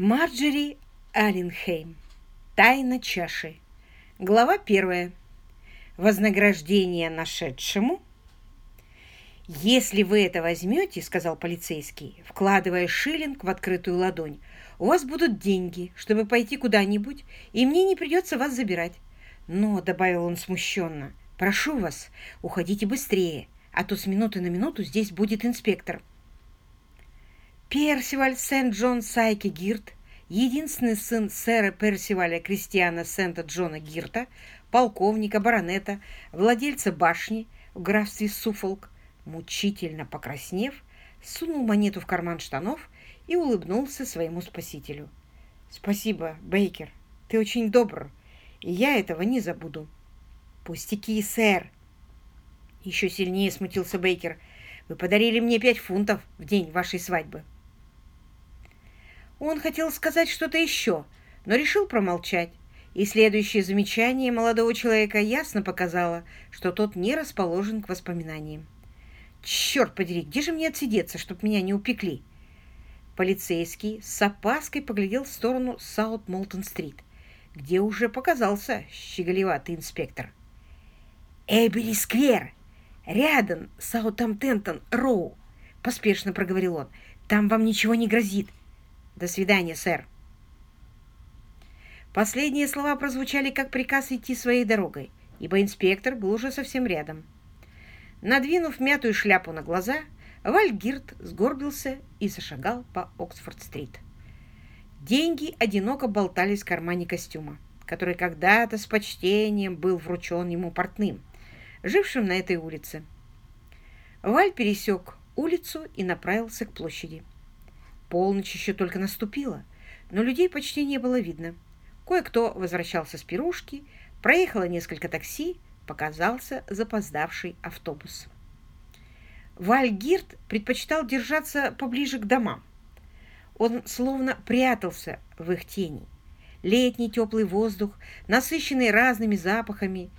Марджери Алленхейм. Тайна чаши. Глава первая. Вознаграждение нашедшему. «Если вы это возьмете, — сказал полицейский, вкладывая шиллинг в открытую ладонь, — у вас будут деньги, чтобы пойти куда-нибудь, и мне не придется вас забирать. Но, — добавил он смущенно, — прошу вас, уходите быстрее, а то с минуты на минуту здесь будет инспектор». Персиваль Сент-Джон Сайки Гирт, единственный сын сэра Персиваля Кристиана Сента-Джона Гирта, полковника, баронета, владельца башни в графстве Суфолк, мучительно покраснев, сунул монету в карман штанов и улыбнулся своему спасителю. «Спасибо, Бейкер, ты очень добр, и я этого не забуду». «Пустяки, сэр!» Еще сильнее смутился Бейкер. «Вы подарили мне пять фунтов в день вашей свадьбы». Он хотел сказать что-то еще, но решил промолчать, и следующее замечание молодого человека ясно показало, что тот не расположен к воспоминаниям. «Черт подери, где же мне отсидеться, чтоб меня не упекли?» Полицейский с опаской поглядел в сторону Саут-Молтон-стрит, где уже показался щеголеватый инспектор. «Эбери-сквер! Рядом Саутамптон-Роу!» — поспешно проговорил он. «Там вам ничего не грозит. До свидания, сэр. Последние слова прозвучали как приказ идти своей дорогой, ибо инспектор был уже совсем рядом. Надвинув мятую шляпу на глаза, Вальгирт сгорбился и зашагал по Оксфорд-стрит. Деньги одиноко болтались в кармане костюма, который когда-то с почтением был вручен ему портным, жившим на этой улице. Валь пересек улицу и направился к площади. Полночь еще только наступила, но людей почти не было видно. Кое-кто возвращался с пирушки, проехало несколько такси, показался запоздавший автобус. Вальгирт предпочитал держаться поближе к домам. Он словно прятался в их тени. Летний теплый воздух, насыщенный разными запахами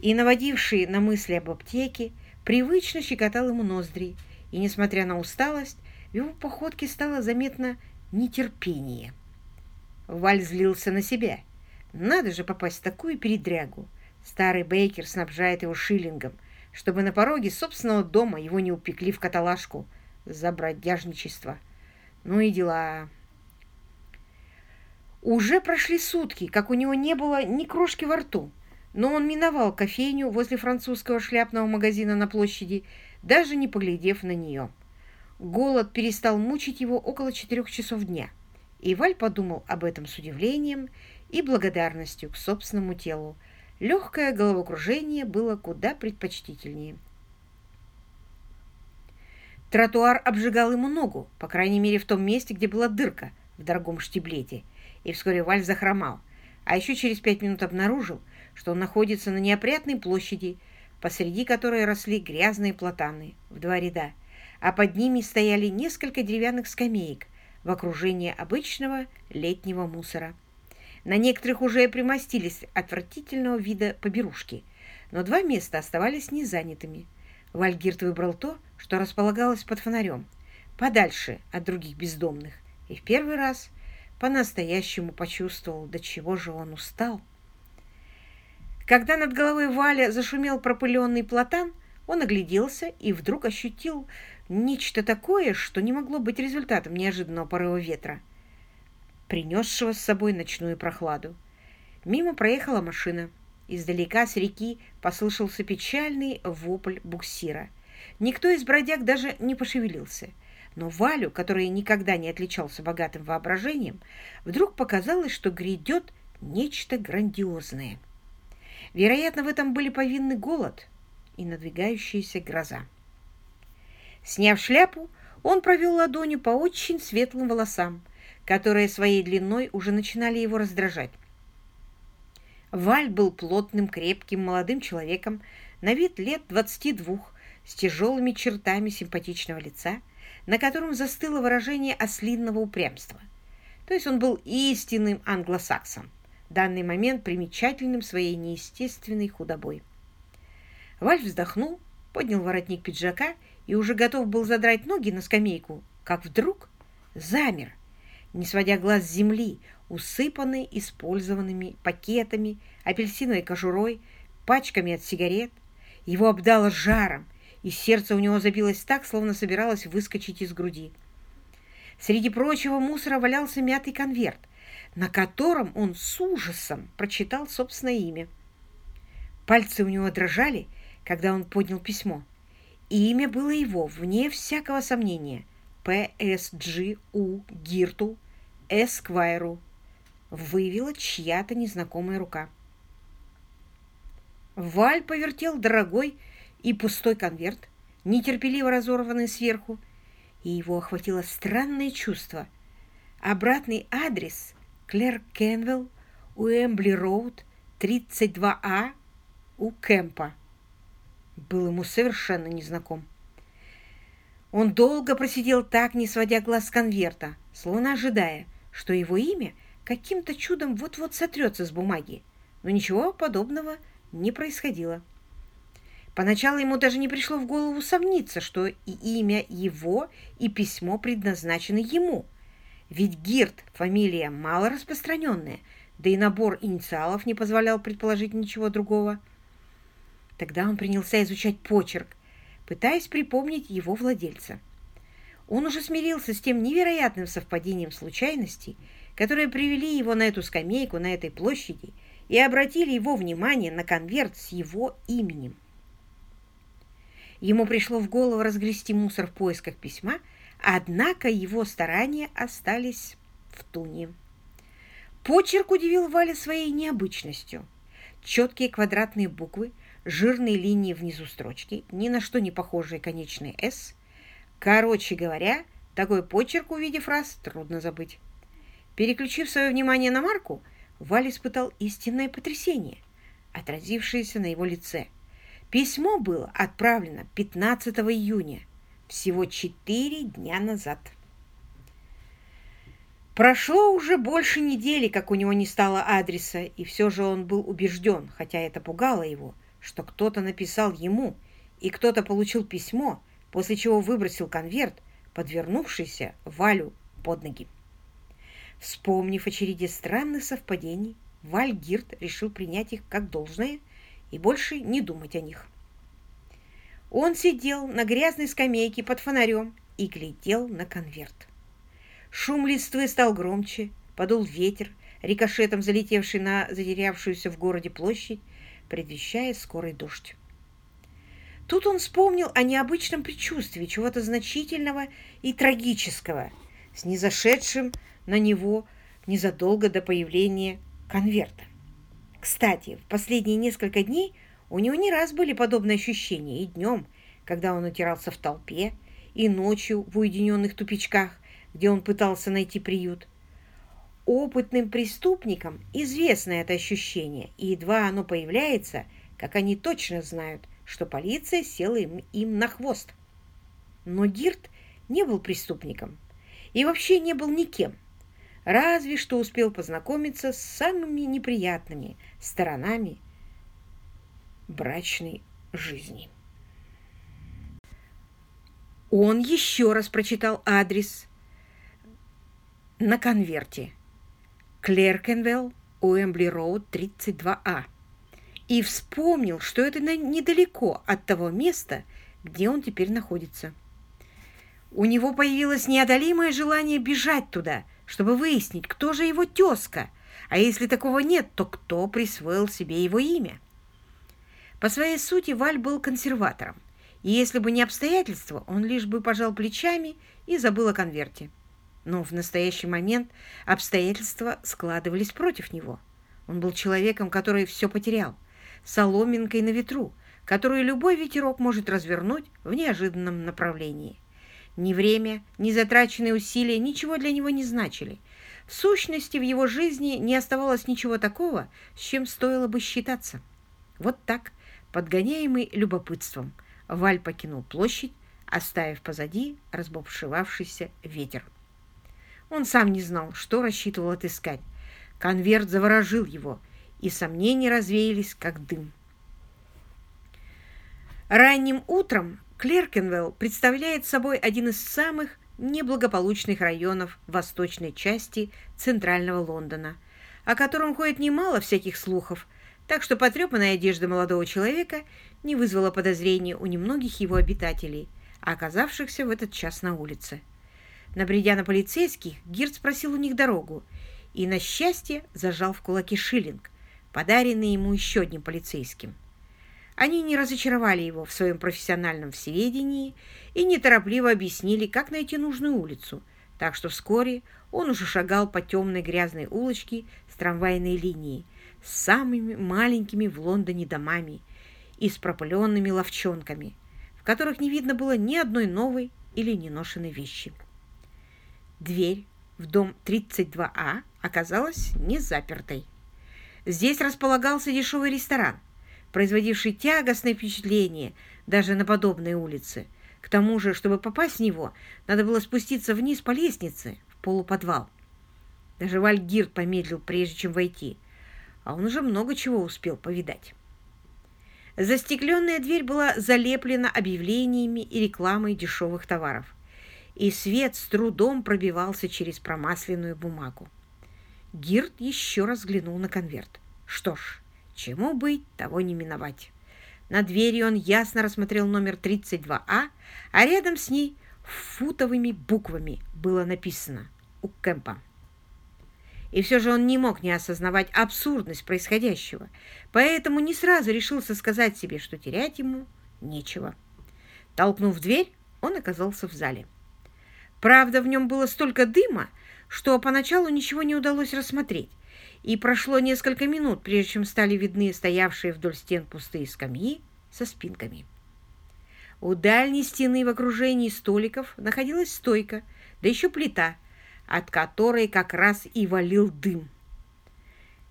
и наводивший на мысли об аптеке, привычно щекотал ему ноздри, и, несмотря на усталость, в его походке стало заметно нетерпение. Валь злился на себя. Надо же попасть в такую передрягу. Старый Бейкер снабжает его шиллингом, чтобы на пороге собственного дома его не упекли в каталажку за бродяжничество. Ну и дела. Уже прошли сутки, как у него не было ни крошки во рту, но он миновал кофейню возле французского шляпного магазина на площади, даже не поглядев на нее. Голод перестал мучить его около четырех часов дня, и Валь подумал об этом с удивлением и благодарностью к собственному телу. Легкое головокружение было куда предпочтительнее. Тротуар обжигал ему ногу, по крайней мере в том месте, где была дырка в дорогом штиблете, и вскоре Валь захромал, а еще через пять минут обнаружил, что он находится на неопрятной площади, посреди которой росли грязные платаны в два ряда, а под ними стояли несколько деревянных скамеек в окружении обычного летнего мусора. На некоторых уже примостились отвратительного вида поберушки, но два места оставались незанятыми. Вальгирт выбрал то, что располагалось под фонарем, подальше от других бездомных, и в первый раз по-настоящему почувствовал, до чего же он устал. Когда над головой Валя зашумел пропыленный платан, он огляделся и вдруг ощутил нечто такое, что не могло быть результатом неожиданного порыва ветра, принесшего с собой ночную прохладу. Мимо проехала машина. Издалека с реки послышался печальный вопль буксира. Никто из бродяг даже не пошевелился. Но Валю, который никогда не отличался богатым воображением, вдруг показалось, что грядет нечто грандиозное. Вероятно, в этом были повинны голод и надвигающаяся гроза. Сняв шляпу, он провел ладонью по очень светлым волосам, которые своей длиной уже начинали его раздражать. Валь был плотным, крепким, молодым человеком, на вид лет двадцати двух, с тяжелыми чертами симпатичного лица, на котором застыло выражение ослинного упрямства. То есть он был истинным англосаксом, в данный момент примечательным своей неестественной худобой. Валь вздохнул, поднял воротник пиджака и уже готов был задрать ноги на скамейку, как вдруг замер. не сводя глаз с земли, усыпанной использованными пакетами, апельсиновой кожурой, пачками от сигарет. Его обдало жаром, и сердце у него забилось так, словно собиралось выскочить из груди. Среди прочего мусора валялся мятый конверт, на котором он с ужасом прочитал собственное имя. Пальцы у него дрожали, когда он поднял письмо. И имя было его, вне всякого сомнения. П.С.Джи.У. Гирту Эсквайру. Вывела чья-то незнакомая рука. Валь повертел дорогой и пустой конверт, нетерпеливо разорванный сверху, и его охватило странное чувство. Обратный адрес Клэр Кенвелл, Уэмбли Роуд, 32А, у Кэмпа. Был ему совершенно незнаком. Он долго просидел так, не сводя глаз с конверта, словно ожидая, что его имя каким-то чудом вот-вот сотрется с бумаги, но ничего подобного не происходило. Поначалу ему даже не пришло в голову сомниться, что и имя его, и письмо предназначены ему. Ведь Гирт – фамилия мало распространенная, да и набор инициалов не позволял предположить ничего другого. Тогда он принялся изучать почерк, пытаясь припомнить его владельца. Он уже смирился с тем невероятным совпадением случайностей, которые привели его на эту скамейку на этой площади и обратили его внимание на конверт с его именем. Ему пришло в голову разгрести мусор в поисках письма, однако его старания остались в туне. Почерк удивил Валя своей необычностью. Четкие квадратные буквы, жирные линии внизу строчки, ни на что не похожие конечные «С». Короче говоря, такой почерк, увидев раз, трудно забыть. Переключив свое внимание на Марку, Валь испытал истинное потрясение, отразившееся на его лице – Письмо было отправлено 15 июня, всего четыре дня назад. Прошло уже больше недели, как у него не стало адреса, и все же он был убежден, хотя это пугало его, что кто-то написал ему, и кто-то получил письмо, после чего выбросил конверт, подвернувшийся Валю под ноги. Вспомнив о череде странных совпадений, Вальгирт решил принять их как должное – и больше не думать о них. Он сидел на грязной скамейке под фонарем и глядел на конверт. Шум листвы стал громче, подул ветер, рикошетом залетевший на затерявшуюся в городе площадь, предвещая скорый дождь. Тут он вспомнил о необычном предчувствии чего-то значительного и трагического, снизошедшим на него незадолго до появления конверта. Кстати, в последние несколько дней у него не раз были подобные ощущения и днем, когда он утирался в толпе, и ночью в уединенных тупичках, где он пытался найти приют. Опытным преступникам известно это ощущение, и едва оно появляется, как они точно знают, что полиция села им, им на хвост. Но Гирт не был преступником и вообще не был никем разве что успел познакомиться с самыми неприятными сторонами брачной жизни. Он еще раз прочитал адрес на конверте. Клеркенвелл, Уэмбли Роуд, 32А. И вспомнил, что это недалеко от того места, где он теперь находится. У него появилось неодолимое желание бежать туда – чтобы выяснить, кто же его тезка, а если такого нет, то кто присвоил себе его имя. По своей сути Валь был консерватором, и если бы не обстоятельства, он лишь бы пожал плечами и забыл о конверте. Но в настоящий момент обстоятельства складывались против него. Он был человеком, который все потерял, соломинкой на ветру, которую любой ветерок может развернуть в неожиданном направлении. Ни время, ни затраченные усилия ничего для него не значили. В сущности, в его жизни не оставалось ничего такого, с чем стоило бы считаться. Вот так, подгоняемый любопытством, Валь покинул площадь, оставив позади разбушевавшийся ветер. Он сам не знал, что рассчитывал отыскать. Конверт заворожил его, и сомнения развеялись, как дым. Ранним утром Клеркенвелл представляет собой один из самых неблагополучных районов восточной части центрального Лондона, о котором ходит немало всяких слухов, так что потрепанная одежда молодого человека не вызвала подозрений у немногих его обитателей, оказавшихся в этот час на улице. Набредя на полицейских, Гирд спросил у них дорогу и, на счастье, зажал в кулаке шиллинг, подаренный ему еще одним полицейским. Они не разочаровали его в своем профессиональном всеведении и неторопливо объяснили, как найти нужную улицу, так что вскоре он уже шагал по темной грязной улочке с трамвайной линией, с самыми маленькими в Лондоне домами и с пропыленными ловчонками, в которых не видно было ни одной новой или неношенной вещи. Дверь в дом 32А оказалась не запертой. Здесь располагался дешевый ресторан, производивший тягостное впечатление даже на подобной улице. К тому же, чтобы попасть в него, надо было спуститься вниз по лестнице в полуподвал. Даже Вальгирд помедлил, прежде чем войти, а он уже много чего успел повидать. Застекленная дверь была залеплена объявлениями и рекламой дешевых товаров, и свет с трудом пробивался через промасленную бумагу. Гирд еще раз взглянул на конверт. Что ж, чему быть, того не миновать. На двери он ясно рассмотрел номер 32А, а рядом с ней футовыми буквами было написано «У Кэмпа». И все же он не мог не осознавать абсурдность происходящего, поэтому не сразу решился сказать себе, что терять ему нечего. Толкнув дверь, он оказался в зале. Правда, в нем было столько дыма, что поначалу ничего не удалось рассмотреть, и прошло несколько минут, прежде чем стали видны стоявшие вдоль стен пустые скамьи со спинками. У дальней стены в окружении столиков находилась стойка, да еще плита, от которой как раз и валил дым.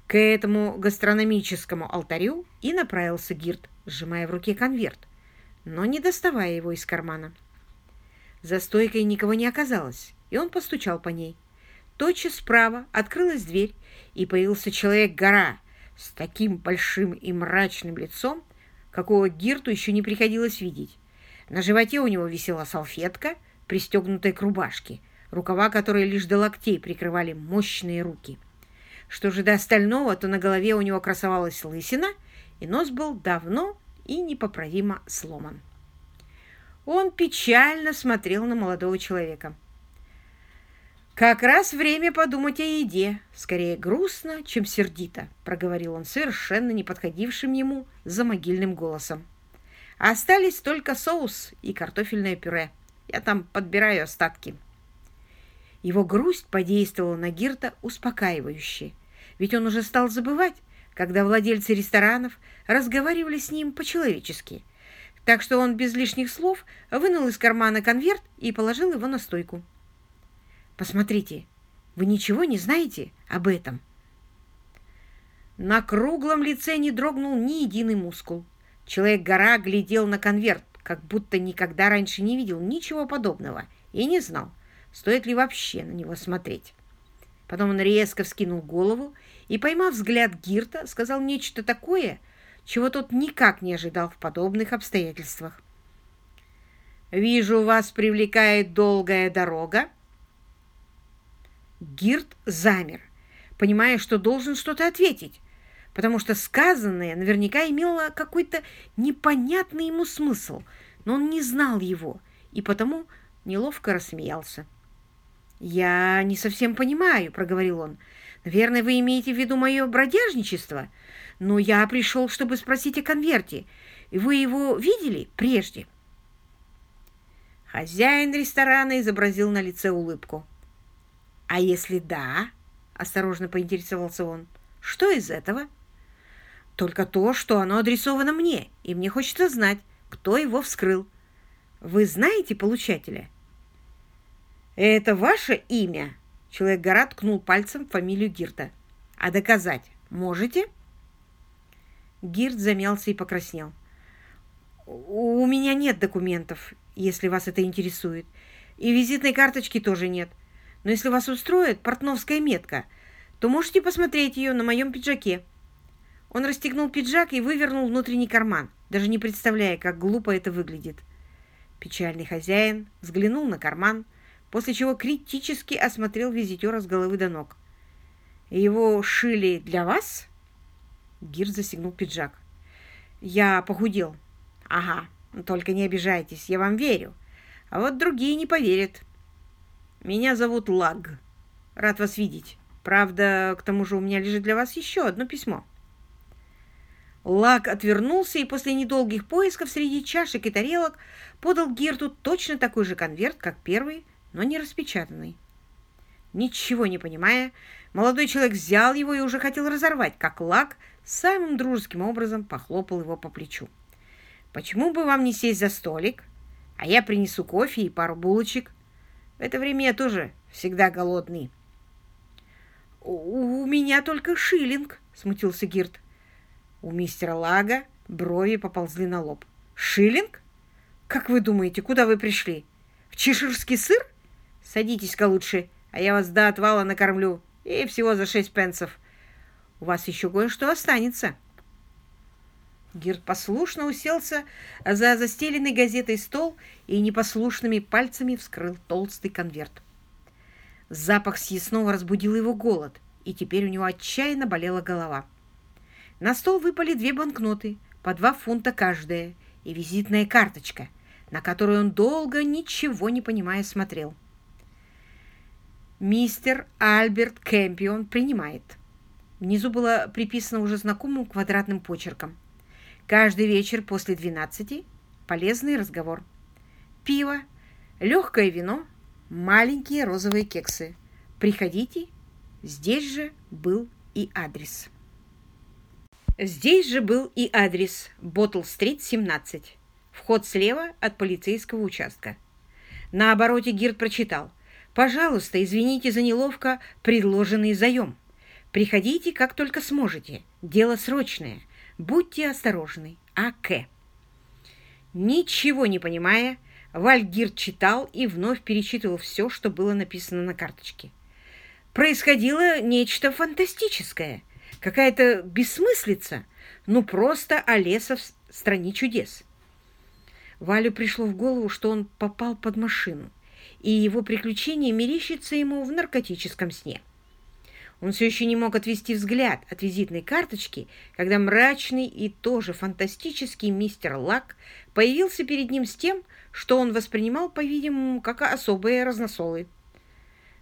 К этому гастрономическому алтарю и направился Гирд, сжимая в руке конверт, но не доставая его из кармана. За стойкой никого не оказалось, и он постучал по ней. Тотчас справа открылась дверь, и появился человек-гора с таким большим и мрачным лицом, какого Гирту еще не приходилось видеть. На животе у него висела салфетка, пристегнутая к рубашке, рукава которой лишь до локтей прикрывали мощные руки. Что же до остального, то на голове у него красовалась лысина, и нос был давно и непоправимо сломан. Он печально смотрел на молодого человека. «Как раз время подумать о еде. Скорее грустно, чем сердито», — проговорил он совершенно не подходившим ему за могильным голосом. «Остались только соус и картофельное пюре. Я там подбираю остатки». Его грусть подействовала на Гирта успокаивающе, ведь он уже стал забывать, когда владельцы ресторанов разговаривали с ним по-человечески. Так что он без лишних слов вынул из кармана конверт и положил его на стойку. Посмотрите, вы ничего не знаете об этом?» На круглом лице не дрогнул ни единый мускул. Человек-гора глядел на конверт, как будто никогда раньше не видел ничего подобного и не знал, стоит ли вообще на него смотреть. Потом он резко вскинул голову и, поймав взгляд Гирта, сказал нечто такое, чего тот никак не ожидал в подобных обстоятельствах. «Вижу, вас привлекает долгая дорога», Гирт замер, понимая, что должен что-то ответить, потому что сказанное наверняка имело какой-то непонятный ему смысл, но он не знал его и потому неловко рассмеялся. «Я не совсем понимаю», — проговорил он. «Наверное, вы имеете в виду мое бродяжничество, но я пришел, чтобы спросить о конверте. Вы его видели прежде?» Хозяин ресторана изобразил на лице улыбку. «А если да?» — осторожно поинтересовался он. «Что из этого?» «Только то, что оно адресовано мне, и мне хочется знать, кто его вскрыл. Вы знаете получателя?» «Это ваше имя?» Человек-гора ткнул пальцем в фамилию Гирта. «А доказать можете?» Гирт замялся и покраснел. «У меня нет документов, если вас это интересует. И визитной карточки тоже нет. Но если вас устроит портновская метка, то можете посмотреть ее на моем пиджаке». Он расстегнул пиджак и вывернул внутренний карман, даже не представляя, как глупо это выглядит. Печальный хозяин взглянул на карман, после чего критически осмотрел визитера с головы до ног. «Его шили для вас?» Гирт застегнул пиджак. «Я похудел». «Ага, только не обижайтесь, я вам верю. А вот другие не поверят». «Меня зовут Лаг. Рад вас видеть. Правда, к тому же у меня лежит для вас еще одно письмо». Лак отвернулся и после недолгих поисков среди чашек и тарелок подал Гирту точно такой же конверт, как первый, но не распечатанный. Ничего не понимая, молодой человек взял его и уже хотел разорвать, как Лак самым дружеским образом похлопал его по плечу. «Почему бы вам не сесть за столик? А я принесу кофе и пару булочек. В это время я тоже всегда голодный». «У, -у меня только шиллинг», — смутился Гирт. У мистера Лага брови поползли на лоб. «Шиллинг? Как вы думаете, куда вы пришли? В чеширский сыр? Садитесь-ка лучше, а я вас до отвала накормлю. И всего за шесть пенсов. У вас еще кое-что останется». Гирд послушно уселся за застеленный газетой стол и непослушными пальцами вскрыл толстый конверт. Запах съестного разбудил его голод, и теперь у него отчаянно болела голова. На стол выпали две банкноты, по два фунта каждая, и визитная карточка, на которую он долго, ничего не понимая, смотрел. «Мистер Альберт Кэмпион принимает». Внизу было приписано уже знакомым квадратным почерком. «Каждый вечер после двенадцати полезный разговор. Пиво, легкое вино, маленькие розовые кексы. Приходите, здесь же был и адрес». Здесь же был и адрес Боттл-стрит, 17. Вход слева от полицейского участка. На обороте Гирд прочитал «Пожалуйста, извините за неловко предложенный заем. Приходите, как только сможете. Дело срочное. Будьте осторожны. А.К.» Ничего не понимая, Вальгирд читал и вновь перечитывал все, что было написано на карточке. Происходило нечто фантастическое – Какая-то бессмыслица. Ну, просто Олеса в стране чудес. Валю пришло в голову, что он попал под машину, и его приключение мерещится ему в наркотическом сне. Он все еще не мог отвести взгляд от визитной карточки, когда мрачный и тоже фантастический мистер Лак появился перед ним с тем, что он воспринимал, по-видимому, как особые разносолы.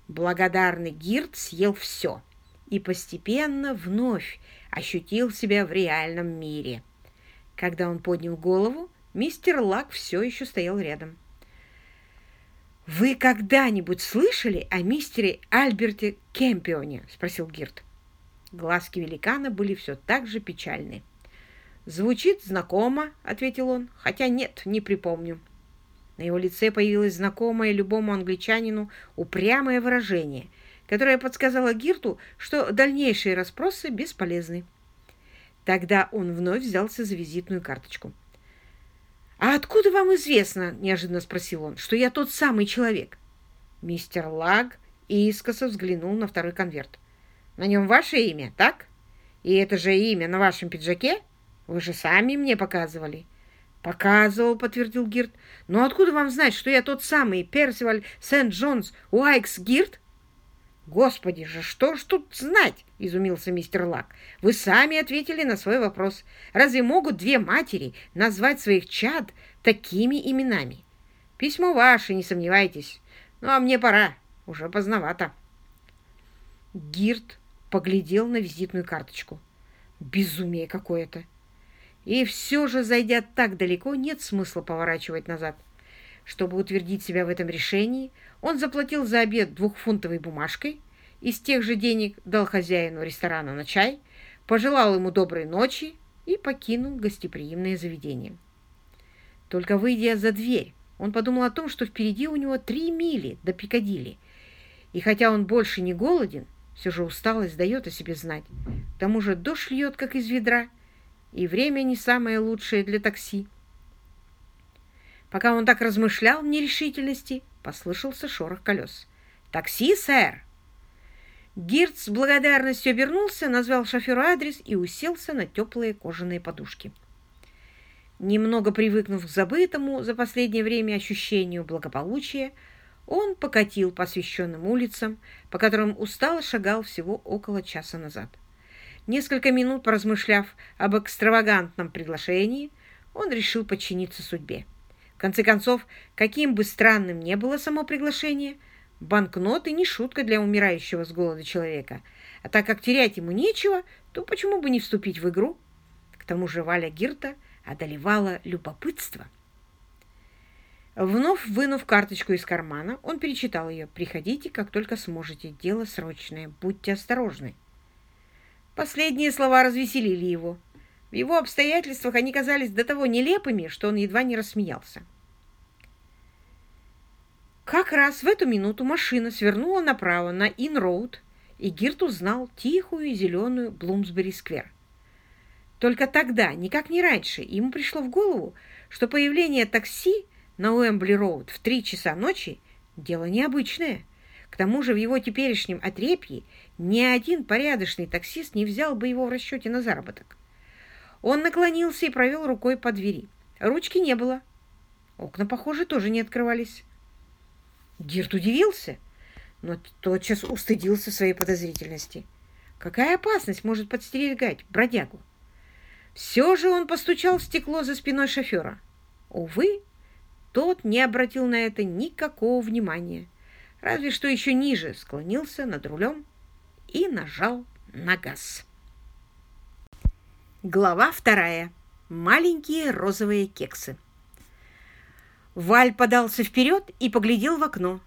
Благодарный Гирт съел все — и постепенно вновь ощутил себя в реальном мире. Когда он поднял голову, мистер Лак все еще стоял рядом. «Вы когда-нибудь слышали о мистере Альберте Кемпионе?» — спросил Гирт. Глазки великана были все так же печальны. «Звучит знакомо», — ответил он, — «хотя нет, не припомню». На его лице появилось знакомое любому англичанину упрямое выражение — которая подсказала Гирту, что дальнейшие расспросы бесполезны. Тогда он вновь взялся за визитную карточку. «А откуда вам известно, — неожиданно спросил он, — что я тот самый человек?» Мистер Лаг искоса взглянул на второй конверт. «На нем ваше имя, так? И это же имя на вашем пиджаке? Вы же сами мне показывали». «Показывал», — подтвердил Гирт. «Но откуда вам знать, что я тот самый Персиваль Сент-Джонс Уайкс Гирт?» «Господи же, что ж тут знать?» — изумился мистер Лак. «Вы сами ответили на свой вопрос. Разве могут две матери назвать своих чад такими именами? Письмо ваше, не сомневайтесь. Ну, а мне пора. Уже поздновато». Гирт поглядел на визитную карточку. Безумие какое-то. И все же, зайдя так далеко, нет смысла поворачивать назад. Чтобы утвердить себя в этом решении, он заплатил за обед двухфунтовой бумажкой, из тех же денег дал хозяину ресторана на чай, пожелал ему доброй ночи и покинул гостеприимное заведение. Только выйдя за дверь, он подумал о том, что впереди у него три мили до Пикадилли, и хотя он больше не голоден, все же усталость дает о себе знать. К тому же дождь льет, как из ведра, и время не самое лучшее для такси. Пока он так размышлял в нерешительности, послышался шорох колес. «Такси, сэр!» Гирт с благодарностью обернулся, назвал шоферу адрес и уселся на теплые кожаные подушки. Немного привыкнув к забытому за последнее время ощущению благополучия, он покатил по освещенным улицам, по которым устало шагал всего около часа назад. Несколько минут поразмышляв об экстравагантном приглашении, он решил подчиниться судьбе. Конце концов, каким бы странным ни было само приглашение, банкноты не шутка для умирающего с голода человека, а так как терять ему нечего, то почему бы не вступить в игру? К тому же Валя Гирта одолевала любопытство. Вновь вынув карточку из кармана, он перечитал ее. «Приходите, как только сможете. Дело срочное. Будьте осторожны». Последние слова развеселили его. В его обстоятельствах они казались до того нелепыми, что он едва не рассмеялся. Как раз в эту минуту машина свернула направо на Ин-Роуд, и Гирт узнал тихую зеленую Блумсбери-сквер. Только тогда, никак не раньше, ему пришло в голову, что появление такси на Уэмбли-Роуд в три часа ночи – дело необычное. К тому же в его теперешнем отрепье ни один порядочный таксист не взял бы его в расчете на заработок. Он наклонился и провел рукой по двери. Ручки не было. Окна, похоже, тоже не открывались. Гирт удивился, но тотчас устыдился своей подозрительности. Какая опасность может подстерегать бродягу? Все же он постучал в стекло за спиной шофера. Увы, тот не обратил на это никакого внимания, разве что еще ниже склонился над рулем и нажал на газ. Глава вторая. Маленькие розовые кексы. Валь подался вперед и поглядел в окно.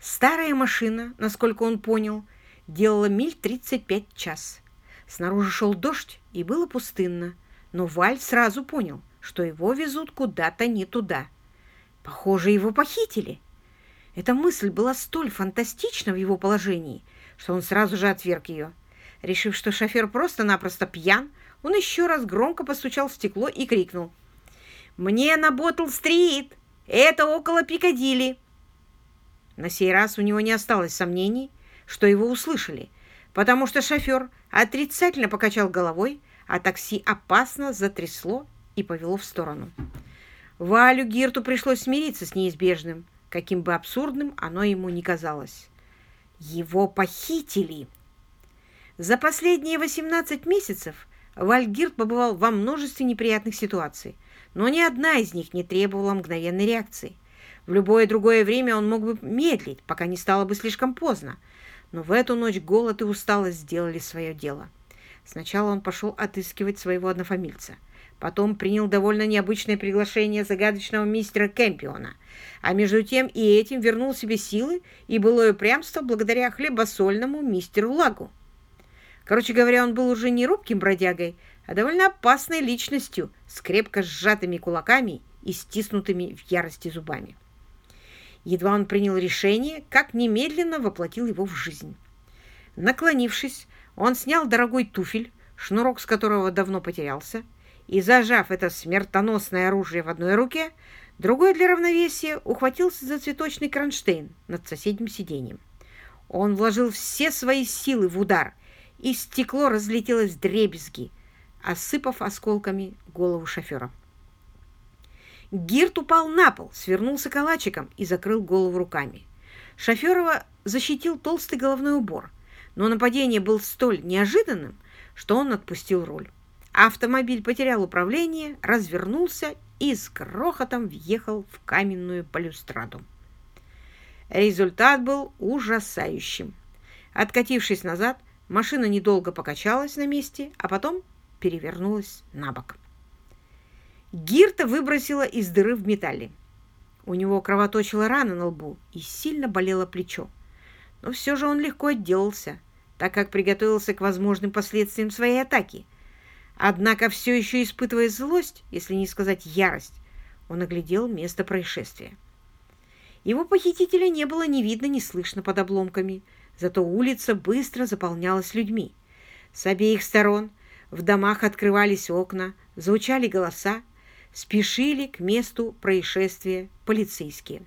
Старая машина, насколько он понял, делала миль 35 час. Снаружи шел дождь, и было пустынно, но Валь сразу понял, что его везут куда-то не туда – Похоже, его похитили. Эта мысль была столь фантастична в его положении, что он сразу же отверг ее. Решив, что шофер просто-напросто пьян, он еще раз громко постучал в стекло и крикнул. «Мне на Боттл-стрит! Это около Пикадилли!» На сей раз у него не осталось сомнений, что его услышали, потому что шофер отрицательно покачал головой, а такси опасно затрясло и повело в сторону. Валю Гирту пришлось смириться с неизбежным, каким бы абсурдным оно ему ни казалось. Его похитили! За последние 18 месяцев Валь Гирт побывал во множестве неприятных ситуаций, но ни одна из них не требовала мгновенной реакции. В любое другое время он мог бы медлить, пока не стало бы слишком поздно, но в эту ночь голод и усталость сделали свое дело. Сначала он пошел отыскивать своего однофамильца – Потом принял довольно необычное приглашение загадочного мистера Кэмпиона. А между тем и этим вернул себе силы и былое упрямство благодаря хлебосольному мистеру Лагу. Короче говоря, он был уже не робким бродягой, а довольно опасной личностью с крепко сжатыми кулаками и стиснутыми в ярости зубами. Едва он принял решение, как немедленно воплотил его в жизнь. Наклонившись, он снял дорогой туфель, шнурок с которого давно потерялся, и, зажав это смертоносное оружие в одной руке, другой для равновесия ухватился за цветочный кронштейн над соседним сиденьем. Он вложил все свои силы в удар, и стекло разлетелось в дребезги, осыпав осколками голову шофера. Гирт упал на пол, свернулся калачиком и закрыл голову руками. Шоферова защитил толстый головной убор, но нападение было столь неожиданным, что он отпустил руль. Автомобиль потерял управление, развернулся и с грохотом въехал в каменную балюстраду. Результат был ужасающим. Откатившись назад, машина недолго покачалась на месте, а потом перевернулась на бок. Гирта выбросила из дыры в металле. У него кровоточила рана на лбу и сильно болело плечо. Но все же он легко отделался, так как приготовился к возможным последствиям своей атаки – Однако все еще испытывая злость, если не сказать ярость, он оглядел место происшествия. Его похитителя не было ни видно, ни слышно под обломками, зато улица быстро заполнялась людьми. С обеих сторон в домах открывались окна, звучали голоса, спешили к месту происшествия полицейские.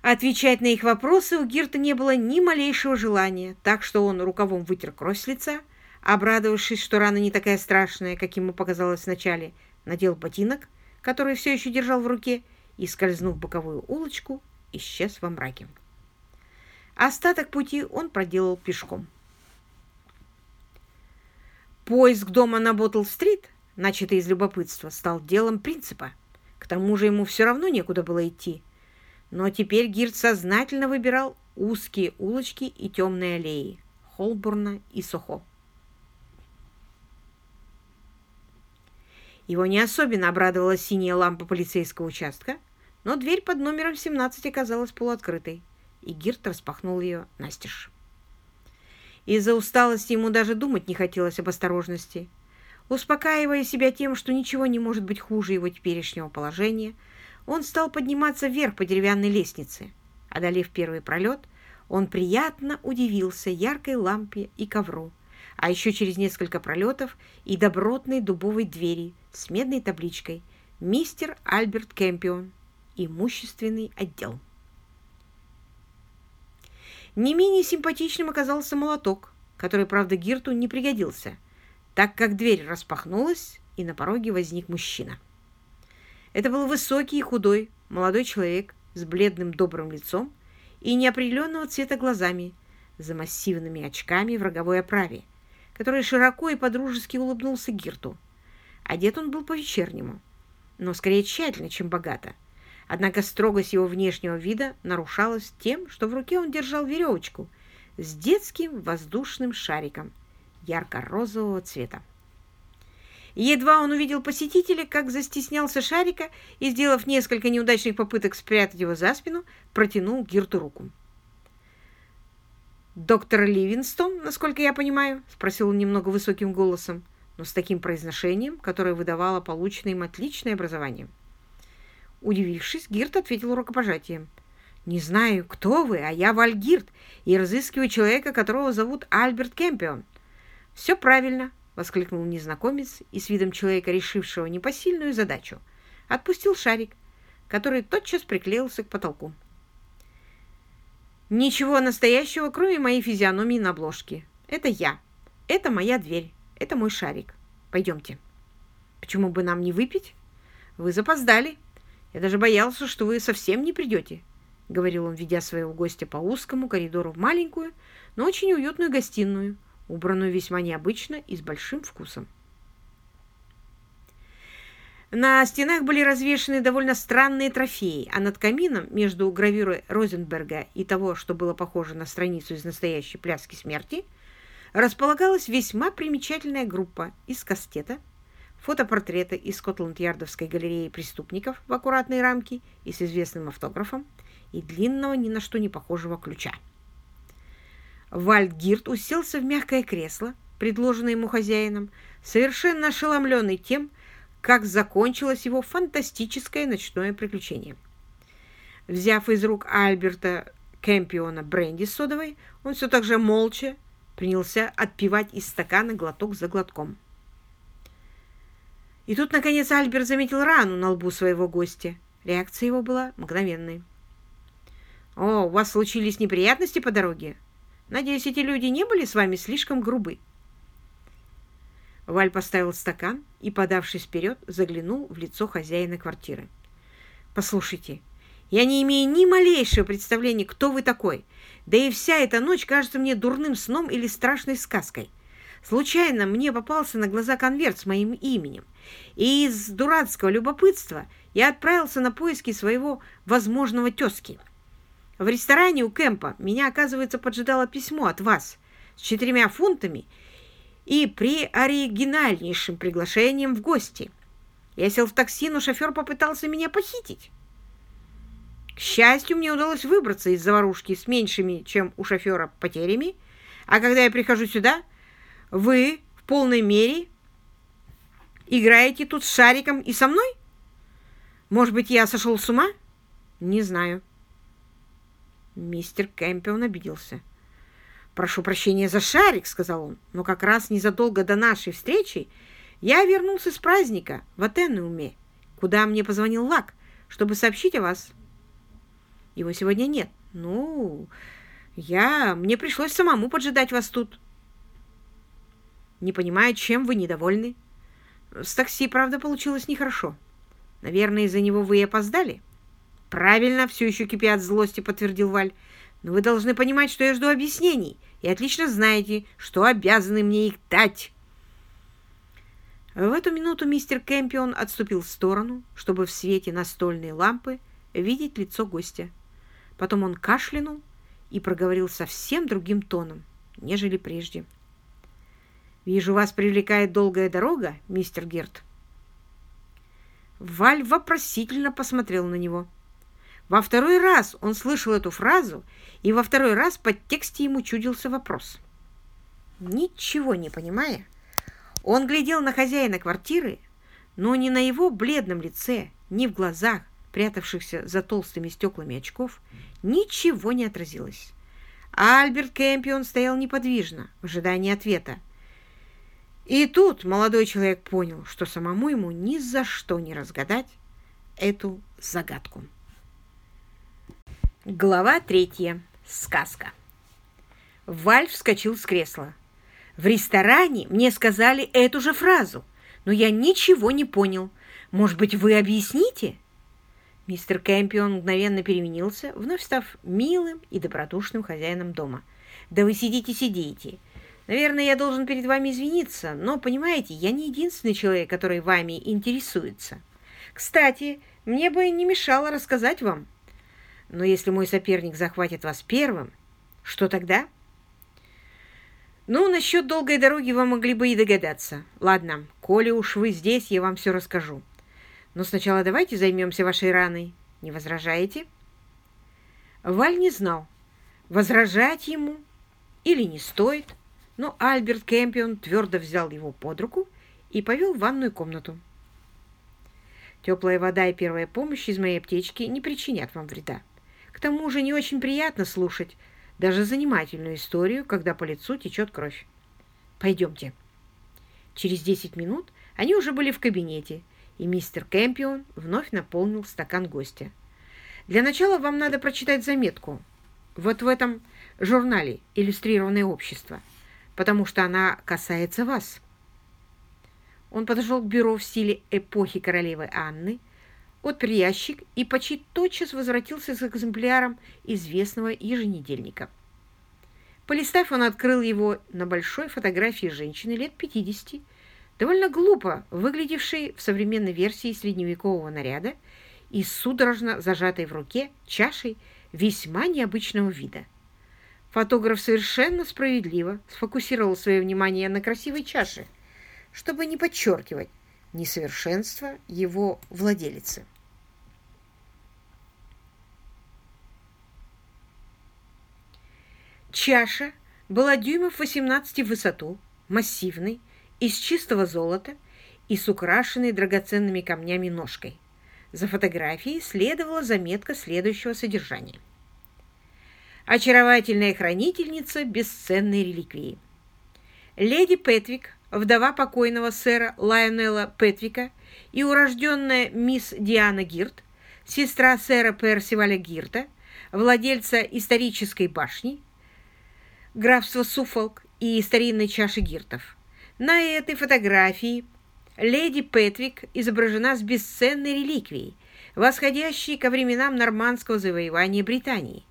Отвечать на их вопросы у Гирта не было ни малейшего желания, так что он рукавом вытер кровь с лица, обрадовавшись, что рана не такая страшная, как ему показалось вначале, надел ботинок, который все еще держал в руке, и, скользнув боковую улочку, исчез во мраке. Остаток пути он проделал пешком. Поиск дома на Боттл-стрит, начатый из любопытства, стал делом принципа. К тому же ему все равно некуда было идти. Но теперь Гирт сознательно выбирал узкие улочки и темные аллеи Холборна и Сохо. Его не особенно обрадовала синяя лампа полицейского участка, но дверь под номером 17 оказалась полуоткрытой, и Гирт распахнул ее настежь. Из-за усталости ему даже думать не хотелось об осторожности. Успокаивая себя тем, что ничего не может быть хуже его теперешнего положения, он стал подниматься вверх по деревянной лестнице. Одолев первый пролет, он приятно удивился яркой лампе и ковру, а еще через несколько пролетов и добротной дубовой двери с медной табличкой «Мистер Альберт Кэмпион. Имущественный отдел». Не менее симпатичным оказался молоток, который, правда, Гирту не пригодился, так как дверь распахнулась, и на пороге возник мужчина. Это был высокий и худой молодой человек с бледным добрым лицом и неопределенного цвета глазами, за массивными очками в роговой оправе, который широко и подружески улыбнулся Гирту. Одет он был по-вечернему, но скорее тщательно, чем богато – Однако строгость его внешнего вида нарушалась тем, что в руке он держал веревочку с детским воздушным шариком ярко-розового цвета. Едва он увидел посетителя, как застеснялся шарика и, сделав несколько неудачных попыток спрятать его за спину, протянул Гирту руку. «Доктор Ливинстон, насколько я понимаю?» — спросил он немного высоким голосом, но с таким произношением, которое выдавало полученное им отличное образование. Удивившись, Гирт ответил рукопожатием. «Не знаю, кто вы, а я Вальгирт, и разыскиваю человека, которого зовут Альберт Кемпион». «Все правильно», — воскликнул незнакомец и с видом человека, решившего непосильную задачу, отпустил шарик, который тотчас приклеился к потолку. «Ничего настоящего, кроме моей физиономии на обложке. Это я. Это моя дверь. Это мой шарик. Пойдемте». «Почему бы нам не выпить?» «Вы запоздали», я даже боялся, что вы совсем не придете, — говорил он, ведя своего гостя по узкому коридору в маленькую, но очень уютную гостиную, убранную весьма необычно и с большим вкусом. На стенах были развешаны довольно странные трофеи, а над камином между гравюрой Розенберга и того, что было похоже на страницу из настоящей пляски смерти, располагалась весьма примечательная группа из кастета, фотопортреты из Скотланд-Ярдовской галереи преступников в аккуратной рамке и с известным автографом и длинного ни на что не похожего ключа. Вальдгирт уселся в мягкое кресло, предложенное ему хозяином, совершенно ошеломленный тем, как закончилось его фантастическое ночное приключение. Взяв из рук Альберта Кэмпиона бренди содовой, он все так же молча принялся отпивать из стакана глоток за глотком. И тут, наконец, Альберт заметил рану на лбу своего гостя. Реакция его была мгновенной. «О, у вас случились неприятности по дороге? Надеюсь, эти люди не были с вами слишком грубы?» Валь поставил стакан и, подавшись вперед, заглянул в лицо хозяина квартиры. «Послушайте, я не имею ни малейшего представления, кто вы такой, да и вся эта ночь кажется мне дурным сном или страшной сказкой. Случайно мне попался на глаза конверт с моим именем, и из дурацкого любопытства я отправился на поиски своего возможного тезки. В ресторане у Кэмпа меня, оказывается, поджидало письмо от вас с четырьмя фунтами и при оригинальнейшим приглашением в гости. Я сел в такси, но шофер попытался меня похитить. К счастью, мне удалось выбраться из заварушки с меньшими, чем у шофера, потерями, а когда я прихожу сюда – вы в полной мере играете тут с шариком и со мной? Может быть, я сошел с ума? Не знаю. Мистер Кэмпион обиделся. «Прошу прощения за шарик», — сказал он, «но как раз незадолго до нашей встречи я вернулся с праздника в Атенуме, куда мне позвонил Лак, чтобы сообщить о вас. Его сегодня нет. Ну, я... Мне пришлось самому поджидать вас тут». Не понимаю, чем вы недовольны. С такси, правда, получилось нехорошо. Наверное, из-за него вы и опоздали. «Правильно, все еще кипя от злости», — подтвердил Валь. «Но вы должны понимать, что я жду объяснений, и отлично знаете, что обязаны мне их дать». В эту минуту мистер Кэмпион отступил в сторону, чтобы в свете настольной лампы видеть лицо гостя. Потом он кашлянул и проговорил совсем другим тоном, нежели прежде. «Вижу, вас привлекает долгая дорога, мистер Герт». Валь вопросительно посмотрел на него. Во второй раз он слышал эту фразу, и во второй раз под тексте ему чудился вопрос. Ничего не понимая, он глядел на хозяина квартиры, но ни на его бледном лице, ни в глазах, прятавшихся за толстыми стеклами очков, ничего не отразилось. А Альберт Кэмпион стоял неподвижно, в ожидании ответа. И тут молодой человек понял, что самому ему ни за что не разгадать эту загадку. Глава третья. Сказка. Валь вскочил с кресла. В ресторане мне сказали эту же фразу, но я ничего не понял. Может быть, вы объясните?» Мистер Кэмпион мгновенно переменился, вновь став милым и добродушным хозяином дома. «Да вы сидите-сидите. Наверное, я должен перед вами извиниться, но, понимаете, я не единственный человек, который вами интересуется. Кстати, мне бы не мешало рассказать вам. Но если мой соперник захватит вас первым, что тогда?» Ну, насчет долгой дороги вы могли бы и догадаться. Ладно, коли уж вы здесь, я вам все расскажу. Но сначала давайте займемся вашей раной. Не возражаете? Валь не знал, возражать ему или не стоит, но Альберт Кэмпион твердо взял его под руку и повел в ванную комнату. Теплая вода и первая помощь из моей аптечки не причинят вам вреда. К тому же не очень приятно слушать, даже занимательную историю, когда по лицу течет кровь. Пойдемте. Через десять минут они уже были в кабинете, и мистер Кэмпион вновь наполнил стакан гостя. Для начала вам надо прочитать заметку вот в этом журнале «Иллюстрированное общество», потому что она касается вас. Он подошел к бюро в стиле эпохи королевы Анны, отпер ящик и почти тотчас возвратился с экземпляром известного еженедельника. Полистав, он открыл его на большой фотографии женщины лет 50, довольно глупо выглядевшей в современной версии средневекового наряда и судорожно зажатой в руке чашей весьма необычного вида. Фотограф совершенно справедливо сфокусировал свое внимание на красивой чаше, чтобы не подчеркивать несовершенство его владелицы. Чаша была дюймов 18 в высоту, массивной, из чистого золота и с украшенной драгоценными камнями ножкой. За фотографией следовала заметка следующего содержания. Очаровательная хранительница бесценной реликвии. Леди Петвик, вдова покойного сэра Лайонела Петвика и урожденная мисс Диана Гирт, сестра сэра Персиваля Гирта, владельца исторической башни, графства Суфолк и старинной чаши гиртов. На этой фотографии леди Петвик изображена с бесценной реликвией, восходящей ко временам нормандского завоевания Британии.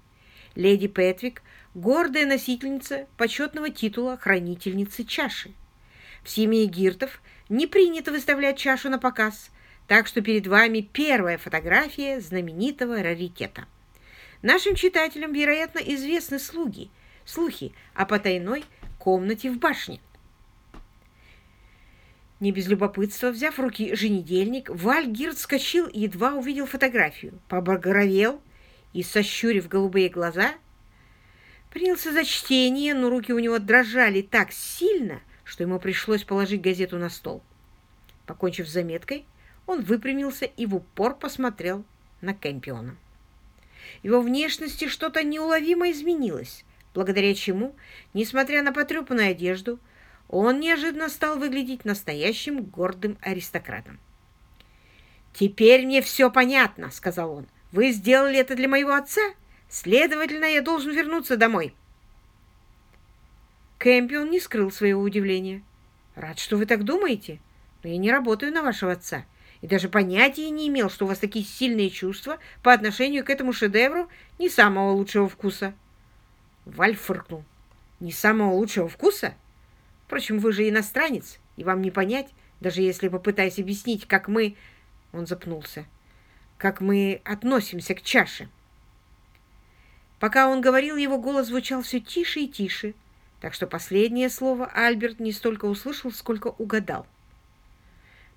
Леди Петвик – гордая носительница почетного титула хранительницы чаши. В семье Гиртов не принято выставлять чашу на показ, так что перед вами первая фотография знаменитого раритета. Нашим читателям, вероятно, известны слуги – слухи о потайной комнате в башне. Не без любопытства, взяв в руки женедельник, Вальгирд скочил и едва увидел фотографию, побагровел и, сощурив голубые глаза, принялся за чтение, но руки у него дрожали так сильно, что ему пришлось положить газету на стол. Покончив с заметкой, он выпрямился и в упор посмотрел на Кэмпиона. Его внешности что-то неуловимо изменилось благодаря чему, несмотря на потрепанную одежду, он неожиданно стал выглядеть настоящим гордым аристократом. «Теперь мне все понятно», — сказал он. «Вы сделали это для моего отца? Следовательно, я должен вернуться домой». Кэмпион не скрыл своего удивления. «Рад, что вы так думаете, но я не работаю на вашего отца, и даже понятия не имел, что у вас такие сильные чувства по отношению к этому шедевру не самого лучшего вкуса. Валь фыркнул. Не самого лучшего вкуса? Впрочем, вы же иностранец, и вам не понять, даже если попытаясь объяснить, как мы... Он запнулся. Как мы относимся к чаше. Пока он говорил, его голос звучал все тише и тише, так что последнее слово Альберт не столько услышал, сколько угадал.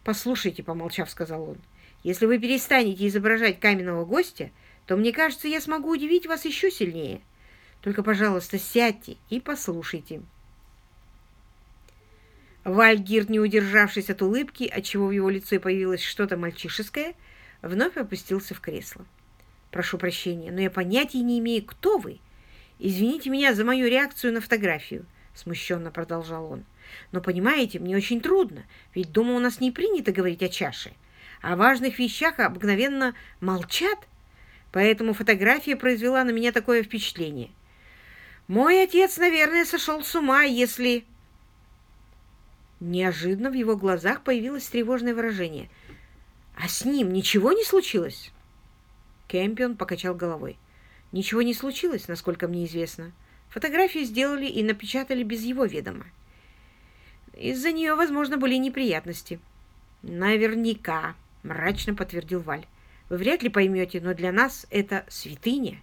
«Послушайте», — помолчав, сказал он, — «если вы перестанете изображать каменного гостя, то, мне кажется, я смогу удивить вас еще сильнее. Только, пожалуйста, сядьте и послушайте». Вальгирд, не удержавшись от улыбки, отчего в его лице появилось что-то мальчишеское, вновь опустился в кресло. «Прошу прощения, но я понятия не имею, кто вы. Извините меня за мою реакцию на фотографию», — смущенно продолжал он. «Но, понимаете, мне очень трудно, ведь дома у нас не принято говорить о чаше. О важных вещах обыкновенно молчат, поэтому фотография произвела на меня такое впечатление. Мой отец, наверное, сошел с ума, если...» Неожиданно в его глазах появилось тревожное выражение. «А с ним ничего не случилось?» Кэмпион покачал головой. «Ничего не случилось, насколько мне известно. Фотографию сделали и напечатали без его ведома. Из-за нее, возможно, были неприятности». «Наверняка», — мрачно подтвердил Валь. «Вы вряд ли поймете, но для нас это святыня».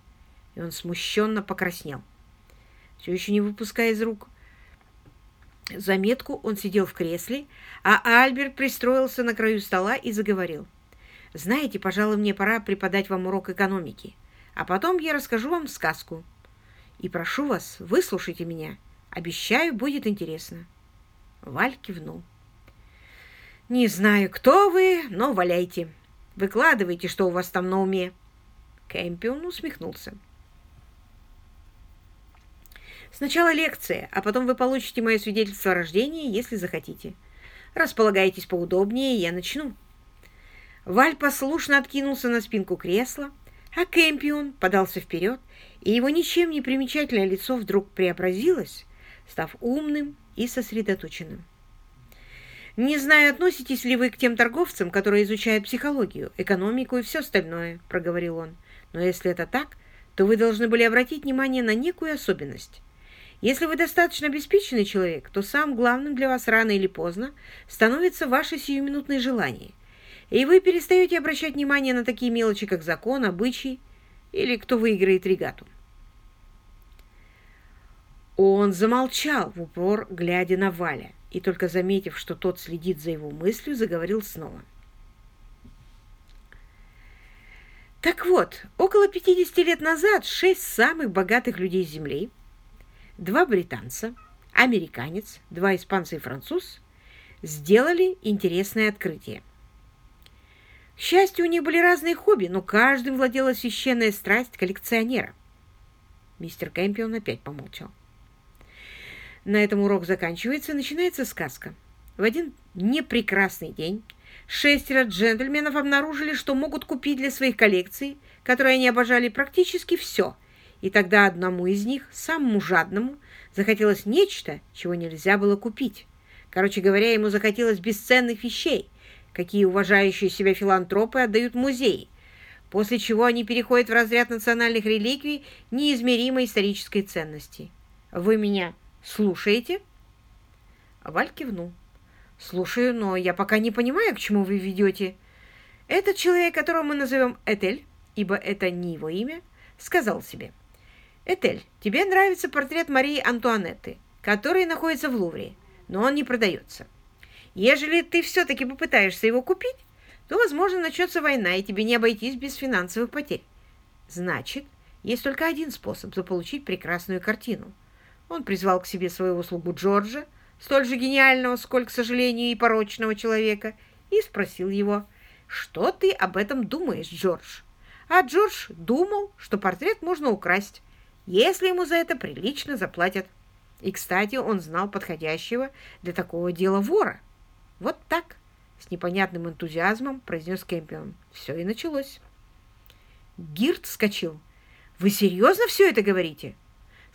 И он смущенно покраснел. Все еще не выпуская из рук заметку, он сидел в кресле, а Альберт пристроился на краю стола и заговорил. Знаете, пожалуй, мне пора преподать вам урок экономики, а потом я расскажу вам сказку. И прошу вас, выслушайте меня. Обещаю, будет интересно. Валь кивнул. Не знаю, кто вы, но валяйте. Выкладывайте, что у вас там на уме. Кэмпион усмехнулся. Сначала лекция, а потом вы получите мое свидетельство о рождении, если захотите. Располагайтесь поудобнее, я начну. Валь послушно откинулся на спинку кресла, а Кэмпион подался вперед, и его ничем не примечательное лицо вдруг преобразилось, став умным и сосредоточенным. «Не знаю, относитесь ли вы к тем торговцам, которые изучают психологию, экономику и все остальное», — проговорил он. «Но если это так, то вы должны были обратить внимание на некую особенность. Если вы достаточно обеспеченный человек, то самым главным для вас рано или поздно становится ваше сиюминутное желание — и вы перестаете обращать внимание на такие мелочи, как закон, обычай или кто выиграет регату. Он замолчал в упор, глядя на Валя, и только заметив, что тот следит за его мыслью, заговорил снова. Так вот, около 50 лет назад шесть самых богатых людей Земли, два британца, американец, два испанца и француз, сделали интересное открытие – к счастью, у них были разные хобби, но каждым владела священная страсть коллекционера. Мистер Кэмпион опять помолчал. На этом урок заканчивается, начинается сказка. В один непрекрасный день шестеро джентльменов обнаружили, что могут купить для своих коллекций, которые они обожали, практически все. И тогда одному из них, самому жадному, захотелось нечто, чего нельзя было купить. Короче говоря, ему захотелось бесценных вещей, какие уважающие себя филантропы отдают музеи, после чего они переходят в разряд национальных реликвий неизмеримой исторической ценности. Вы меня слушаете? Валь кивнул. «Слушаю, но я пока не понимаю, к чему вы ведете. Этот человек, которого мы назовем Этель, ибо это не его имя, сказал себе. Этель, тебе нравится портрет Марии Антуанетты, который находится в Лувре, но он не продается. Ежели ты все-таки попытаешься его купить, то, возможно, начнется война, и тебе не обойтись без финансовых потерь. Значит, есть только один способ заполучить прекрасную картину. Он призвал к себе своего слугу Джорджа, столь же гениального, сколь, к сожалению, и порочного человека, и спросил его, «Что ты об этом думаешь, Джордж?» А Джордж думал, что портрет можно украсть, если ему за это прилично заплатят. И, кстати, он знал подходящего для такого дела вора. Вот так, с непонятным энтузиазмом произнес Кэмпион. Все и началось. Гирт вскочил. Вы серьезно все это говорите?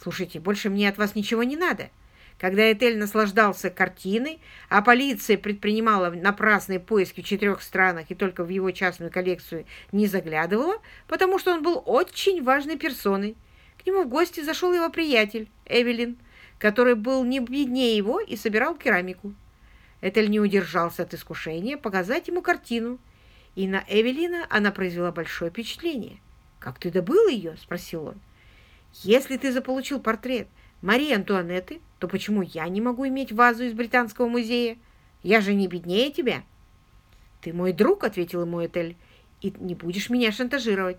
Слушайте, больше мне от вас ничего не надо. Когда Этель наслаждался картиной, а полиция предпринимала напрасные поиски в четырех странах и только в его частную коллекцию не заглядывала, потому что он был очень важной персоной. К нему в гости зашел его приятель, Эвелин, который был не беднее его и собирал керамику. Этель не удержался от искушения показать ему картину, и на Эвелина она произвела большое впечатление. «Как ты добыл ее?» – спросил он. «Если ты заполучил портрет Марии Антуанетты, то почему я не могу иметь вазу из Британского музея? Я же не беднее тебя». «Ты мой друг», — ответил ему Этель, — «и не будешь меня шантажировать,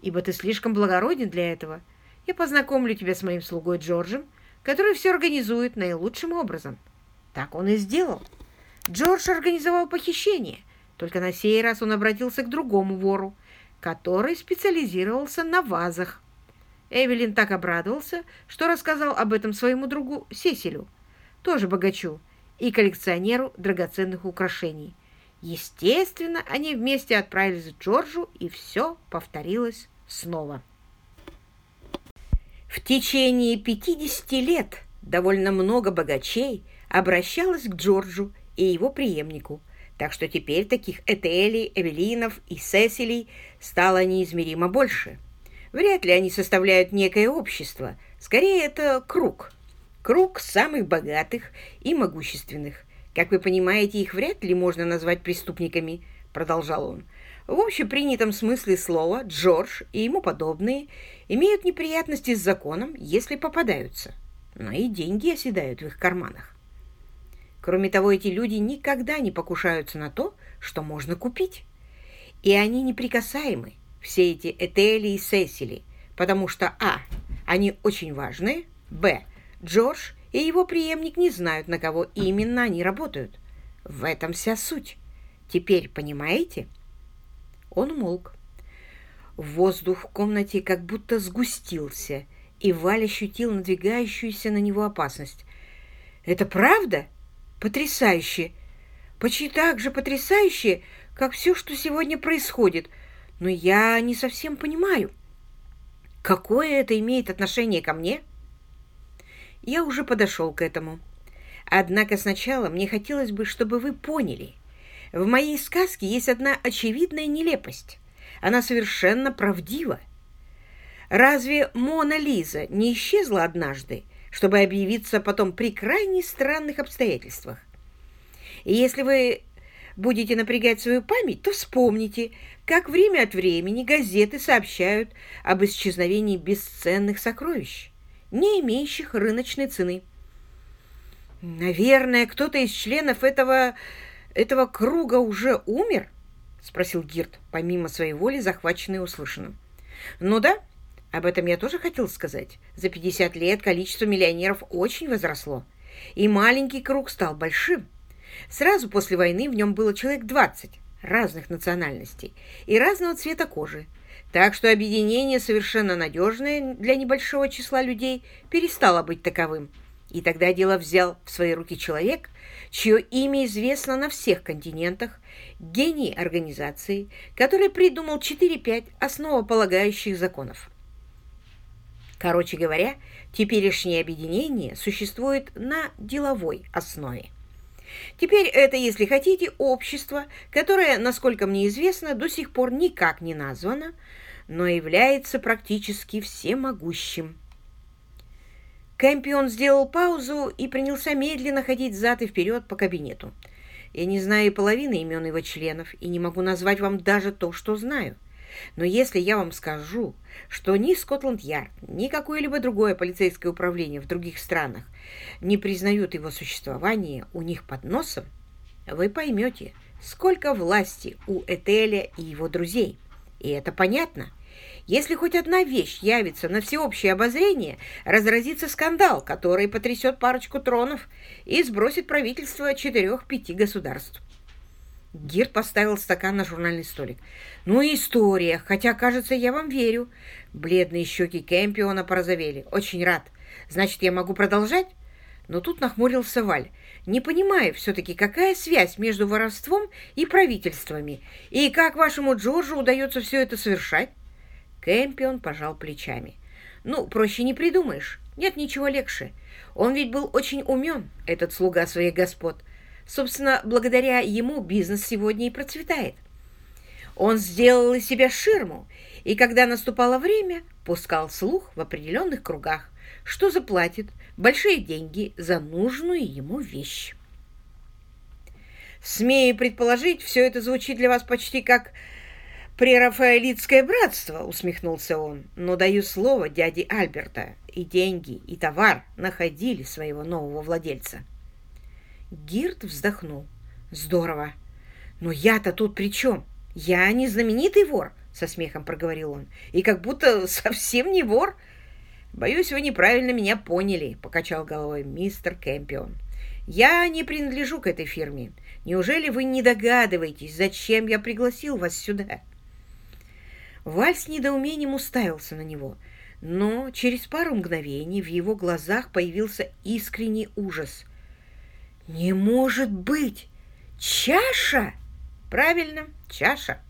ибо ты слишком благороден для этого. Я познакомлю тебя с моим слугой Джорджем, который все организует наилучшим образом». Так он и сделал. Джордж организовал похищение, только на сей раз он обратился к другому вору, который специализировался на вазах. Эвелин так обрадовался, что рассказал об этом своему другу Сесилю, тоже богачу, и коллекционеру драгоценных украшений. Естественно, они вместе отправились к Джорджу, и все повторилось снова. В течение 50 лет довольно много богачей обращалось к Джорджу и его преемнику, так что теперь таких Этелей, Эвелинов и Сесилей стало неизмеримо больше – Вряд ли они составляют некое общество. Скорее, это круг. Круг самых богатых и могущественных. Как вы понимаете, их вряд ли можно назвать преступниками, продолжал он. В общепринятом смысле слова Джордж и ему подобные имеют неприятности с законом, если попадаются. Но и деньги оседают в их карманах. Кроме того, эти люди никогда не покушаются на то, что можно купить. И они неприкасаемы, все эти Этели и Сесили, потому что а. они очень важные, б. Джордж и его преемник не знают, на кого именно они работают. В этом вся суть. Теперь понимаете? Он умолк. Воздух в комнате как будто сгустился, и Валь ощутил надвигающуюся на него опасность. «Это правда? Потрясающе! Почти так же потрясающе, как все, что сегодня происходит», но я не совсем понимаю, какое это имеет отношение ко мне? Я уже подошел к этому. Однако сначала мне хотелось бы, чтобы вы поняли. В моей сказке есть одна очевидная нелепость. Она совершенно правдива. Разве Мона Лиза не исчезла однажды, чтобы объявиться потом при крайне странных обстоятельствах? И если вы будете напрягать свою память, то вспомните, как время от времени газеты сообщают об исчезновении бесценных сокровищ, не имеющих рыночной цены. «Наверное, кто-то из членов этого, этого круга уже умер?» — спросил Гирт, помимо своей воли, захваченный услышанным. «Ну да, об этом я тоже хотел сказать. За 50 лет количество миллионеров очень возросло, и маленький круг стал большим. Сразу после войны в нем было человек 20 разных национальностей и разного цвета кожи, так что объединение, совершенно надежное для небольшого числа людей, перестало быть таковым. И тогда дело взял в свои руки человек, чье имя известно на всех континентах, гений организации, который придумал 4-5 основополагающих законов. Короче говоря, теперешнее объединение существует на деловой основе. Теперь это, если хотите, общество, которое, насколько мне известно, до сих пор никак не названо, но является практически всемогущим. Кэмпион сделал паузу и принялся медленно ходить взад и вперед по кабинету. Я не знаю половины имен его членов, и не могу назвать вам даже то, что знаю. Но если я вам скажу, что ни Скотланд-Ярд, ни какое-либо другое полицейское управление в других странах не признают его существование у них под носом, вы поймете, сколько власти у Этеля и его друзей. И это понятно. Если хоть одна вещь явится на всеобщее обозрение, разразится скандал, который потрясет парочку тронов и сбросит правительство четырех-пяти государств. Гирт поставил стакан на журнальный столик. «Ну и история, хотя, кажется, я вам верю». Бледные щеки Кэмпиона порозовели. «Очень рад. Значит, я могу продолжать?» Но тут нахмурился Валь, не понимая все-таки, какая связь между воровством и правительствами, и как вашему Джорджу удается все это совершать. Кэмпион пожал плечами. «Ну, проще не придумаешь. Нет ничего легче. Он ведь был очень умен, этот слуга своих господ. Собственно, благодаря ему бизнес сегодня и процветает. Он сделал из себя ширму, и когда наступало время, пускал слух в определенных кругах, что заплатит большие деньги за нужную ему вещь. Смею предположить, все это звучит для вас почти как прерафаэлитское братство, усмехнулся он. Но даю слово дяде Альберта, и деньги, и товар находили своего нового владельца. Гирт вздохнул. Здорово. Но я-то тут при чем? Я не знаменитый вор, со смехом проговорил он. И как будто совсем не вор. Боюсь, вы неправильно меня поняли, покачал головой мистер Кэмпион. Я не принадлежу к этой фирме. Неужели вы не догадываетесь, зачем я пригласил вас сюда?» Валь с недоумением уставился на него, но через пару мгновений в его глазах появился искренний ужас. «Не может быть! Чаша!» «Правильно, чаша!»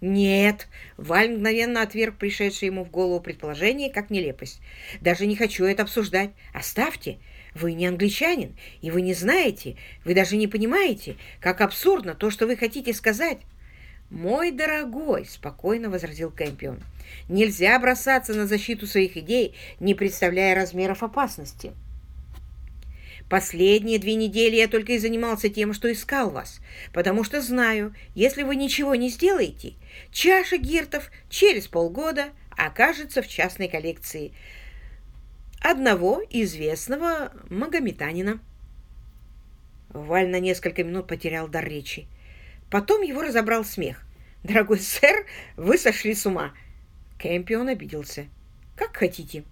«Нет!» — Валь мгновенно отверг пришедшее ему в голову предположение как нелепость. «Даже не хочу это обсуждать. Оставьте! Вы не англичанин, и вы не знаете, вы даже не понимаете, как абсурдно то, что вы хотите сказать. «Мой дорогой», — спокойно возразил Кэмпион, — «нельзя бросаться на защиту своих идей, не представляя размеров опасности». Последние две недели я только и занимался тем, что искал вас, потому что знаю, если вы ничего не сделаете, чаша гиртов через полгода окажется в частной коллекции – одного известного магометанина. Валь на несколько минут потерял дар речи. Потом его разобрал смех. «Дорогой сэр, вы сошли с ума!» Кэмпион обиделся. «Как хотите.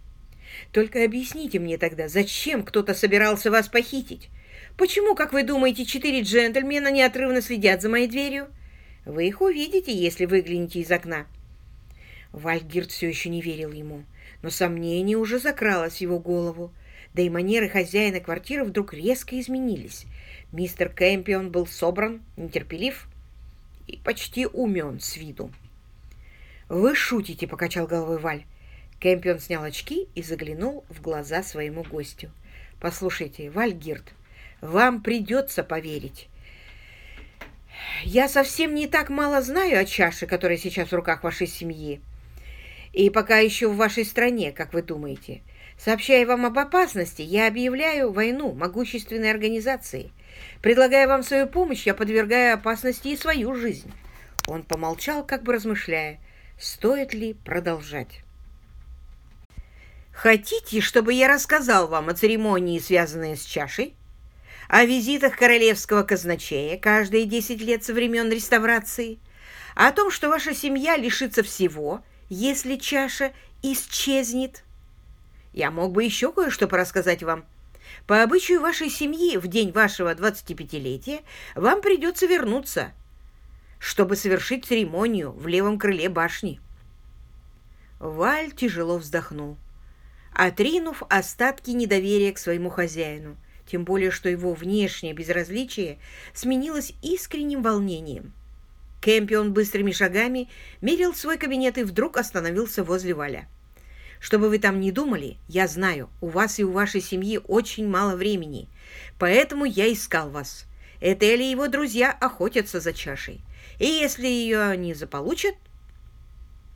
Только объясните мне тогда, зачем кто-то собирался вас похитить? Почему, как вы думаете, четыре джентльмена неотрывно следят за моей дверью? Вы их увидите, если выглянете из окна». Вальгирд все еще не верил ему но сомнение уже закралось в его голову, да и манеры хозяина квартиры вдруг резко изменились. Мистер Кэмпион был собран, нетерпелив и почти умен с виду. «Вы шутите», — покачал головой Валь. Кэмпион снял очки и заглянул в глаза своему гостю. «Послушайте, Вальгирд, вам придется поверить. Я совсем не так мало знаю о чаше, которая сейчас в руках вашей семьи. И пока еще в вашей стране, как вы думаете. Сообщая вам об опасности, я объявляю войну могущественной организации. Предлагая вам свою помощь, я подвергаю опасности и свою жизнь. Он помолчал, как бы размышляя, стоит ли продолжать. Хотите, чтобы я рассказал вам о церемонии, связанной с чашей? О визитах королевского казначея каждые десять лет со времен реставрации? О том, что ваша семья лишится всего, если чаша исчезнет? Я мог бы еще кое-что порассказать вам. По обычаю вашей семьи в день вашего 25-летия вам придется вернуться, чтобы совершить церемонию в левом крыле башни. Валь тяжело вздохнул, отринув остатки недоверия к своему хозяину, тем более что его внешнее безразличие сменилось искренним волнением. Кэмпион быстрыми шагами мерил свой кабинет и вдруг остановился возле Валя. «Чтобы вы там не думали, я знаю, у вас и у вашей семьи очень мало времени, поэтому я искал вас. Этель и его друзья охотятся за чашей, и если ее не заполучат,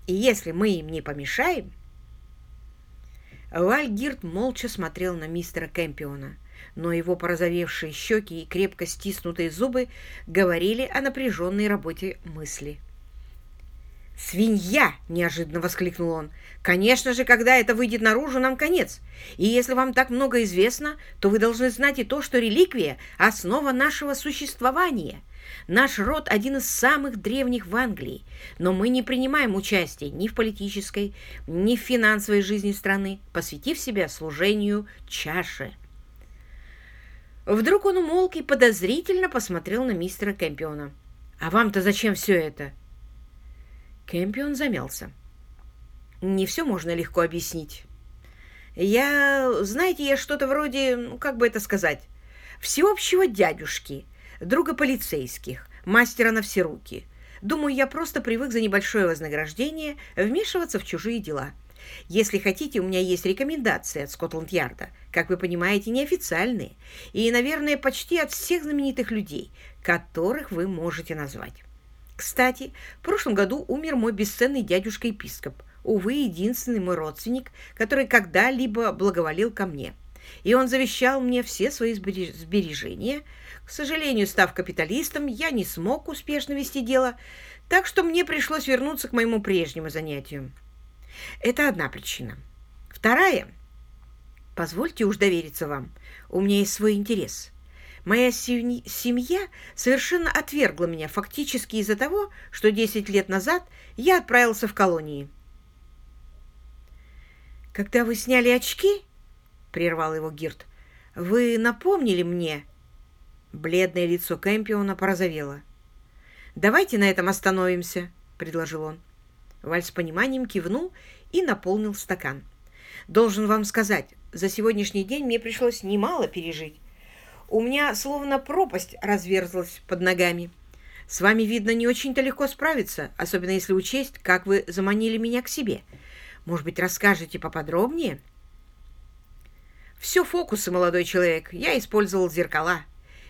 и если мы им не помешаем...» Вальгирд молча смотрел на мистера Кэмпиона но его порозовевшие щеки и крепко стиснутые зубы говорили о напряженной работе мысли. «Свинья!» – неожиданно воскликнул он. «Конечно же, когда это выйдет наружу, нам конец. И если вам так много известно, то вы должны знать и то, что реликвия – основа нашего существования. Наш род один из самых древних в Англии, но мы не принимаем участия ни в политической, ни в финансовой жизни страны, посвятив себя служению чаше». Вдруг он умолк и подозрительно посмотрел на мистера Кэмпиона. «А вам-то зачем все это?» Кэмпион замялся. «Не все можно легко объяснить. Я, знаете, я что-то вроде, ну, как бы это сказать, всеобщего дядюшки, друга полицейских, мастера на все руки. Думаю, я просто привык за небольшое вознаграждение вмешиваться в чужие дела. Если хотите, у меня есть рекомендации от Скотланд-Ярда, как вы понимаете, неофициальные, и, наверное, почти от всех знаменитых людей, которых вы можете назвать. Кстати, в прошлом году умер мой бесценный дядюшка-епископ, увы, единственный мой родственник, который когда-либо благоволил ко мне. И он завещал мне все свои сбережения. К сожалению, став капиталистом, я не смог успешно вести дело, так что мне пришлось вернуться к моему прежнему занятию. Это одна причина. Вторая. Позвольте уж довериться вам. У меня есть свой интерес. Моя семья совершенно отвергла меня фактически из-за того, что 10 лет назад я отправился в колонии. «Когда вы сняли очки, — прервал его Гирт, — вы напомнили мне...» Бледное лицо Кэмпиона порозовело. «Давайте на этом остановимся», — предложил он. Валь с пониманием кивнул и наполнил стакан. «Должен вам сказать, за сегодняшний день мне пришлось немало пережить. У меня словно пропасть разверзлась под ногами. С вами, видно, не очень-то легко справиться, особенно если учесть, как вы заманили меня к себе. Может быть, расскажете поподробнее?» «Все фокусы, молодой человек. Я использовал зеркала.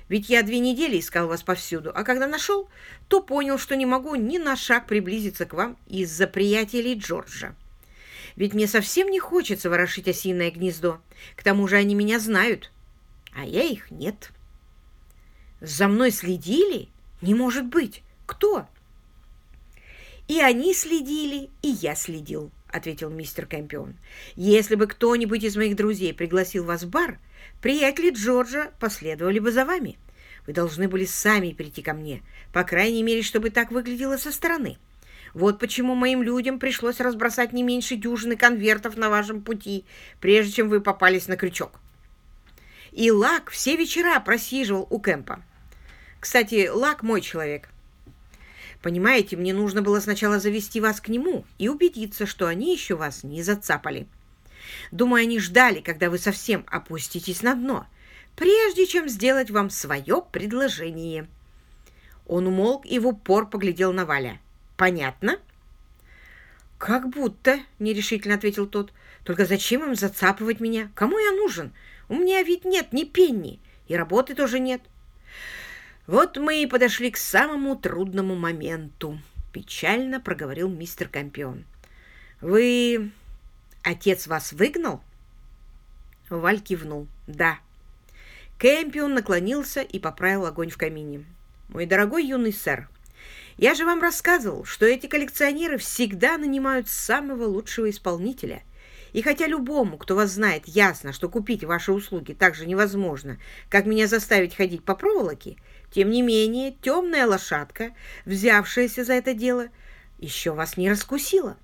Ведь я две недели искал вас повсюду, а когда нашел, то понял, что не могу ни на шаг приблизиться к вам из-за приятелей Джорджа. Ведь мне совсем не хочется ворошить осиное гнездо. К тому же они меня знают, а я их нет. За мной следили? Не может быть. Кто? И они следили, и я следил, ответил мистер Кэмпион. Если бы кто-нибудь из моих друзей пригласил вас в бар, приятели Джорджа последовали бы за вами. Вы должны были сами прийти ко мне, по крайней мере, чтобы так выглядело со стороны. Вот почему моим людям пришлось разбросать не меньше дюжины конвертов на вашем пути, прежде чем вы попались на крючок. И Лак все вечера просиживал у Кэмпа. Кстати, Лак мой человек. Понимаете, мне нужно было сначала завести вас к нему и убедиться, что они еще вас не зацапали. Думаю, они ждали, когда вы совсем опуститесь на дно, прежде чем сделать вам свое предложение. Он умолк и в упор поглядел на Валя. «Понятно?» «Как будто», — нерешительно ответил тот. «Только зачем им зацапывать меня? Кому я нужен? У меня ведь нет ни пенни, и работы тоже нет». «Вот мы и подошли к самому трудному моменту», — печально проговорил мистер Компион. «Вы... Отец вас выгнал?» Валь кивнул. «Да». Кэмпион наклонился и поправил огонь в камине. «Мой дорогой юный сэр, я же вам рассказывал, что эти коллекционеры всегда нанимают самого лучшего исполнителя. И хотя любому, кто вас знает, ясно, что купить ваши услуги так же невозможно, как меня заставить ходить по проволоке, тем не менее темная лошадка, взявшаяся за это дело, еще вас не раскусила.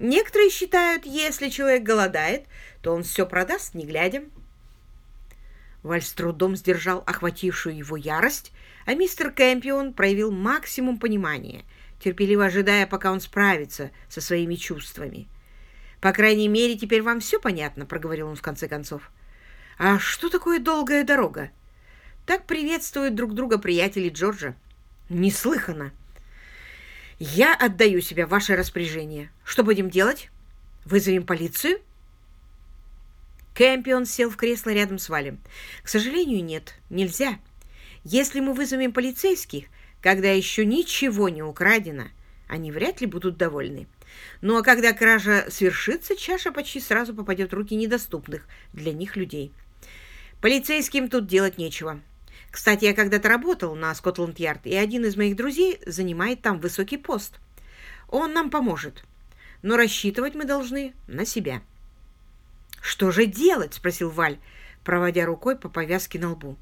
Некоторые считают, если человек голодает, то он все продаст, не глядя. Валь с трудом сдержал охватившую его ярость, а мистер Кэмпион проявил максимум понимания, терпеливо ожидая, пока он справится со своими чувствами. «По крайней мере, теперь вам все понятно», — проговорил он в конце концов. «А что такое долгая дорога?» «Так приветствуют друг друга приятели Джорджа». «Неслыханно!» «Я отдаю себя в ваше распоряжение. Что будем делать? Вызовем полицию?» Кэмпион сел в кресло рядом с Валем. «К сожалению, нет, нельзя. Если мы вызовем полицейских, когда еще ничего не украдено, они вряд ли будут довольны. Ну а когда кража свершится, чаша почти сразу попадет в руки недоступных для них людей. Полицейским тут делать нечего. Кстати, я когда-то работал на Скотланд-Ярд, и один из моих друзей занимает там высокий пост. Он нам поможет. Но рассчитывать мы должны на себя». «Что же делать?» — спросил Валь, проводя рукой по повязке на лбу.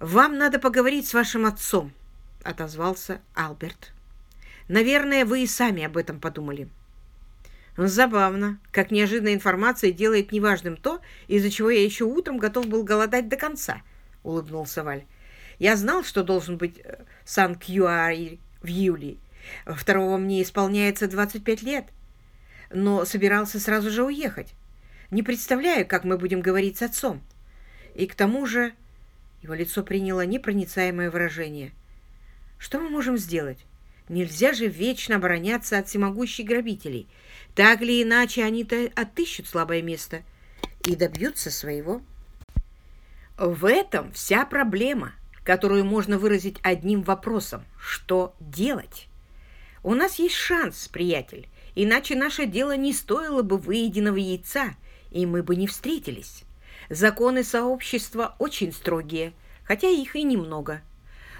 «Вам надо поговорить с вашим отцом», — отозвался Алберт. «Наверное, вы и сами об этом подумали». Забавно, как неожиданная информация делает неважным то, из-за чего я еще утром готов был голодать до конца, — улыбнулся Валь. Я знал, что должен быть э, Сан-Кьюари в июле. Второго мне исполняется 25 лет, но собирался сразу же уехать. Не представляю, как мы будем говорить с отцом. И к тому же его лицо приняло непроницаемое выражение. Что мы можем сделать? Нельзя же вечно обороняться от всемогущих грабителей. Так или иначе, они-то отыщут слабое место и добьются своего. В этом вся проблема, которую можно выразить одним вопросом. Что делать? У нас есть шанс, приятель, иначе наше дело не стоило бы выеденного яйца, и мы бы не встретились. Законы сообщества очень строгие, хотя их и немного –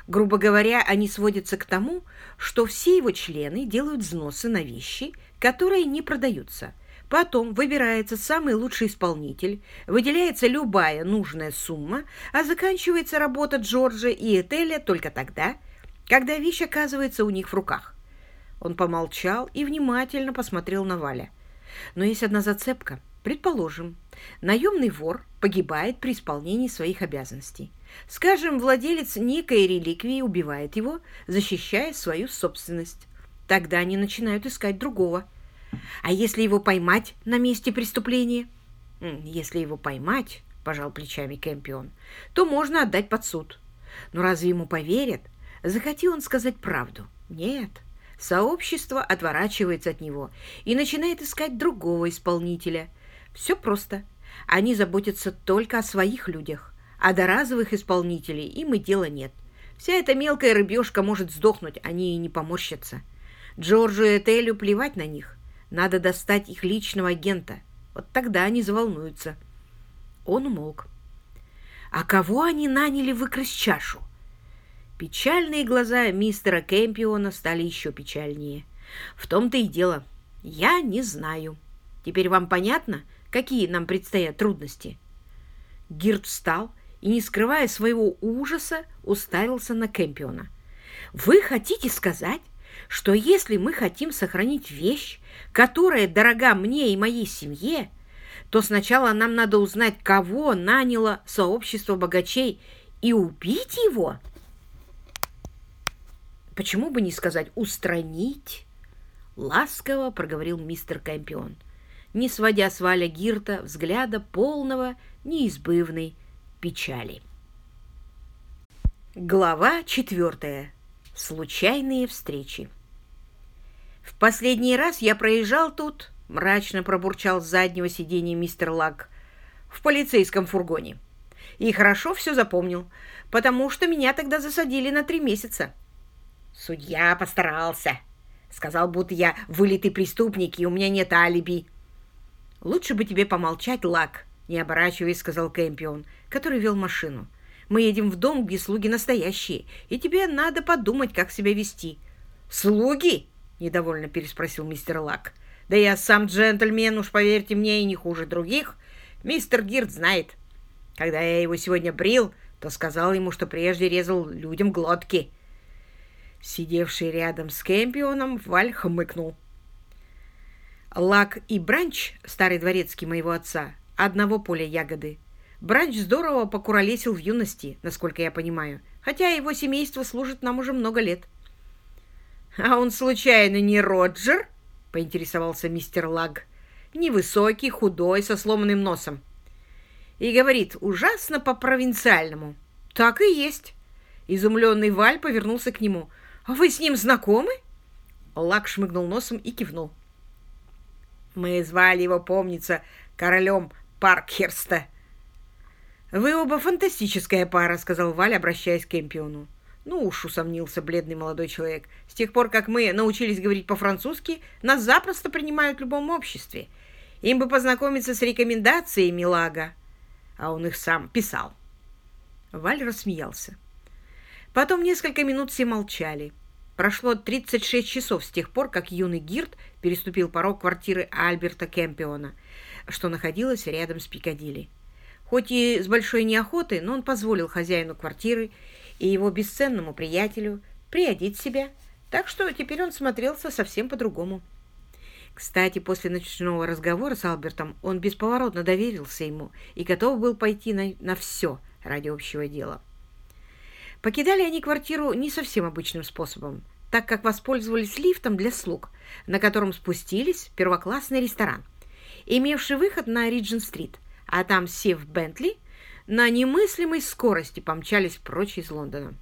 Грубо говоря, они сводятся к тому, что все его члены делают взносы на вещи, которые не продаются. Потом выбирается самый лучший исполнитель, выделяется любая нужная сумма, а заканчивается работа Джорджа и Этеля только тогда, когда вещь оказывается у них в руках. Он помолчал и внимательно посмотрел на Валя. Но есть одна зацепка. Предположим, наемный вор погибает при исполнении своих обязанностей. Скажем, владелец некой реликвии убивает его, защищая свою собственность. Тогда они начинают искать другого. А если его поймать на месте преступления? Если его поймать, пожал плечами Кэмпион, то можно отдать под суд. Но разве ему поверят? Захотел он сказать правду? Нет. Сообщество отворачивается от него и начинает искать другого исполнителя. Все просто. Они заботятся только о своих людях а до разовых исполнителей им и дела нет. Вся эта мелкая рыбешка может сдохнуть, они и не поморщатся. Джорджу и Этелю плевать на них. Надо достать их личного агента. Вот тогда они заволнуются. Он умолк. А кого они наняли выкрасть чашу? Печальные глаза мистера Кэмпиона стали еще печальнее. В том-то и дело. Я не знаю. Теперь вам понятно, какие нам предстоят трудности? Гирт встал и, не скрывая своего ужаса, уставился на Кэмпиона. «Вы хотите сказать, что если мы хотим сохранить вещь, которая дорога мне и моей семье, то сначала нам надо узнать, кого наняло сообщество богачей, и убить его?» «Почему бы не сказать «устранить»?» Ласково проговорил мистер Кэмпион, не сводя с Валя Гирта взгляда полного, неизбывной печали. Глава четвертая. Случайные встречи. В последний раз я проезжал тут, мрачно пробурчал с заднего сиденья мистер Лак, в полицейском фургоне. И хорошо все запомнил, потому что меня тогда засадили на три месяца. Судья постарался. Сказал, будто я вылитый преступник, и у меня нет алиби. Лучше бы тебе помолчать, Лак, не оборачиваясь, сказал Кэмпион, который вел машину. «Мы едем в дом, где слуги настоящие, и тебе надо подумать, как себя вести». «Слуги?» — недовольно переспросил мистер Лак. «Да я сам джентльмен, уж поверьте мне, и не хуже других. Мистер Гирд знает. Когда я его сегодня брил, то сказал ему, что прежде резал людям глотки». Сидевший рядом с Кэмпионом, Валь хмыкнул. Лак и Бранч, старый дворецкий моего отца, одного поля ягоды. Бранч здорово покуролесил в юности, насколько я понимаю, хотя его семейство служит нам уже много лет. «А он случайно не Роджер?» — поинтересовался мистер Лаг. «Невысокий, худой, со сломанным носом». И говорит ужасно по-провинциальному. «Так и есть». Изумленный Валь повернулся к нему. «А вы с ним знакомы?» Лак шмыгнул носом и кивнул. «Мы звали его, помнится, королем Паркхерста». «Вы оба фантастическая пара», — сказал Валь, обращаясь к Кемпиону. «Ну уж», — усомнился бледный молодой человек. «С тех пор, как мы научились говорить по-французски, нас запросто принимают в любом обществе. Им бы познакомиться с рекомендациями Лага». А он их сам писал. Валь рассмеялся. Потом несколько минут все молчали. Прошло 36 часов с тех пор, как юный Гирт переступил порог квартиры Альберта Кемпиона — что находилась рядом с Пикадилли. Хоть и с большой неохотой, но он позволил хозяину квартиры и его бесценному приятелю приодеть себя, так что теперь он смотрелся совсем по-другому. Кстати, после ночного разговора с Альбертом он бесповоротно доверился ему и готов был пойти на, на все ради общего дела. Покидали они квартиру не совсем обычным способом, так как воспользовались лифтом для слуг, на котором спустились в первоклассный ресторан – имевший выход на Риджин-стрит, а там, сев в Бентли, на немыслимой скорости помчались прочь из Лондона.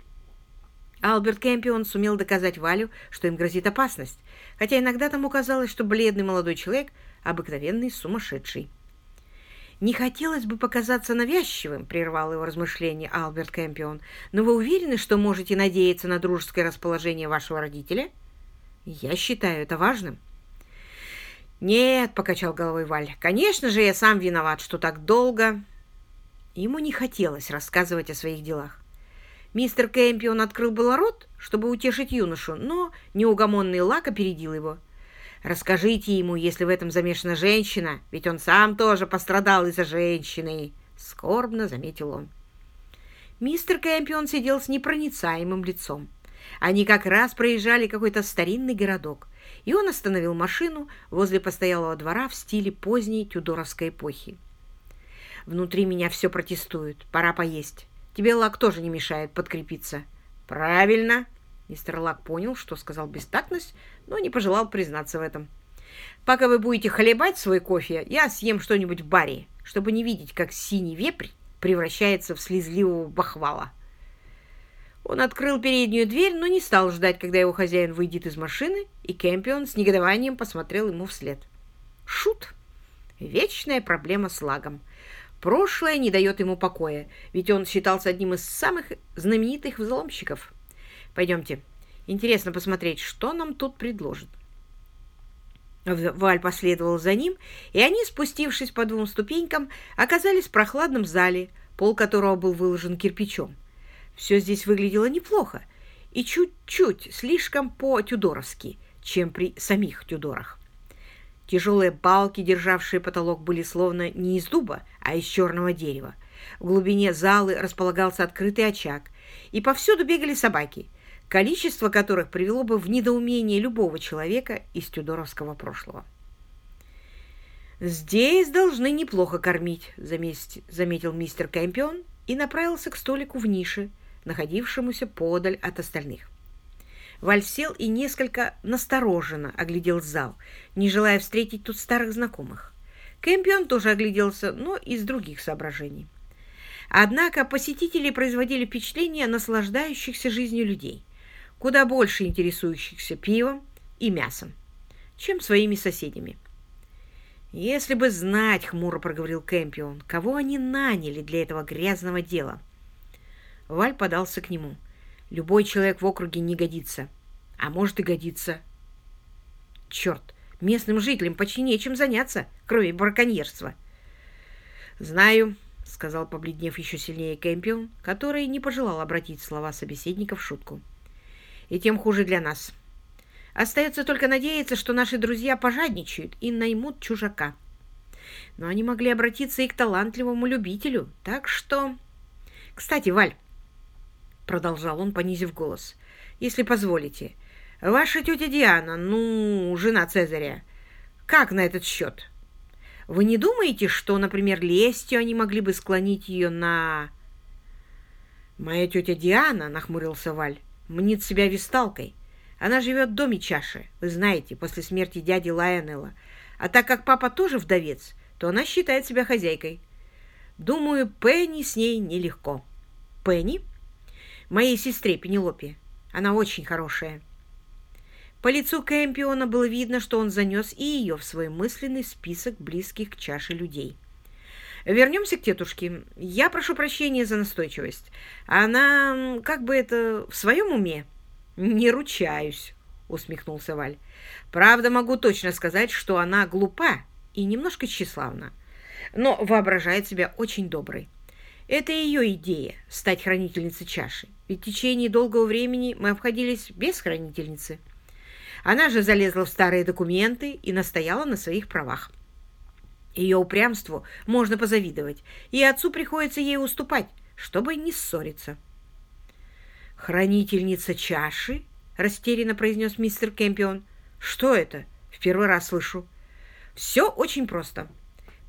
Альберт Кэмпион сумел доказать Валю, что им грозит опасность, хотя иногда тому казалось, что бледный молодой человек – обыкновенный сумасшедший. «Не хотелось бы показаться навязчивым», — прервал его размышление Альберт Кэмпион, «но вы уверены, что можете надеяться на дружеское расположение вашего родителя?» «Я считаю это важным». «Нет», — покачал головой Валь, — «конечно же, я сам виноват, что так долго...» Ему не хотелось рассказывать о своих делах. Мистер Кэмпион открыл было рот, чтобы утешить юношу, но неугомонный Лак опередил его. Расскажите ему, если в этом замешана женщина, ведь он сам тоже пострадал из-за женщины, — скорбно заметил он. Мистер Кэмпион сидел с непроницаемым лицом. Они как раз проезжали какой-то старинный городок, и он остановил машину возле постоялого двора в стиле поздней тюдоровской эпохи. «Внутри меня все протестует. Пора поесть. Тебе Лак тоже не мешает подкрепиться». «Правильно!» Мистер Лак понял, что сказал бестактность, но не пожелал признаться в этом. «Пока вы будете хлебать свой кофе, я съем что-нибудь в баре, чтобы не видеть, как синий вепрь превращается в слезливого бахвала». Он открыл переднюю дверь, но не стал ждать, когда его хозяин выйдет из машины, и Кэмпион с негодованием посмотрел ему вслед. Шут! Вечная проблема с лагом. Прошлое не дает ему покоя, ведь он считался одним из самых знаменитых взломщиков. Пойдемте. Интересно посмотреть, что нам тут предложат. Валь последовал за ним, и они, спустившись по двум ступенькам, оказались в прохладном зале, пол которого был выложен кирпичом. Все здесь выглядело неплохо и чуть-чуть слишком по-тюдоровски, чем при самих Тюдорах. Тяжелые балки, державшие потолок, были словно не из дуба, а из черного дерева. В глубине залы располагался открытый очаг, и повсюду бегали собаки, количество которых привело бы в недоумение любого человека из тюдоровского прошлого. «Здесь должны неплохо кормить», — заметил мистер Кэмпион и направился к столику в нише, находившемуся подаль от остальных. Валь сел и несколько настороженно оглядел зал, не желая встретить тут старых знакомых. Кэмпион тоже огляделся, но из других соображений. Однако посетители производили впечатление наслаждающихся жизнью людей — куда больше интересующихся пивом и мясом, чем своими соседями. «Если бы знать, — хмуро проговорил Кэмпион, — кого они наняли для этого грязного дела». Валь подался к нему. «Любой человек в округе не годится. А может и годится». «Черт, местным жителям почти нечем заняться, кроме браконьерства». «Знаю», — сказал, побледнев еще сильнее Кэмпион, который не пожелал обратить слова собеседника в шутку и тем хуже для нас. Остается только надеяться, что наши друзья пожадничают и наймут чужака. Но они могли обратиться и к талантливому любителю, так что... Кстати, Валь, — продолжал он, понизив голос, — если позволите, ваша тетя Диана, ну, жена Цезаря, как на этот счет? Вы не думаете, что, например, лестью они могли бы склонить ее на... «Моя тетя Диана», — нахмурился Валь, мнит себя висталкой. Она живет в доме чаши, вы знаете, после смерти дяди Лайонелла. А так как папа тоже вдовец, то она считает себя хозяйкой. Думаю, Пенни с ней нелегко. Пенни? Моей сестре Пенелопе. Она очень хорошая. По лицу Кэмпиона было видно, что он занес и ее в свой мысленный список близких к чаше людей. Вернемся к тетушке. Я прошу прощения за настойчивость. Она, как бы это, в своем уме? Не ручаюсь, усмехнулся Валь. Правда, могу точно сказать, что она глупа и немножко тщеславна, но воображает себя очень доброй. Это ее идея – стать хранительницей чаши, ведь в течение долгого времени мы обходились без хранительницы. Она же залезла в старые документы и настояла на своих правах. Ее упрямству можно позавидовать, и отцу приходится ей уступать, чтобы не ссориться. «Хранительница чаши?» — растерянно произнес мистер Кемпион. «Что это? В первый раз слышу». «Все очень просто».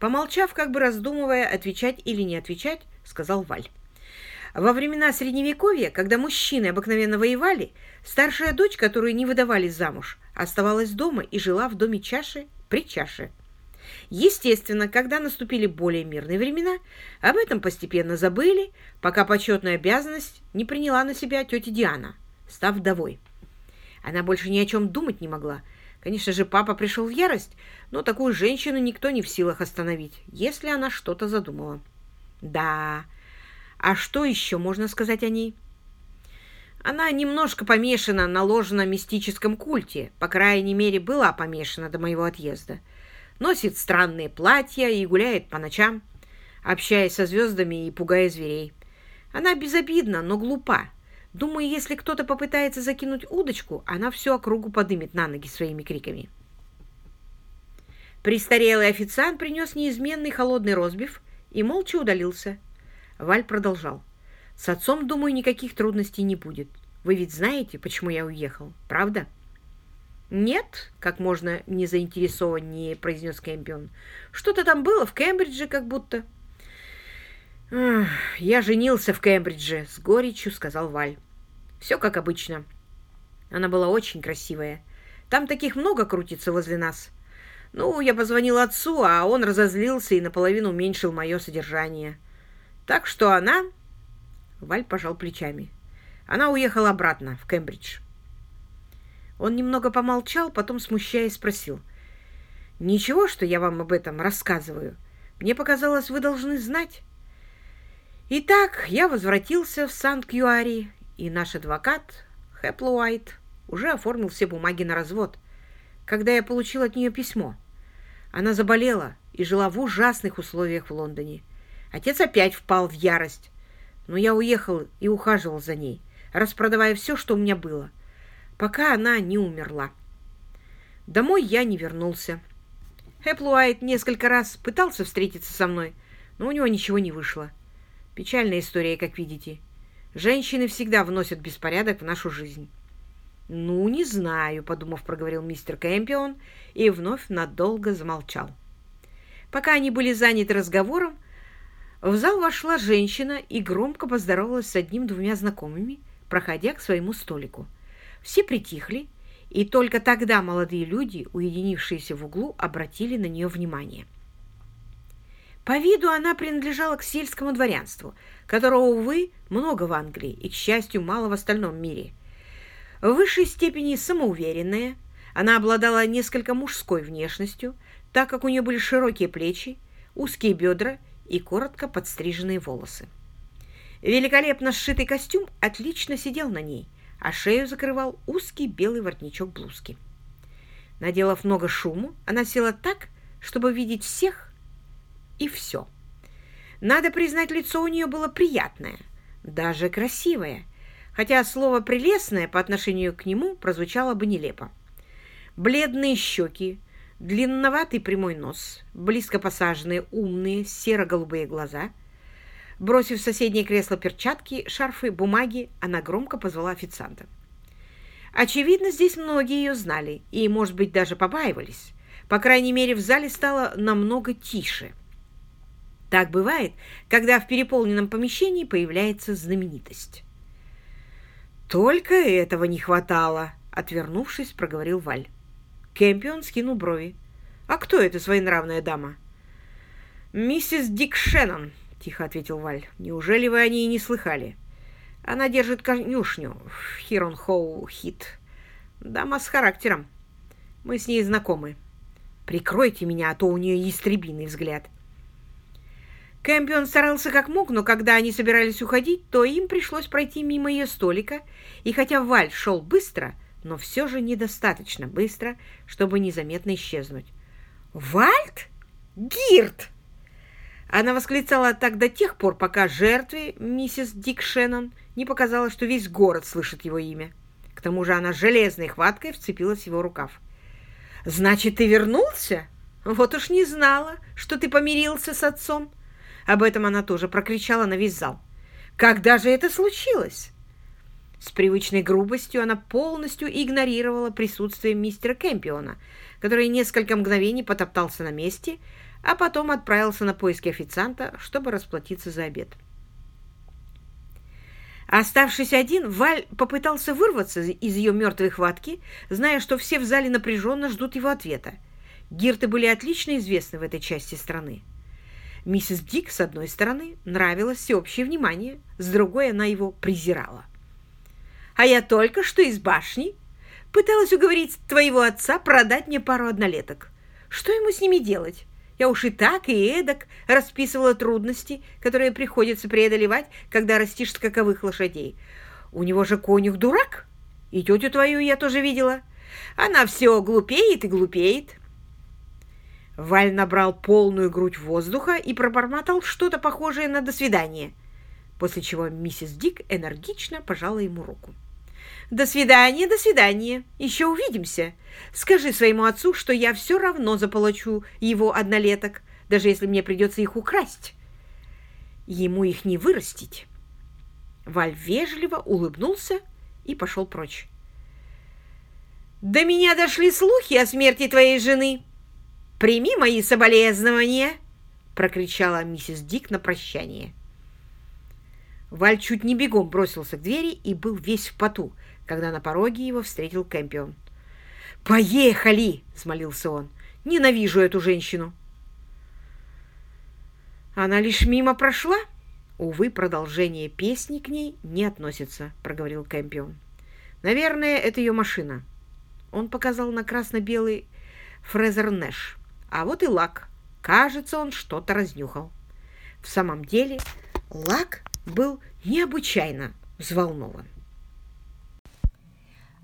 Помолчав, как бы раздумывая, отвечать или не отвечать, сказал Валь. Во времена Средневековья, когда мужчины обыкновенно воевали, старшая дочь, которую не выдавали замуж, оставалась дома и жила в доме чаши при чаше. Естественно, когда наступили более мирные времена, об этом постепенно забыли, пока почетную обязанность не приняла на себя тетя Диана, став вдовой. Она больше ни о чем думать не могла. Конечно же, папа пришел в ярость, но такую женщину никто не в силах остановить, если она что-то задумала. Да, а что еще можно сказать о ней? Она немножко помешана на ложно-мистическом культе, по крайней мере, была помешана до моего отъезда. Носит странные платья и гуляет по ночам, общаясь со звездами и пугая зверей. Она безобидна, но глупа. Думаю, если кто-то попытается закинуть удочку, она всю округу подымет на ноги своими криками. Престарелый официант принес неизменный холодный розбив и молча удалился. Валь продолжал. «С отцом, думаю, никаких трудностей не будет. Вы ведь знаете, почему я уехал, правда?» «Нет», — как можно не заинтересованнее произнес Кэмпион. «Что-то там было в Кембридже, как будто». «Я женился в Кембридже», — с горечью сказал Валь. «Все как обычно. Она была очень красивая. Там таких много крутится возле нас. Ну, я позвонил отцу, а он разозлился и наполовину уменьшил мое содержание. Так что она...» Валь пожал плечами. «Она уехала обратно, в Кембридж». Он немного помолчал, потом, смущаясь, спросил. «Ничего, что я вам об этом рассказываю. Мне показалось, вы должны знать». Итак, я возвратился в Сант-Кьюари, и наш адвокат, Хэпл Уайт, уже оформил все бумаги на развод, когда я получил от нее письмо. Она заболела и жила в ужасных условиях в Лондоне. Отец опять впал в ярость, но я уехал и ухаживал за ней, распродавая все, что у меня было, пока она не умерла. Домой я не вернулся. Хэпл Уайт несколько раз пытался встретиться со мной, но у него ничего не вышло. Печальная история, как видите. Женщины всегда вносят беспорядок в нашу жизнь. «Ну, не знаю», — подумав, проговорил мистер Кэмпион и вновь надолго замолчал. Пока они были заняты разговором, в зал вошла женщина и громко поздоровалась с одним-двумя знакомыми, проходя к своему столику. Все притихли, и только тогда молодые люди, уединившиеся в углу, обратили на нее внимание. По виду она принадлежала к сельскому дворянству, которого, увы, много в Англии и, к счастью, мало в остальном мире. В высшей степени самоуверенная, она обладала несколько мужской внешностью, так как у нее были широкие плечи, узкие бедра и коротко подстриженные волосы. Великолепно сшитый костюм отлично сидел на ней, а шею закрывал узкий белый воротничок блузки. Наделав много шуму, она села так, чтобы видеть всех, и все. Надо признать, лицо у нее было приятное, даже красивое, хотя слово «прелестное» по отношению к нему прозвучало бы нелепо. Бледные щеки, длинноватый прямой нос, близко посаженные умные серо-голубые глаза. Бросив в соседнее кресло перчатки, шарфы, бумаги, она громко позвала официанта. Очевидно, здесь многие ее знали и, может быть, даже побаивались. По крайней мере, в зале стало намного тише – так бывает, когда в переполненном помещении появляется знаменитость. «Только этого не хватало», — отвернувшись, проговорил Валь. Кэмпион скинул брови. «А кто эта своенравная дама?» «Миссис Дик Шеннон», — тихо ответил Валь. «Неужели вы о ней не слыхали? Она держит конюшню в Хирон-Хоу-Хит. Дама с характером. Мы с ней знакомы. Прикройте меня, а то у нее ястребиный взгляд. Кэмпион старался как мог, но когда они собирались уходить, то им пришлось пройти мимо ее столика, и хотя Валь шел быстро, но все же недостаточно быстро, чтобы незаметно исчезнуть. «Вальд? Гирт!» Она восклицала так до тех пор, пока жертве, миссис Дик Шеннон, не показалось, что весь город слышит его имя. К тому же она железной хваткой вцепилась в его рукав. «Значит, ты вернулся? Вот уж не знала, что ты помирился с отцом. Об этом она тоже прокричала на весь зал. «Когда же это случилось?» С привычной грубостью она полностью игнорировала присутствие мистера Кэмпиона, который несколько мгновений потоптался на месте, а потом отправился на поиски официанта, чтобы расплатиться за обед. Оставшись один, Валь попытался вырваться из ее мертвой хватки, зная, что все в зале напряженно ждут его ответа. Гирты были отлично известны в этой части страны. Миссис Дик, с одной стороны, нравилось всеобщее внимание, с другой она его презирала. А я только что из башни пыталась уговорить твоего отца продать мне пару однолеток. Что ему с ними делать? Я уж и так, и эдак расписывала трудности, которые приходится преодолевать, когда растишь скаковых лошадей. У него же конюх дурак. И тетю твою я тоже видела. Она все глупеет и глупеет. Валь набрал полную грудь воздуха и пробормотал что-то похожее на «до свидания», после чего миссис Дик энергично пожала ему руку. «До свидания, до свидания. Еще увидимся. Скажи своему отцу, что я все равно заполучу его однолеток, даже если мне придется их украсть. Ему их не вырастить». Валь вежливо улыбнулся и пошел прочь. «До меня дошли слухи о смерти твоей жены. Прими мои соболезнования!» — прокричала миссис Дик на прощание. Валь чуть не бегом бросился к двери и был весь в поту, когда на пороге его встретил Кэмпион. «Поехали!» — смолился он. «Ненавижу эту женщину!» «Она лишь мимо прошла?» «Увы, продолжение песни к ней не относится», — проговорил Кэмпион. «Наверное, это ее машина». Он показал на красно-белый Фрезер Нэш. А вот и лак. Кажется, он что-то разнюхал. В самом деле, лак был необычайно взволнован.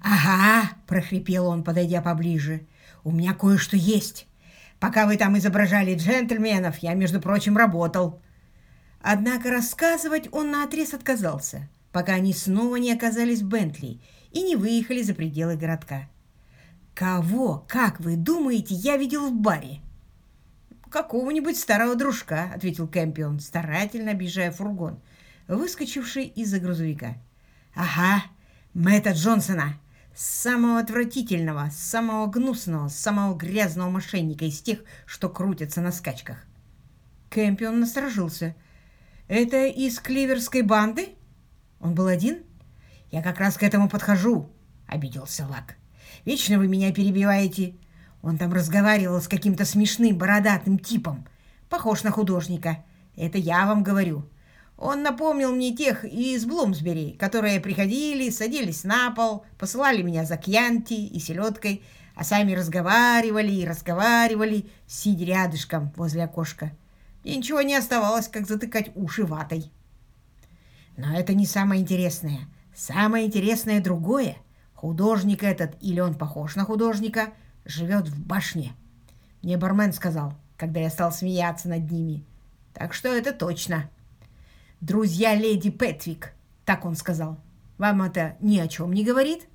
«Ага», — прохрипел он, подойдя поближе, — «у меня кое-что есть. Пока вы там изображали джентльменов, я, между прочим, работал». Однако рассказывать он наотрез отказался, пока они снова не оказались в Бентли и не выехали за пределы городка. «Кого, как вы думаете, я видел в баре?» «Какого-нибудь старого дружка», — ответил Кэмпион, старательно объезжая фургон, выскочивший из-за грузовика. «Ага, Мэтта Джонсона, самого отвратительного, самого гнусного, самого грязного мошенника из тех, что крутятся на скачках». Кэмпион насторожился. «Это из кливерской банды? Он был один?» «Я как раз к этому подхожу», — обиделся Лак. «Вечно вы меня перебиваете. Он там разговаривал с каким-то смешным бородатым типом. Похож на художника. Это я вам говорю. Он напомнил мне тех из Блумсбери, которые приходили, садились на пол, посылали меня за кьянти и селедкой, а сами разговаривали и разговаривали, сидя рядышком возле окошка. И ничего не оставалось, как затыкать уши ватой. Но это не самое интересное. Самое интересное другое. Художник этот, или он похож на художника, живет в башне. Мне бармен сказал, когда я стал смеяться над ними. Так что это точно. Друзья леди Петвик, так он сказал. Вам это ни о чем не говорит?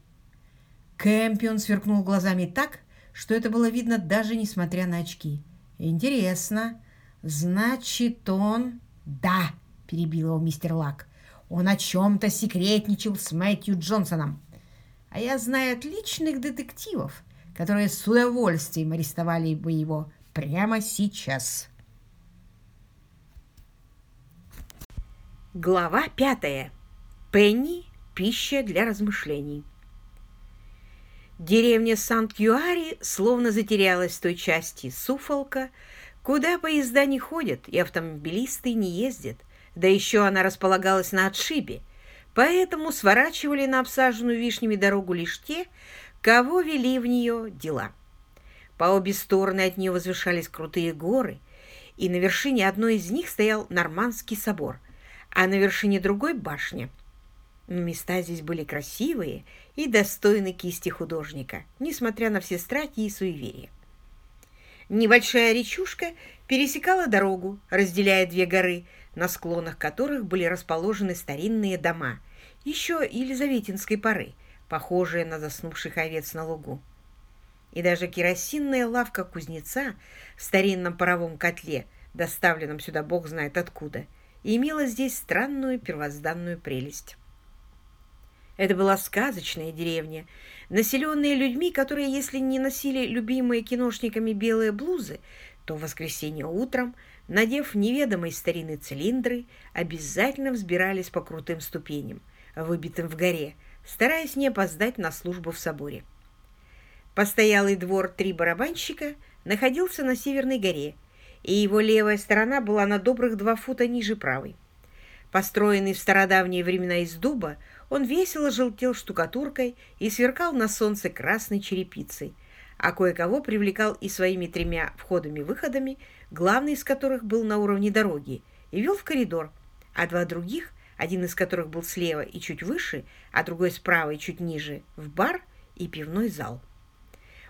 Кэмпион сверкнул глазами так, что это было видно даже несмотря на очки. Интересно. Значит, он... Да, перебил его мистер Лак. Он о чем-то секретничал с Мэтью Джонсоном. А я знаю отличных детективов, которые с удовольствием арестовали бы его прямо сейчас. Глава пятая. Пенни – пища для размышлений. Деревня Сант-Юари словно затерялась в той части Суфолка, куда поезда не ходят и автомобилисты не ездят, да еще она располагалась на отшибе, поэтому сворачивали на обсаженную вишнями дорогу лишь те, кого вели в нее дела. По обе стороны от нее возвышались крутые горы, и на вершине одной из них стоял Нормандский собор, а на вершине другой — башня. Но места здесь были красивые и достойны кисти художника, несмотря на все страхи и суеверия. Небольшая речушка пересекала дорогу, разделяя две горы, на склонах которых были расположены старинные дома, еще елизаветинской поры — похожие на заснувших овец на лугу. И даже керосинная лавка кузнеца в старинном паровом котле, доставленном сюда бог знает откуда, имела здесь странную первозданную прелесть. Это была сказочная деревня, населенная людьми, которые, если не носили любимые киношниками белые блузы, то в воскресенье утром, надев неведомые старинные цилиндры, обязательно взбирались по крутым ступеням, выбитым в горе, стараясь не опоздать на службу в соборе. Постоялый двор «Три барабанщика» находился на Северной горе, и его левая сторона была на добрых два фута ниже правой. Построенный в стародавние времена из дуба, он весело желтел штукатуркой и сверкал на солнце красной черепицей, а кое-кого привлекал и своими тремя входами-выходами, главный из которых был на уровне дороги, и вел в коридор, а два других, один из которых был слева и чуть выше, а другой справа и чуть ниже, в бар и пивной зал.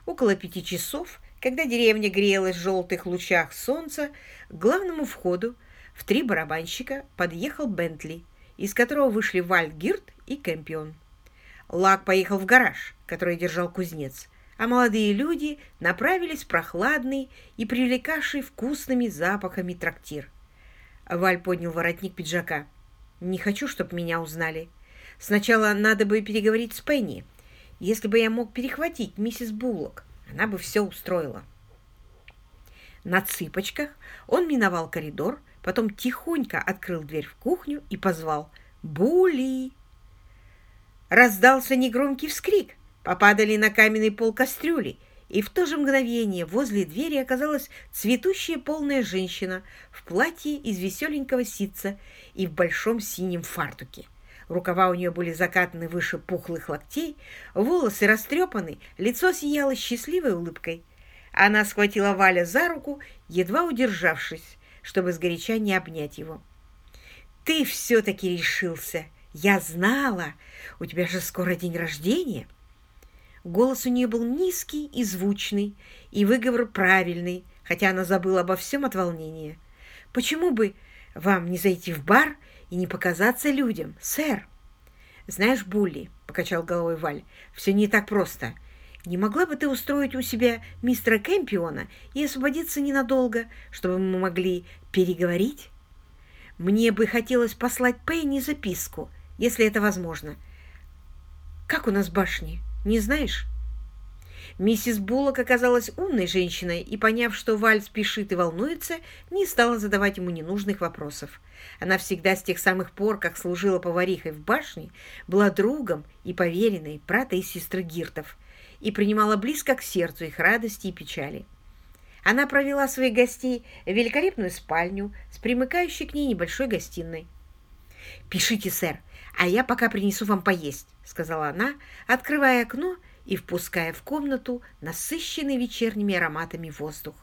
Около пяти часов, когда деревня грелась в желтых лучах солнца, к главному входу в три барабанщика подъехал Бентли, из которого вышли Вальгирт и Кэмпион. Лак поехал в гараж, который держал кузнец, а молодые люди направились в прохладный и привлекавший вкусными запахами трактир. Валь поднял воротник пиджака. «Не хочу, чтобы меня узнали. Сначала надо бы переговорить с Пенни. Если бы я мог перехватить миссис Буллок, она бы все устроила». На цыпочках он миновал коридор, потом тихонько открыл дверь в кухню и позвал «Були!». Раздался негромкий вскрик, попадали на каменный пол кастрюли, и в то же мгновение возле двери оказалась цветущая полная женщина в платье из веселенького ситца и в большом синем фартуке. Рукава у нее были закатаны выше пухлых локтей, волосы растрепаны, лицо сияло счастливой улыбкой. Она схватила Валя за руку, едва удержавшись, чтобы сгоряча не обнять его. «Ты все-таки решился! Я знала! У тебя же скоро день рождения!» Голос у нее был низкий и звучный, и выговор правильный, хотя она забыла обо всем от волнения. «Почему бы вам не зайти в бар и не показаться людям, сэр?» «Знаешь, Булли», — покачал головой Валь, — «все не так просто. Не могла бы ты устроить у себя мистера Кэмпиона и освободиться ненадолго, чтобы мы могли переговорить? Мне бы хотелось послать Пенни записку, если это возможно. Как у нас башни?» Не знаешь?» Миссис Буллок оказалась умной женщиной и, поняв, что Валь спешит и волнуется, не стала задавать ему ненужных вопросов. Она всегда с тех самых пор, как служила поварихой в башне, была другом и поверенной брата и сестры Гиртов и принимала близко к сердцу их радости и печали. Она провела своих гостей в великолепную спальню с примыкающей к ней небольшой гостиной. «Пишите, сэр, а я пока принесу вам поесть», — сказала она, открывая окно и впуская в комнату насыщенный вечерними ароматами воздух.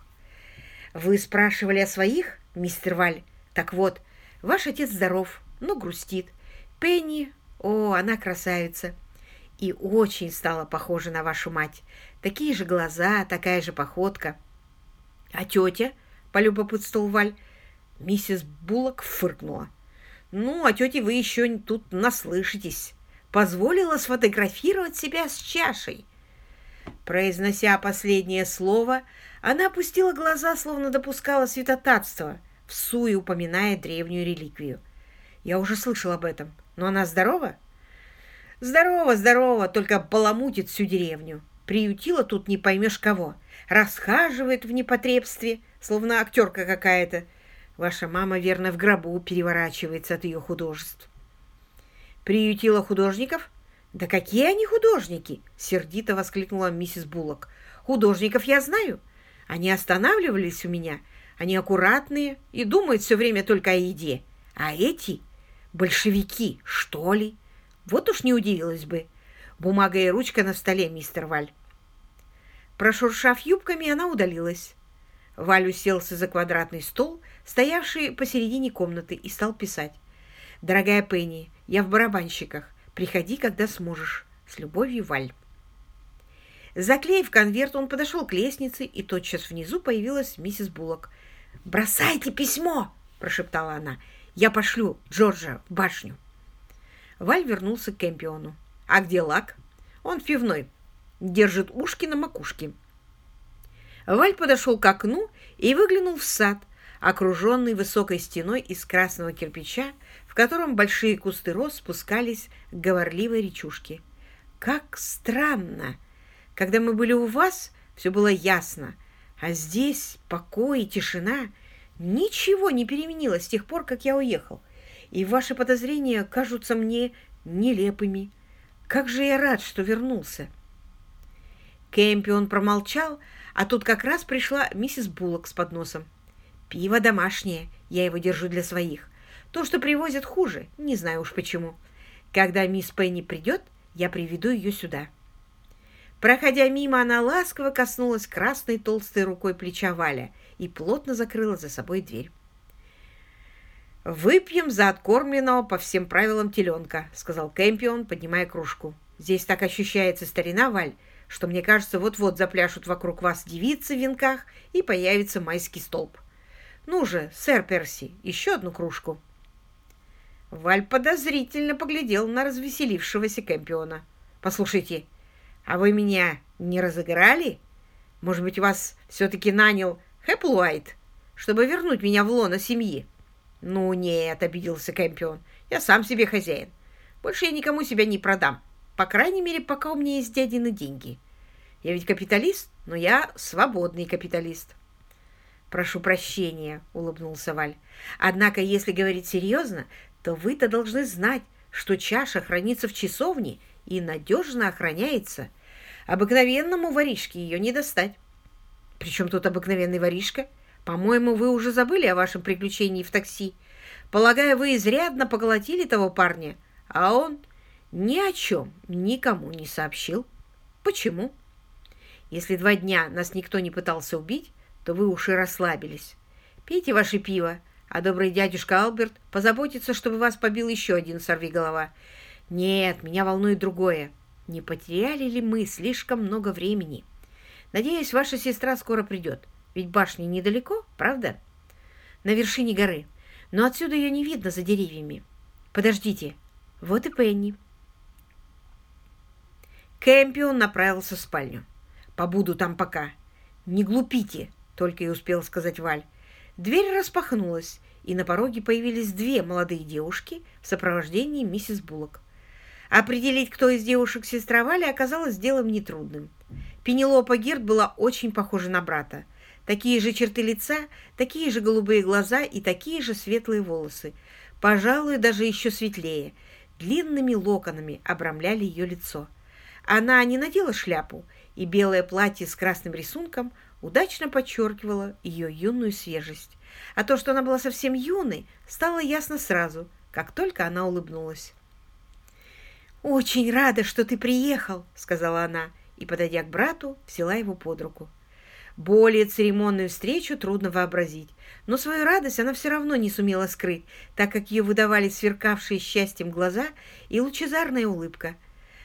«Вы спрашивали о своих, мистер Валь? Так вот, ваш отец здоров, но грустит. Пенни, о, она красавица, и очень стала похожа на вашу мать. Такие же глаза, такая же походка». «А тетя?» — полюбопытствовал Валь. Миссис Буллок фыркнула. Ну, а тете вы еще тут наслышитесь. Позволила сфотографировать себя с чашей. Произнося последнее слово, она опустила глаза, словно допускала святотатство, всуе упоминая древнюю реликвию. Я уже слышал об этом. Но она здорова? Здорово, здорово, только баламутит всю деревню. Приютила тут не поймешь кого. Расхаживает в непотребстве, словно актерка какая-то. Ваша мама, верно, в гробу переворачивается от ее художеств. Приютила художников? Да какие они художники? Сердито воскликнула миссис Буллок. Художников я знаю. Они останавливались у меня. Они аккуратные и думают все время только о еде. А эти большевики, что ли? Вот уж не удивилась бы. Бумага и ручка на столе, мистер Валь. Прошуршав юбками, она удалилась. Валь уселся за квадратный стол, стоявший посередине комнаты, и стал писать. «Дорогая Пенни, я в барабанщиках. Приходи, когда сможешь. С любовью, Валь». Заклеив конверт, он подошел к лестнице, и тотчас внизу появилась миссис Буллок. «Бросайте письмо!» – прошептала она. «Я пошлю Джорджа в башню». Валь вернулся к Кэмпиону. «А где Лак?» «Он пивной. Держит ушки на макушке». Валь подошел к окну и выглянул в сад, окруженный высокой стеной из красного кирпича, в котором большие кусты роз спускались к говорливой речушке. «Как странно! Когда мы были у вас, все было ясно, а здесь покой и тишина. Ничего не переменилось с тех пор, как я уехал, и ваши подозрения кажутся мне нелепыми. Как же я рад, что вернулся!» Кэмпион промолчал, а тут как раз пришла миссис Буллок с подносом. «Пиво домашнее, я его держу для своих. То, что привозят, хуже, не знаю уж почему. Когда мисс Пенни придет, я приведу ее сюда». Проходя мимо, она ласково коснулась красной толстой рукой плеча Валя и плотно закрыла за собой дверь. «Выпьем за откормленного по всем правилам теленка», — сказал Кэмпион, поднимая кружку. «Здесь так ощущается старина, Валь, что, мне кажется, вот-вот запляшут вокруг вас девицы в венках и появится майский столб. Ну же, сэр Перси, еще одну кружку». Валь подозрительно поглядел на развеселившегося Кэмпиона. «Послушайте, а вы меня не разыграли? Может быть, вас все-таки нанял Хэпплуайт, чтобы вернуть меня в лоно семьи?» «Ну нет», — обиделся Кэмпион, — «я сам себе хозяин. Больше я никому себя не продам. По крайней мере, пока у меня есть дядины деньги. Я ведь капиталист, но я свободный капиталист». «Прошу прощения», — улыбнулся Валь. «Однако, если говорить серьезно, то вы-то должны знать, что чаша хранится в часовне и надежно охраняется. Обыкновенному воришке ее не достать». «Причем тут обыкновенный воришка?» По-моему, вы уже забыли о вашем приключении в такси. Полагаю, вы изрядно поглотили того парня, а он ни о чем никому не сообщил. Почему? Если два дня нас никто не пытался убить, то вы уж и расслабились. Пейте ваше пиво, а добрый дядюшка Алберт позаботится, чтобы вас побил еще один сорвиголова. Нет, меня волнует другое. Не потеряли ли мы слишком много времени? Надеюсь, ваша сестра скоро придет. Ведь башня недалеко, правда? На вершине горы. Но отсюда ее не видно за деревьями. Подождите, вот и Пенни. Кэмпион направился в спальню. «Побуду там пока». «Не глупите», — только и успел сказать Валь. Дверь распахнулась, и на пороге появились две молодые девушки в сопровождении миссис Буллок. Определить, кто из девушек сестра Валя, оказалось делом нетрудным. Пенелопа Гирд была очень похожа на брата. Такие же черты лица, такие же голубые глаза и такие же светлые волосы. Пожалуй, даже еще светлее. Длинными локонами обрамляли ее лицо. Она не надела шляпу, и белое платье с красным рисунком удачно подчеркивало ее юную свежесть. А то, что она была совсем юной, стало ясно сразу, как только она улыбнулась. «Очень рада, что ты приехал», — сказала она, и, подойдя к брату, взяла его под руку. Более церемонную встречу трудно вообразить, но свою радость она все равно не сумела скрыть, так как ее выдавали сверкавшие счастьем глаза и лучезарная улыбка.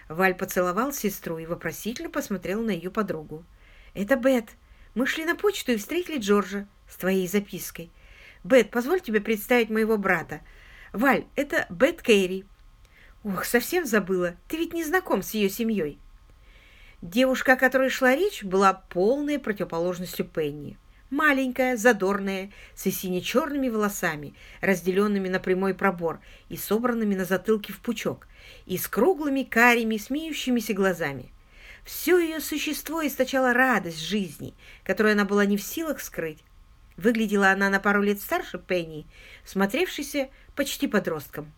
Валь поцеловал сестру и вопросительно посмотрел на ее подругу. «Это Бет. Мы шли на почту и встретили Джорджа с твоей запиской. Бет, позволь тебе представить моего брата. Валь, это Бет Кейри». «Ох, совсем забыла. Ты ведь не знаком с ее семьей». Девушка, о которой шла речь, была полной противоположностью Пенни. Маленькая, задорная, с сине-черными волосами, разделенными на прямой пробор и собранными на затылке в пучок, и с круглыми, карими, смеющимися глазами. Все ее существо источало радость жизни, которую она была не в силах скрыть. Выглядела она на пару лет старше Пенни, смотревшейся почти подростком.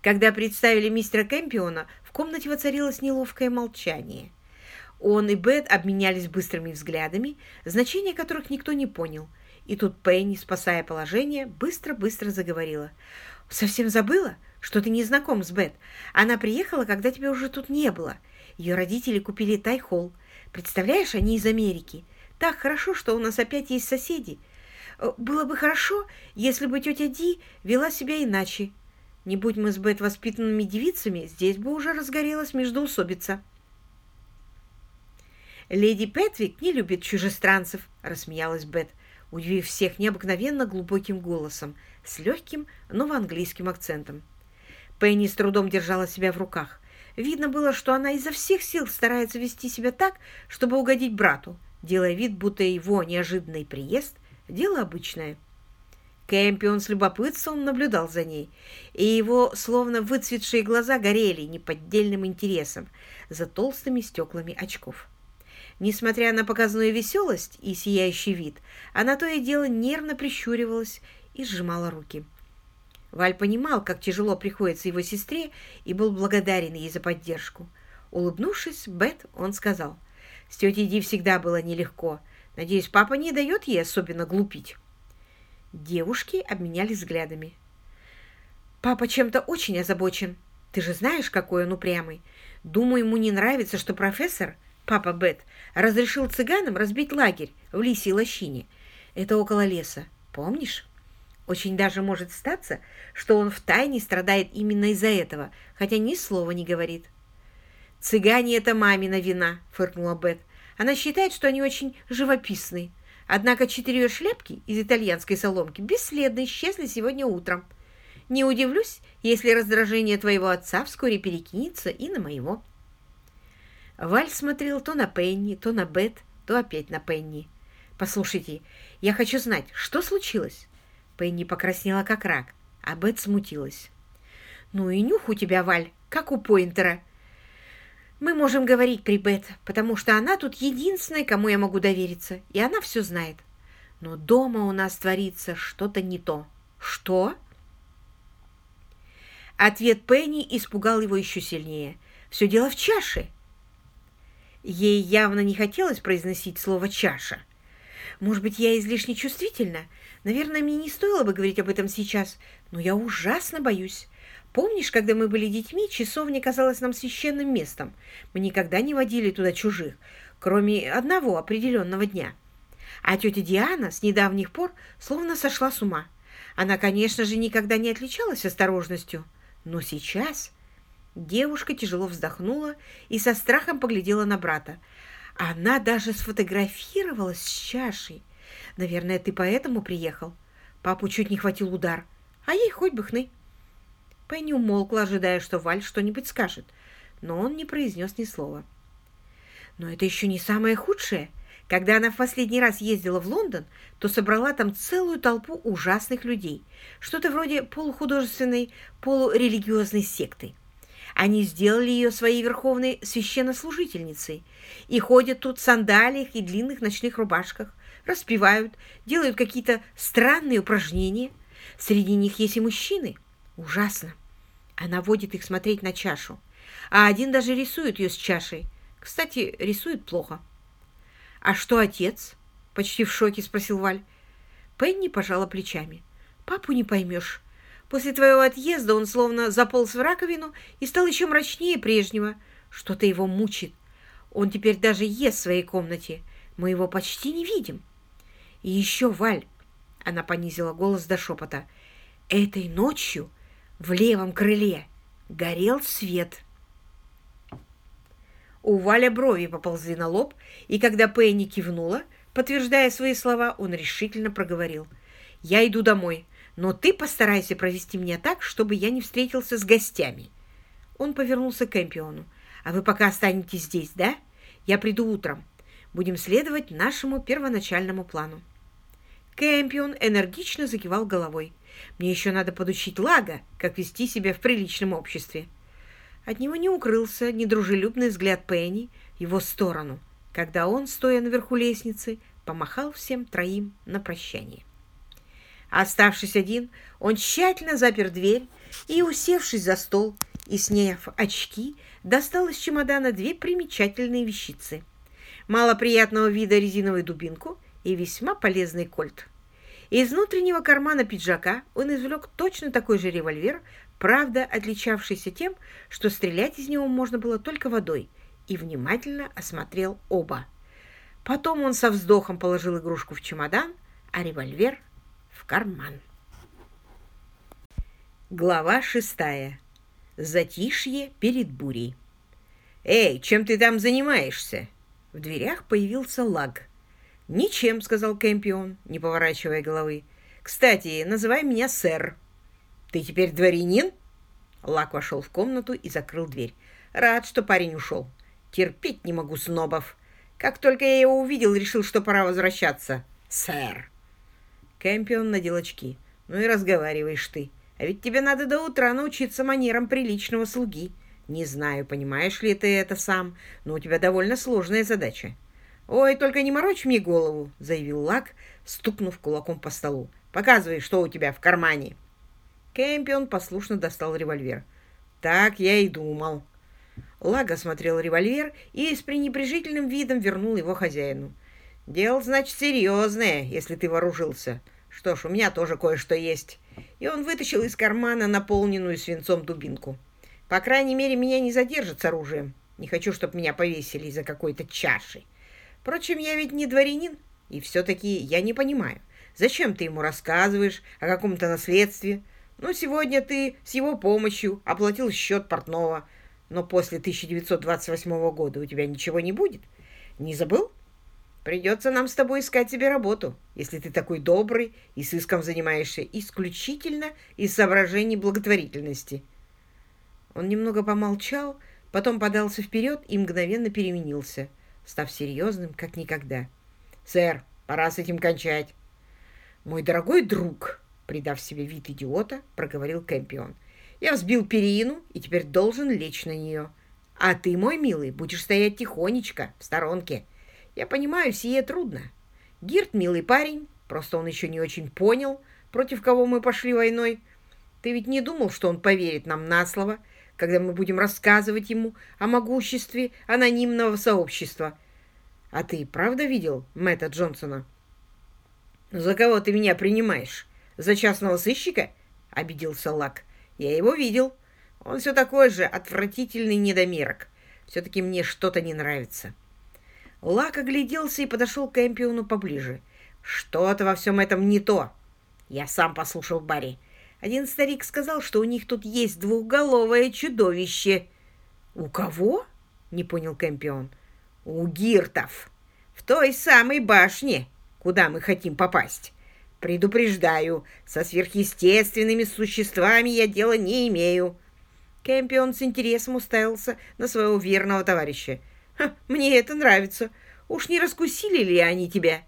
Когда представили мистера Кэмпиона, в комнате воцарилось неловкое молчание. Он и Бет обменялись быстрыми взглядами, значения которых никто не понял. И тут Пенни, спасая положение, быстро-быстро заговорила. «Совсем забыла, что ты не знаком с Бет. Она приехала, когда тебя уже тут не было. Ее родители купили Тайхолл. Представляешь, они из Америки. Так хорошо, что у нас опять есть соседи. Э, было бы хорошо, если бы тетя Ди вела себя иначе. Не будь мы с Бет воспитанными девицами, здесь бы уже разгорелась междоусобица. «Леди Петвик не любит чужестранцев», — рассмеялась Бет, удивив всех необыкновенно глубоким голосом, с легким, но в английским акцентом. Пенни с трудом держала себя в руках. Видно было, что она изо всех сил старается вести себя так, чтобы угодить брату, делая вид, будто его неожиданный приезд — дело обычное. Кэмпион с любопытством наблюдал за ней, и его словно выцветшие глаза горели неподдельным интересом за толстыми стеклами очков. Несмотря на показную веселость и сияющий вид, она то и дело нервно прищуривалась и сжимала руки. Валь понимал, как тяжело приходится его сестре, и был благодарен ей за поддержку. Улыбнувшись, Бет, он сказал, «С тетей Ди всегда было нелегко. Надеюсь, папа не дает ей особенно глупить». Девушки обменялись взглядами. «Папа чем-то очень озабочен», Ты же знаешь, какой он упрямый. Думаю, ему не нравится, что профессор, папа Бет, разрешил цыганам разбить лагерь в лисьей лощине. Это около леса. Помнишь? Очень даже может статься, что он втайне страдает именно из-за этого, хотя ни слова не говорит. «Цыгане — это мамина вина», — фыркнула Бет. «Она считает, что они очень живописные. Однако четыре шляпки из итальянской соломки бесследно исчезли сегодня утром. Не удивлюсь, если раздражение твоего отца вскоре перекинется и на моего». Валь смотрел то на Пенни, то на Бет, то опять на Пенни. «Послушайте, я хочу знать, что случилось?» Пенни покраснела, как рак, а Бет смутилась. «Ну и нюх у тебя, Валь, как у Пойнтера. Мы можем говорить при Бет, потому что она тут единственная, кому я могу довериться, и она все знает. Но дома у нас творится что-то не то. Что?» Ответ Пенни испугал его еще сильнее. «Все дело в чаше». Ей явно не хотелось произносить слово «чаша». Может быть, я излишне чувствительна? Наверное, мне не стоило бы говорить об этом сейчас, но я ужасно боюсь. Помнишь, когда мы были детьми, часовня казалась нам священным местом? Мы никогда не водили туда чужих, кроме одного определенного дня. А тетя Диана с недавних пор словно сошла с ума. Она, конечно же, никогда не отличалась осторожностью, но сейчас... Девушка тяжело вздохнула и со страхом поглядела на брата. Она даже сфотографировалась с чашей. Наверное, ты поэтому приехал. Папу чуть не хватил удар, а ей хоть бы хны. Пенни умолкла, ожидая, что Валь что-нибудь скажет, но он не произнес ни слова. Но это еще не самое худшее. Когда она в последний раз ездила в Лондон, то собрала там целую толпу ужасных людей, что-то вроде полухудожественной, полурелигиозной секты. Они сделали ее своей верховной священнослужительницей и ходят тут в сандалиях и длинных ночных рубашках, распевают, делают какие-то странные упражнения. Среди них есть и мужчины. Ужасно. Она водит их смотреть на чашу. А один даже рисует ее с чашей. Кстати, рисует плохо. «А что отец?» — почти в шоке спросил Валь. Пенни пожала плечами. «Папу не поймешь. После твоего отъезда он словно заполз в раковину и стал еще мрачнее прежнего. Что-то его мучит. Он теперь даже ест в своей комнате. Мы его почти не видим. И еще, Валь, она понизила голос до шепота, этой ночью в левом крыле горел свет. У Валя брови поползли на лоб, и когда Пенни кивнула, подтверждая свои слова, он решительно проговорил. «Я иду домой, но ты постарайся провести меня так, чтобы я не встретился с гостями». Он повернулся к Эмпиону. «А вы пока останетесь здесь, да? Я приду утром. Будем следовать нашему первоначальному плану». Кэмпион энергично закивал головой. «Мне еще надо подучить Лага, как вести себя в приличном обществе». От него не укрылся недружелюбный взгляд Пенни в его сторону, когда он, стоя наверху лестницы, помахал всем троим на прощание. Оставшись один, он тщательно запер дверь и, усевшись за стол и сняв очки, достал из чемодана две примечательные вещицы. Малоприятного вида резиновую дубинку и весьма полезный кольт. Из внутреннего кармана пиджака он извлек точно такой же револьвер, правда отличавшийся тем, что стрелять из него можно было только водой, и внимательно осмотрел оба. Потом он со вздохом положил игрушку в чемодан, а револьвер в карман. Глава шестая. Затишье перед бурей. «Эй, чем ты там занимаешься?» В дверях появился Лаг. «Ничем», — сказал Кэмпион, не поворачивая головы. «Кстати, называй меня сэр». «Ты теперь дворянин?» Лак вошел в комнату и закрыл дверь. «Рад, что парень ушел. Терпеть не могу снобов. Как только я его увидел, решил, что пора возвращаться. Сэр!» Кэмпион надел очки. «Ну и разговариваешь ты. А ведь тебе надо до утра научиться манерам приличного слуги. Не знаю, понимаешь ли ты это сам, но у тебя довольно сложная задача. «Ой, только не морочь мне голову», — заявил Лак, стукнув кулаком по столу. «Показывай, что у тебя в кармане». Кэмпион послушно достал револьвер. «Так я и думал». Лак осмотрел револьвер и с пренебрежительным видом вернул его хозяину. «Дело, значит, серьезное, если ты вооружился. Что ж, у меня тоже кое-что есть». И он вытащил из кармана наполненную свинцом дубинку. По крайней мере, меня не задержат с оружием. Не хочу, чтобы меня повесили из-за какой-то чаши. Впрочем, я ведь не дворянин, и все-таки я не понимаю, зачем ты ему рассказываешь о каком-то наследстве. Ну, сегодня ты с его помощью оплатил счет портного, но после 1928 года у тебя ничего не будет. Не забыл? Придется нам с тобой искать себе работу, если ты такой добрый и сыском занимаешься исключительно из соображений благотворительности. Он немного помолчал, потом подался вперед и мгновенно переменился, став серьезным, как никогда. «Сэр, пора с этим кончать». «Мой дорогой друг», придав себе вид идиота, проговорил Кэмпион, «я взбил перину и теперь должен лечь на нее. А ты, мой милый, будешь стоять тихонечко, в сторонке. Я понимаю, сие трудно. Гирт милый парень, просто он еще не очень понял, против кого мы пошли войной. Ты ведь не думал, что он поверит нам на слово, — когда мы будем рассказывать ему о могуществе анонимного сообщества. А ты правда видел Мэтта Джонсона? «За кого ты меня принимаешь? За частного сыщика?» — обиделся Лак. «Я его видел. Он все такой же отвратительный недомерок. Все-таки мне что-то не нравится». Лак огляделся и подошел к Эмпиону поближе. «Что-то во всем этом не то!» Я сам послушал Барри. Один старик сказал, что у них тут есть двухголовое чудовище. «У кого?» — не понял Кэмпион. «У гиртов. В той самой башне, куда мы хотим попасть. Предупреждаю, со сверхъестественными существами я дела не имею». Кэмпион с интересом уставился на своего верного товарища. «Мне это нравится. Уж не раскусили ли они тебя?»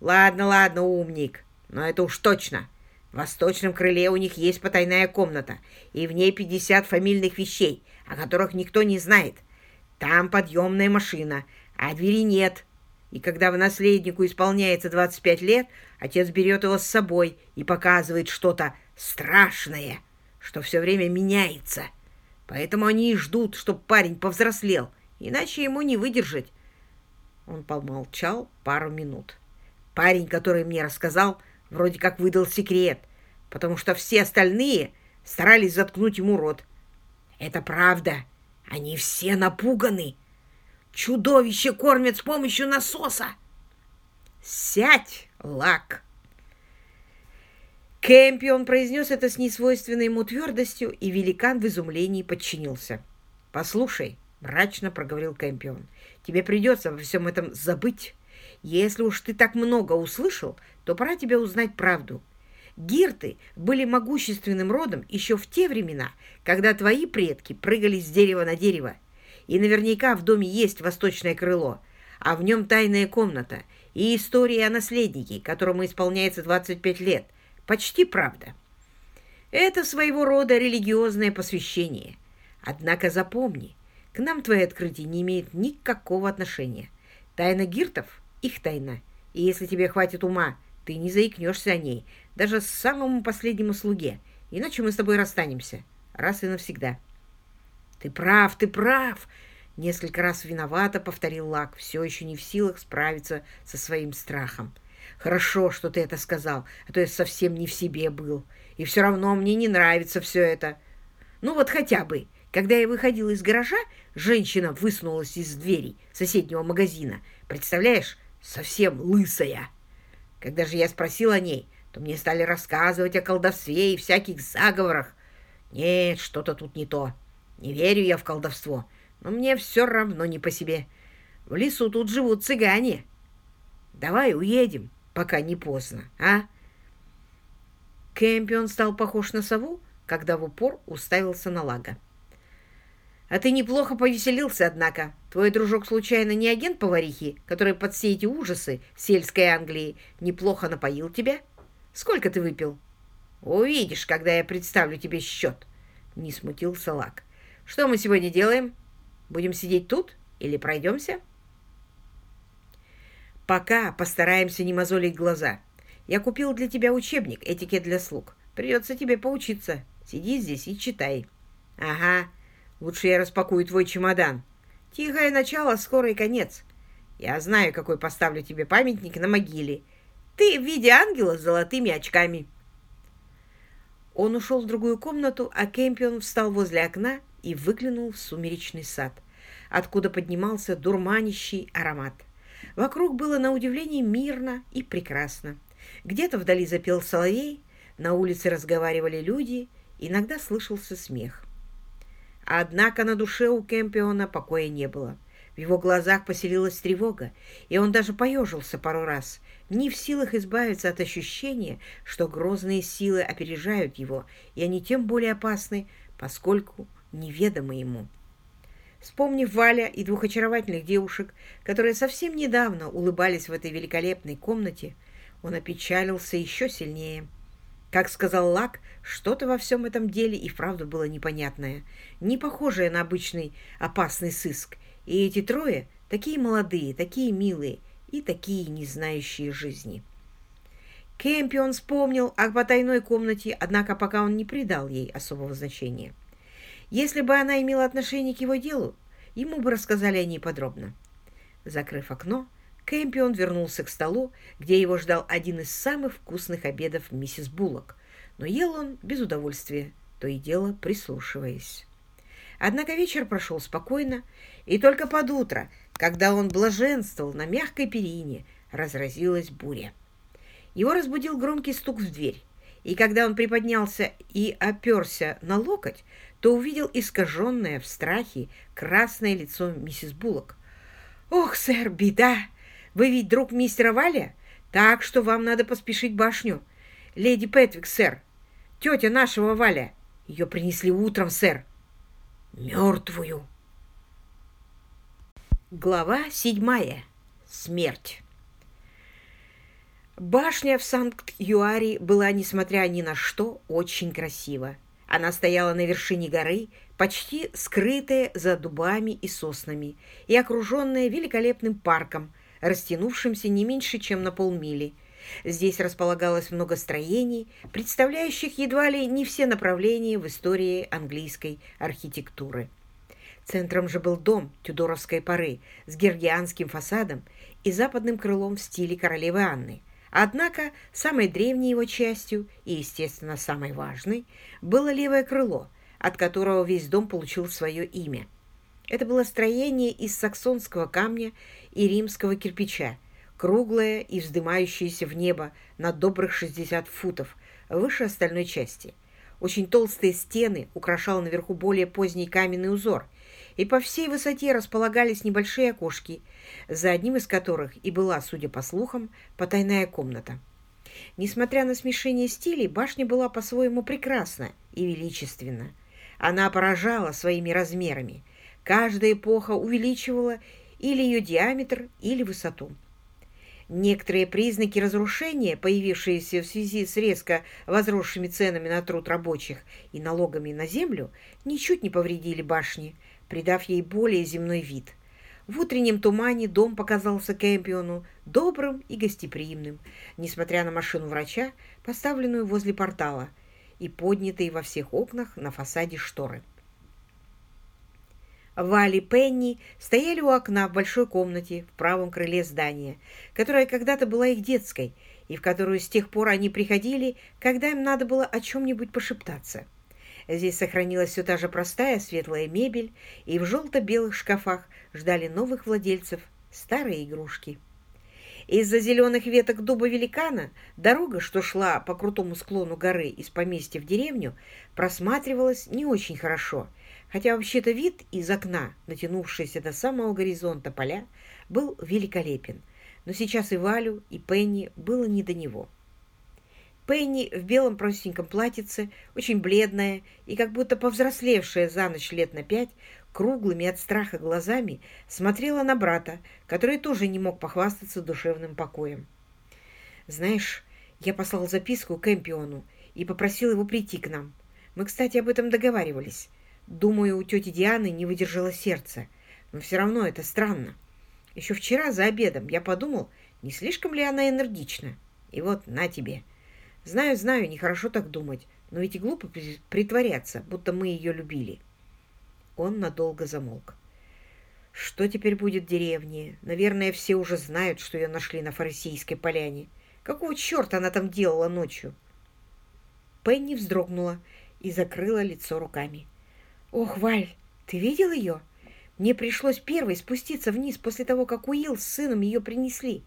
«Ладно, ладно, умник, но это уж точно». В восточном крыле у них есть потайная комната, и в ней 50 фамильных вещей, о которых никто не знает. Там подъемная машина, а двери нет. И когда наследнику исполняется 25 лет, отец берет его с собой и показывает что-то страшное, что все время меняется. Поэтому они и ждут, чтобы парень повзрослел, иначе ему не выдержать. Он помолчал пару минут. Парень, который мне рассказал, вроде как выдал секрет, потому что все остальные старались заткнуть ему рот. Это правда. Они все напуганы. Чудовище кормят с помощью насоса. Сядь, Лак. Кэмпион произнес это с несвойственной ему твердостью, и великан в изумлении подчинился. «Послушай», — мрачно проговорил Кэмпион, — «тебе придется во всем этом забыть. Если уж ты так много услышал, то пора тебе узнать правду. Гирты были могущественным родом еще в те времена, когда твои предки прыгали с дерева на дерево. И наверняка в доме есть восточное крыло, а в нем тайная комната и история о наследнике, которому исполняется 25 лет. Почти правда. Это своего рода религиозное посвящение. Однако запомни, к нам твои открытия не имеют никакого отношения. Тайна гиртов — их тайна. И если тебе хватит ума ты не заикнешься о ней, даже самому последнему слуге, иначе мы с тобой расстанемся, раз и навсегда. Ты прав, ты прав, несколько раз виновато повторил Лак, все еще не в силах справиться со своим страхом. Хорошо, что ты это сказал, а то я совсем не в себе был. И все равно мне не нравится все это. Ну вот хотя бы, когда я выходил из гаража, женщина высунулась из двери соседнего магазина. Представляешь, совсем лысая. Когда же я спросил о ней, то мне стали рассказывать о колдовстве и всяких заговорах. Нет, что-то тут не то. Не верю я в колдовство, но мне все равно не по себе. В лесу тут живут цыгане. Давай уедем, пока не поздно, а? Кэмпион стал похож на сову, когда в упор уставился на Лага. А ты неплохо повеселился, однако. Твой дружок случайно не агент поварихи, который под все эти ужасы сельской Англии неплохо напоил тебя? Сколько ты выпил? Увидишь, когда я представлю тебе счет. Не смутился Лак. Что мы сегодня делаем? Будем сидеть тут или пройдемся? Пока постараемся не мозолить глаза. Я купил для тебя учебник «Этикет для слуг». Придется тебе поучиться. Сиди здесь и читай. Ага, Лучше я распакую твой чемодан. Тихое начало, скорый конец. Я знаю, какой поставлю тебе памятник на могиле. Ты в виде ангела с золотыми очками. Он ушел в другую комнату, а Кемпион встал возле окна и выглянул в сумеречный сад, откуда поднимался дурманящий аромат. Вокруг было на удивление мирно и прекрасно. Где-то вдали запел соловей, на улице разговаривали люди, иногда слышался смех. Однако на душе у Кемпиона покоя не было. В его глазах поселилась тревога, и он даже поежился пару раз, не в силах избавиться от ощущения, что грозные силы опережают его, и они тем более опасны, поскольку неведомы ему. Вспомнив Валя и двух очаровательных девушек, которые совсем недавно улыбались в этой великолепной комнате, он опечалился еще сильнее. Как сказал Лак, что-то во всем этом деле и вправду было непонятное, не похожее на обычный опасный сыск. И эти трое такие молодые, такие милые и такие не знающие жизни. Кэмпион вспомнил о потайной комнате, однако пока он не придал ей особого значения. Если бы она имела отношение к его делу, ему бы рассказали о ней подробно. Закрыв окно, Кэмпион вернулся к столу, где его ждал один из самых вкусных обедов миссис Буллок, но ел он без удовольствия, то и дело прислушиваясь. Однако вечер прошел спокойно, и только под утро, когда он блаженствовал на мягкой перине, разразилась буря. Его разбудил громкий стук в дверь, и когда он приподнялся и оперся на локоть, то увидел искаженное в страхе красное лицо миссис Буллок. «Ох, сэр, беда! Вы ведь друг мистера Валя? Так что вам надо поспешить башню. Леди Пэтвик, сэр. Тетя нашего Валя. Ее принесли утром, сэр. Мертвую. Глава седьмая. Смерть. Башня в Санкт-Юаре была, несмотря ни на что, очень красива. Она стояла на вершине горы, почти скрытая за дубами и соснами, и окруженная великолепным парком, растянувшимся не меньше, чем на полмили. Здесь располагалось много строений, представляющих едва ли не все направления в истории английской архитектуры. Центром же был дом тюдоровской поры с гергианским фасадом и западным крылом в стиле королевы Анны. Однако самой древней его частью и, естественно, самой важной было левое крыло, от которого весь дом получил свое имя. Это было строение из саксонского камня и римского кирпича, круглое и вздымающееся в небо на добрых 60 футов выше остальной части. Очень толстые стены украшал наверху более поздний каменный узор, и по всей высоте располагались небольшие окошки, за одним из которых и была, судя по слухам, потайная комната. Несмотря на смешение стилей, башня была по-своему прекрасна и величественна. Она поражала своими размерами. Каждая эпоха увеличивала или ее диаметр, или высоту. Некоторые признаки разрушения, появившиеся в связи с резко возросшими ценами на труд рабочих и налогами на землю, ничуть не повредили башни, придав ей более земной вид. В утреннем тумане дом показался Кэмпиону добрым и гостеприимным, несмотря на машину врача, поставленную возле портала, и поднятые во всех окнах на фасаде шторы. Вали Пенни стояли у окна в большой комнате в правом крыле здания, которая когда-то была их детской, и в которую с тех пор они приходили, когда им надо было о чем-нибудь пошептаться. Здесь сохранилась все та же простая светлая мебель, и в желто-белых шкафах ждали новых владельцев старые игрушки. Из-за зеленых веток дуба великана дорога, что шла по крутому склону горы из поместья в деревню, просматривалась не очень хорошо – хотя вообще-то вид из окна, натянувшийся до самого горизонта поля, был великолепен, но сейчас и Валю, и Пенни было не до него. Пенни в белом простеньком платьице, очень бледная и как будто повзрослевшая за ночь лет на пять, круглыми от страха глазами смотрела на брата, который тоже не мог похвастаться душевным покоем. «Знаешь, я послал записку Кэмпиону и попросил его прийти к нам. Мы, кстати, об этом договаривались. Думаю, у тети Дианы не выдержало сердце, но все равно это странно. Еще вчера за обедом я подумал, не слишком ли она энергична. И вот на тебе. Знаю, знаю, нехорошо так думать, но ведь и глупо притворяться, будто мы ее любили. Он надолго замолк. Что теперь будет в деревне? Наверное, все уже знают, что ее нашли на Фарисейской поляне. Какого черта она там делала ночью? Пенни вздрогнула и закрыла лицо руками. «Ох, Валь, Ты видел ее? Мне пришлось первой спуститься вниз после того, как Уилл с сыном ее принесли.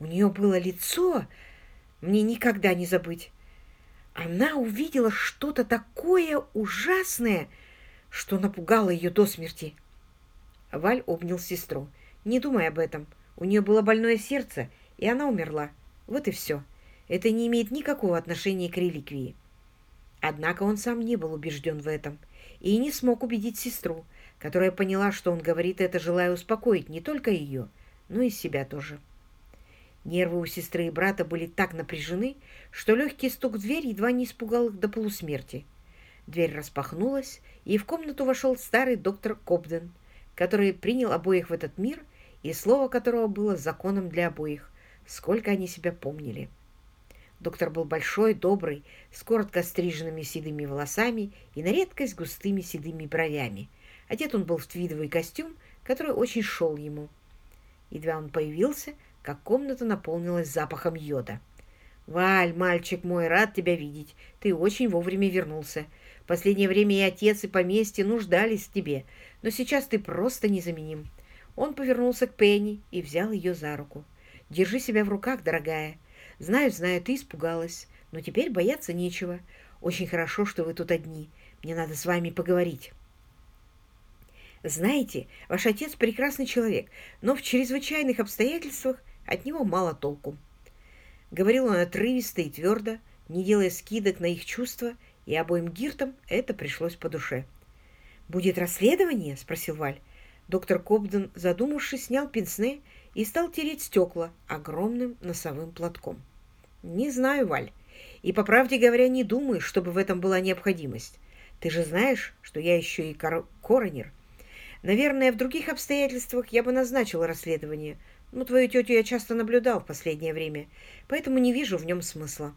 У нее было лицо, мне никогда не забыть. Она увидела что-то такое ужасное, что напугало ее до смерти. Валь обнял сестру. Не думай об этом. У нее было больное сердце, и она умерла. Вот и все. Это не имеет никакого отношения к реликвии. Однако он сам не был убежден в этом и не смог убедить сестру, которая поняла, что он говорит это, желая успокоить не только ее, но и себя тоже. Нервы у сестры и брата были так напряжены, что легкий стук в дверь едва не испугал их до полусмерти. Дверь распахнулась, и в комнату вошел старый доктор Кобден, который принял обоих в этот мир, и слово которого было законом для обоих, сколько они себя помнили. Доктор был большой, добрый, с коротко стриженными седыми волосами и на редкость густыми седыми бровями. Одет он был в твидовый костюм, который очень шел ему. Едва он появился, как комната наполнилась запахом йода. «Валь, мальчик мой, рад тебя видеть. Ты очень вовремя вернулся. В последнее время и отец, и поместье нуждались в тебе, но сейчас ты просто незаменим». Он повернулся к Пенни и взял ее за руку. «Держи себя в руках, дорогая. Знаю, знаю, ты испугалась, но теперь бояться нечего. Очень хорошо, что вы тут одни. Мне надо с вами поговорить». «Знаете, ваш отец прекрасный человек, но в чрезвычайных обстоятельствах от него мало толку. Говорил он отрывисто и твердо, не делая скидок на их чувства, и обоим гиртам это пришлось по душе. «Будет расследование?» — спросил Валь. Доктор Кобден, задумавшись, снял пенсне и стал тереть стекла огромным носовым платком. «Не знаю, Валь, и, по правде говоря, не думаю, чтобы в этом была необходимость. Ты же знаешь, что я еще и кор коронер. Наверное, в других обстоятельствах я бы назначил расследование, ну, твою тетю я часто наблюдал в последнее время, поэтому не вижу в нем смысла.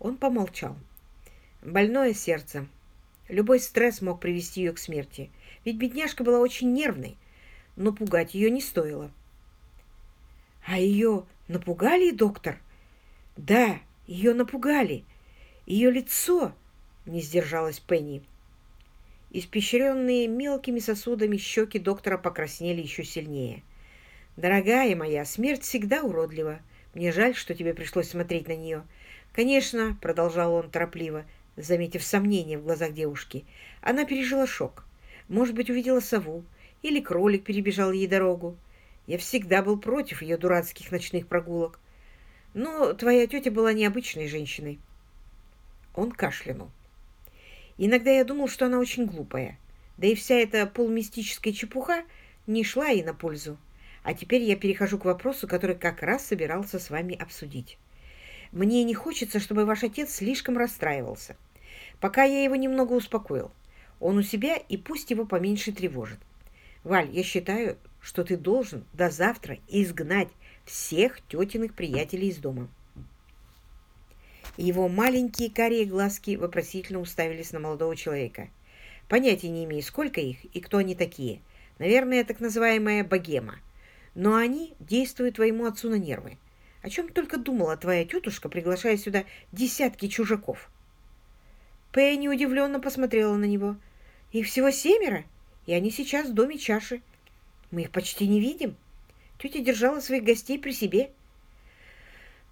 Он помолчал. Больное сердце. Любой стресс мог привести ее к смерти. Ведь бедняжка была очень нервной, но пугать ее не стоило. А ее напугали, доктор? Да, ее напугали. Ее лицо, не сдержалась Пенни. Испещренные мелкими сосудами щеки доктора покраснели еще сильнее. — «Дорогая моя, смерть всегда уродлива. Мне жаль, что тебе пришлось смотреть на нее. Конечно, — продолжал он торопливо, заметив сомнение в глазах девушки, — она пережила шок. Может быть, увидела сову, или кролик перебежал ей дорогу. Я всегда был против ее дурацких ночных прогулок. Но твоя тетя была необычной женщиной. Он кашлянул. Иногда я думал, что она очень глупая. Да и вся эта полумистическая чепуха не шла ей на пользу. А теперь я перехожу к вопросу, который как раз собирался с вами обсудить. Мне не хочется, чтобы ваш отец слишком расстраивался. Пока я его немного успокоил. Он у себя, и пусть его поменьше тревожит. Валь, я считаю, что ты должен до завтра изгнать всех тетиных приятелей из дома. Его маленькие карие глазки вопросительно уставились на молодого человека. Понятия не имею, сколько их и кто они такие. Наверное, так называемая богема но они действуют твоему отцу на нервы. О чем только думала твоя тетушка, приглашая сюда десятки чужаков?» Пенни удивленно посмотрела на него. «Их всего семеро, и они сейчас в доме чаши. Мы их почти не видим. Тетя держала своих гостей при себе».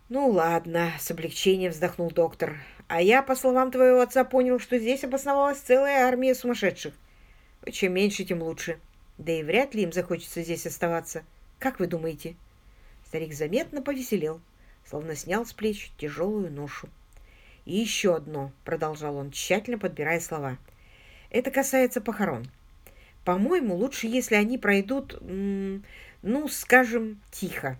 «Ну ладно», — с облегчением вздохнул доктор. «А я, по словам твоего отца, понял, что здесь обосновалась целая армия сумасшедших. Чем меньше, тем лучше. Да и вряд ли им захочется здесь оставаться». Как вы думаете?» Старик заметно повеселел, словно снял с плеч тяжелую ношу. «И еще одно», — продолжал он, тщательно подбирая слова. «Это касается похорон. По-моему, лучше, если они пройдут, ну, скажем, тихо.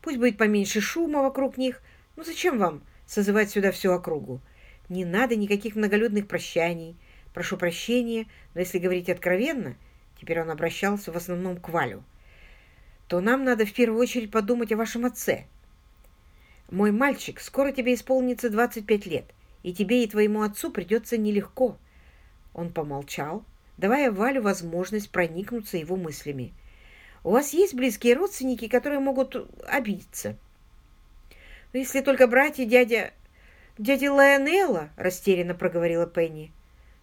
Пусть будет поменьше шума вокруг них. Ну, зачем вам созывать сюда всю округу? Не надо никаких многолюдных прощаний. Прошу прощения, но если говорить откровенно, теперь он обращался в основном к Валю, то нам надо в первую очередь подумать о вашем отце. Мой мальчик, скоро тебе исполнится 25 лет, и тебе и твоему отцу придется нелегко. Он помолчал, давая Валю возможность проникнуться его мыслями. У вас есть близкие родственники, которые могут обидеться? Ну, если только братья дядя... Дядя Лайонелла, растерянно проговорила Пенни.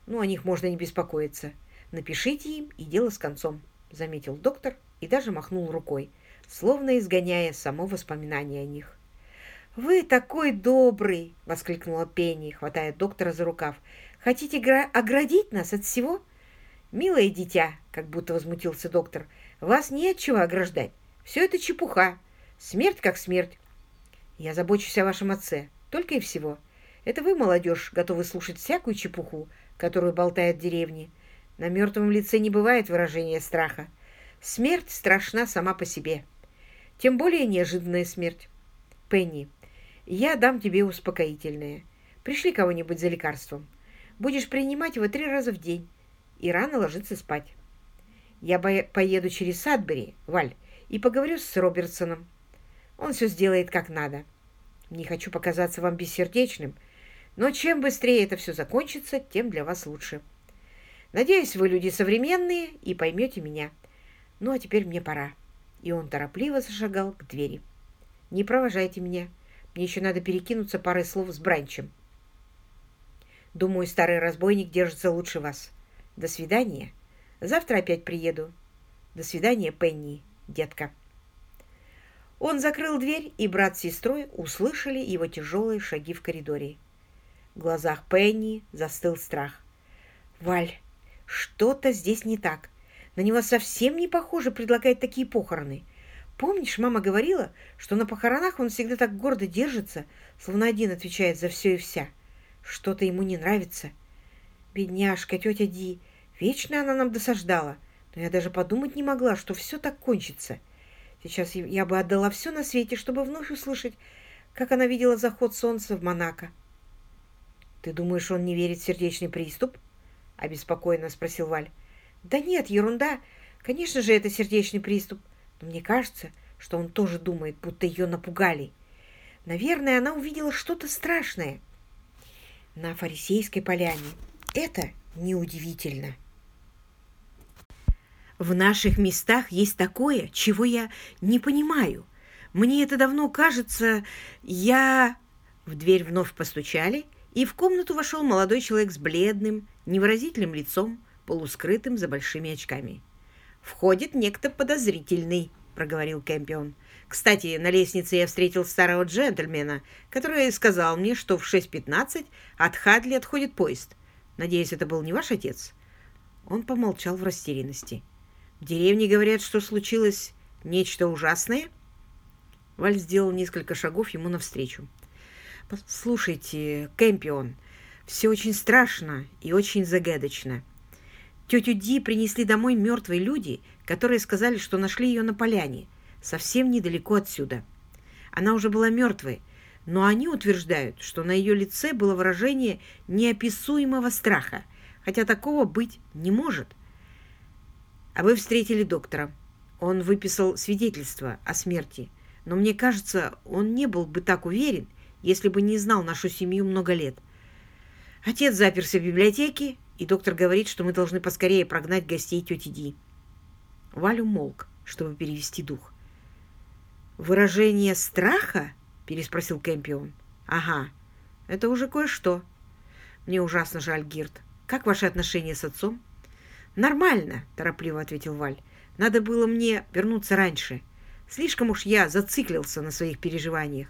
Ну, о них можно не беспокоиться. Напишите им, и дело с концом», — заметил доктор и даже махнул рукой, словно изгоняя само воспоминание о них. «Вы такой добрый!» — воскликнула Пенни, хватая доктора за рукав. «Хотите оградить нас от всего?» «Милое дитя!» — как будто возмутился доктор. «Вас не от чего ограждать. Все это чепуха. Смерть как смерть. Я забочусь о вашем отце. Только и всего. Это вы, молодежь, готовы слушать всякую чепуху, которую болтают в деревне. На мертвом лице не бывает выражения страха. Смерть страшна сама по себе. Тем более неожиданная смерть. Пенни, я дам тебе успокоительное. Пришли кого-нибудь за лекарством. Будешь принимать его три раза в день и рано ложиться спать. Я поеду через Садбери, Валь, и поговорю с Робертсоном. Он все сделает как надо. Не хочу показаться вам бессердечным, но чем быстрее это все закончится, тем для вас лучше. Надеюсь, вы люди современные и поймете меня. Ну, а теперь мне пора. И он торопливо зашагал к двери. Не провожайте меня. Мне еще надо перекинуться парой слов с Бранчем. Думаю, старый разбойник держится лучше вас. До свидания. Завтра опять приеду. До свидания, Пенни, детка. Он закрыл дверь, и брат с сестрой услышали его тяжелые шаги в коридоре. В глазах Пенни застыл страх. «Валь, что-то здесь не так. На него совсем не похоже предлагать такие похороны. Помнишь, мама говорила, что на похоронах он всегда так гордо держится, словно один отвечает за все и вся. Что-то ему не нравится. Бедняжка, тетя Ди, вечно она нам досаждала, но я даже подумать не могла, что все так кончится. Сейчас я бы отдала все на свете, чтобы вновь услышать, как она видела заход солнца в Монако. «Ты думаешь, он не верит в сердечный приступ?» — обеспокоенно спросил Валь. «Да нет, ерунда. Конечно же, это сердечный приступ. Но мне кажется, что он тоже думает, будто ее напугали. Наверное, она увидела что-то страшное на фарисейской поляне. Это неудивительно. В наших местах есть такое, чего я не понимаю. Мне это давно кажется, я... В дверь вновь постучали, и в комнату вошел молодой человек с бледным, невыразительным лицом, полускрытым за большими очками. «Входит некто подозрительный», — проговорил Кэмпион. «Кстати, на лестнице я встретил старого джентльмена, который сказал мне, что в 6.15 от Хадли отходит поезд. Надеюсь, это был не ваш отец?» Он помолчал в растерянности. «В деревне говорят, что случилось нечто ужасное?» Валь сделал несколько шагов ему навстречу. «Слушайте, Кэмпион, все очень страшно и очень загадочно. Тетю Ди принесли домой мертвые люди, которые сказали, что нашли ее на поляне, совсем недалеко отсюда. Она уже была мертвой, но они утверждают, что на ее лице было выражение неописуемого страха, хотя такого быть не может. А вы встретили доктора. Он выписал свидетельство о смерти, но мне кажется, он не был бы так уверен, если бы не знал нашу семью много лет. Отец заперся в библиотеке, и доктор говорит, что мы должны поскорее прогнать гостей тети Ди. Валю молк, чтобы перевести дух. «Выражение страха?» – переспросил Кэмпион. «Ага, это уже кое-что. Мне ужасно жаль, Гирт. Как ваши отношения с отцом?» «Нормально», – торопливо ответил Валь. «Надо было мне вернуться раньше. Слишком уж я зациклился на своих переживаниях.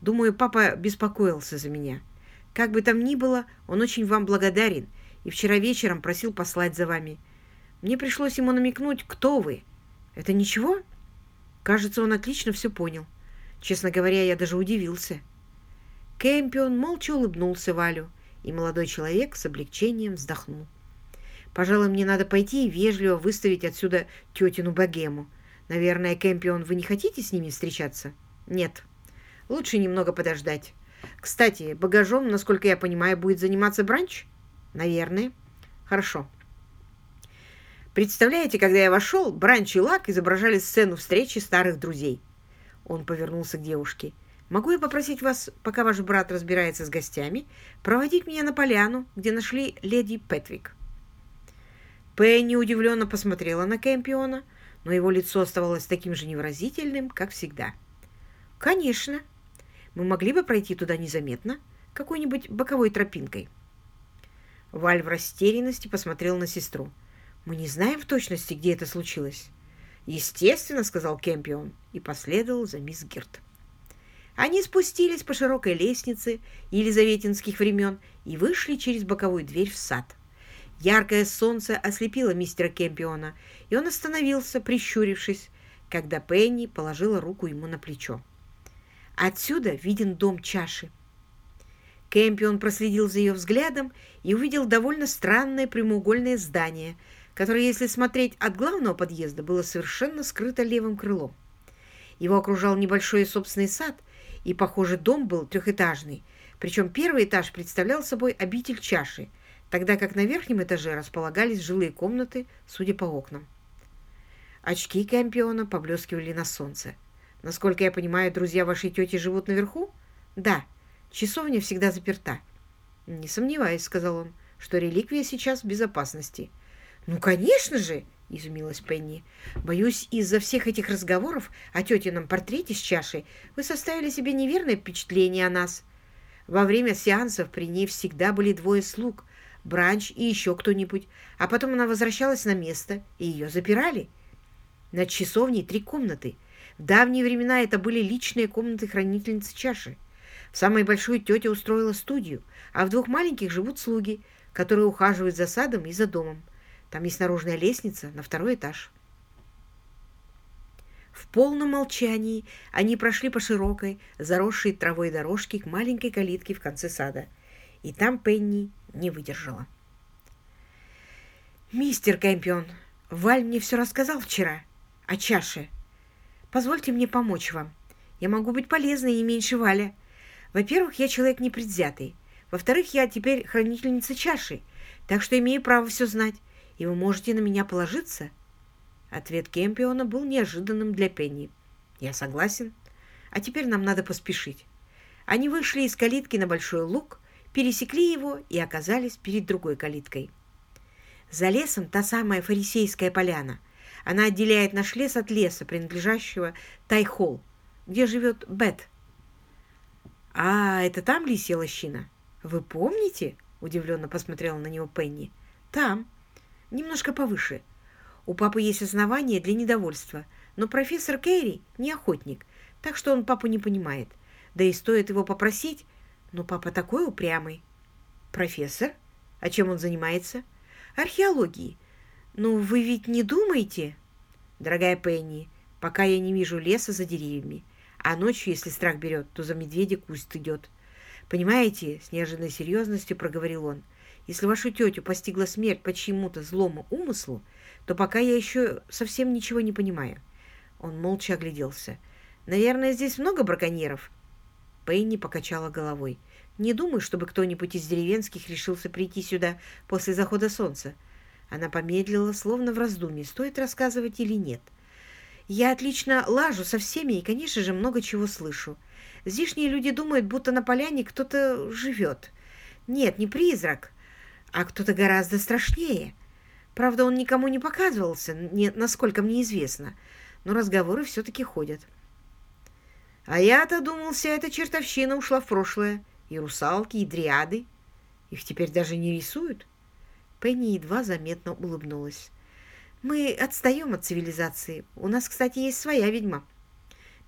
Думаю, папа беспокоился за меня. Как бы там ни было, он очень вам благодарен – и вчера вечером просил послать за вами. Мне пришлось ему намекнуть, кто вы. Это ничего? Кажется, он отлично все понял. Честно говоря, я даже удивился. Кэмпион молча улыбнулся Валю, и молодой человек с облегчением вздохнул. «Пожалуй, мне надо пойти и вежливо выставить отсюда тетину богему. Наверное, Кэмпион, вы не хотите с ними встречаться?» «Нет. Лучше немного подождать. Кстати, багажом, насколько я понимаю, будет заниматься Бранч?» Наверное. Хорошо. Представляете, когда я вошел, Бранч и Лак изображали сцену встречи старых друзей. Он повернулся к девушке. «Могу я попросить вас, пока ваш брат разбирается с гостями, проводить меня на поляну, где нашли леди Петвик?» Пенни удивленно посмотрела на Кэмпиона, но его лицо оставалось таким же невыразительным, как всегда. «Конечно. Мы могли бы пройти туда незаметно, какой-нибудь боковой тропинкой». Валь в растерянности посмотрел на сестру. Мы не знаем в точности, где это случилось. Естественно, сказал Кемпион и последовал за мисс Гирт. Они спустились по широкой лестнице елизаветинских времен и вышли через боковую дверь в сад. Яркое солнце ослепило мистера Кемпиона, и он остановился, прищурившись, когда Пенни положила руку ему на плечо. Отсюда виден дом чаши. Кэмпион проследил за ее взглядом и увидел довольно странное прямоугольное здание, которое, если смотреть от главного подъезда, было совершенно скрыто левым крылом. Его окружал небольшой собственный сад, и, похоже, дом был трехэтажный, причем первый этаж представлял собой обитель чаши, тогда как на верхнем этаже располагались жилые комнаты, судя по окнам. Очки Кэмпиона поблескивали на солнце. Насколько я понимаю, друзья вашей тети живут наверху? Да, часовня всегда заперта. Не сомневаюсь, сказал он, что реликвия сейчас в безопасности. Ну, конечно же, изумилась Пенни. Боюсь, из-за всех этих разговоров о тетином портрете с чашей вы составили себе неверное впечатление о нас. Во время сеансов при ней всегда были двое слуг, Бранч и еще кто-нибудь, а потом она возвращалась на место, и ее запирали. Над часовней три комнаты — в давние времена это были личные комнаты хранительницы чаши. В самой большой тетя устроила студию, а в двух маленьких живут слуги, которые ухаживают за садом и за домом. Там есть наружная лестница на второй этаж. В полном молчании они прошли по широкой, заросшей травой дорожке к маленькой калитке в конце сада. И там Пенни не выдержала. «Мистер Кэмпион, Валь мне все рассказал вчера о чаше», Позвольте мне помочь вам. Я могу быть полезной и меньше Валя. Во-первых, я человек непредвзятый. Во-вторых, я теперь хранительница чаши, так что имею право все знать, и вы можете на меня положиться». Ответ Кемпиона был неожиданным для Пенни. «Я согласен. А теперь нам надо поспешить». Они вышли из калитки на большой луг, пересекли его и оказались перед другой калиткой. За лесом та самая фарисейская поляна — она отделяет наш лес от леса, принадлежащего Тайхол, где живет Бет. «А, это там лисья лощина? Вы помните?» — удивленно посмотрела на него Пенни. «Там. Немножко повыше. У папы есть основания для недовольства, но профессор Керри не охотник, так что он папу не понимает. Да и стоит его попросить, но папа такой упрямый». «Профессор? А чем он занимается?» «Археологией. «Ну, вы ведь не думаете?» «Дорогая Пенни, пока я не вижу леса за деревьями, а ночью, если страх берет, то за медведя куст идет. Понимаете?» — с неожиданной серьезностью проговорил он. «Если вашу тетю постигла смерть по чьему-то злому умыслу, то пока я еще совсем ничего не понимаю». Он молча огляделся. «Наверное, здесь много браконьеров?» Пенни покачала головой. «Не думаю, чтобы кто-нибудь из деревенских решился прийти сюда после захода солнца. Она помедлила, словно в раздумье, стоит рассказывать или нет. Я отлично лажу со всеми и, конечно же, много чего слышу. Здешние люди думают, будто на поляне кто-то живет. Нет, не призрак, а кто-то гораздо страшнее. Правда, он никому не показывался, не, насколько мне известно, но разговоры все-таки ходят. А я-то думал, вся эта чертовщина ушла в прошлое. И русалки, и дриады. Их теперь даже не рисуют. Пенни едва заметно улыбнулась. «Мы отстаем от цивилизации. У нас, кстати, есть своя ведьма.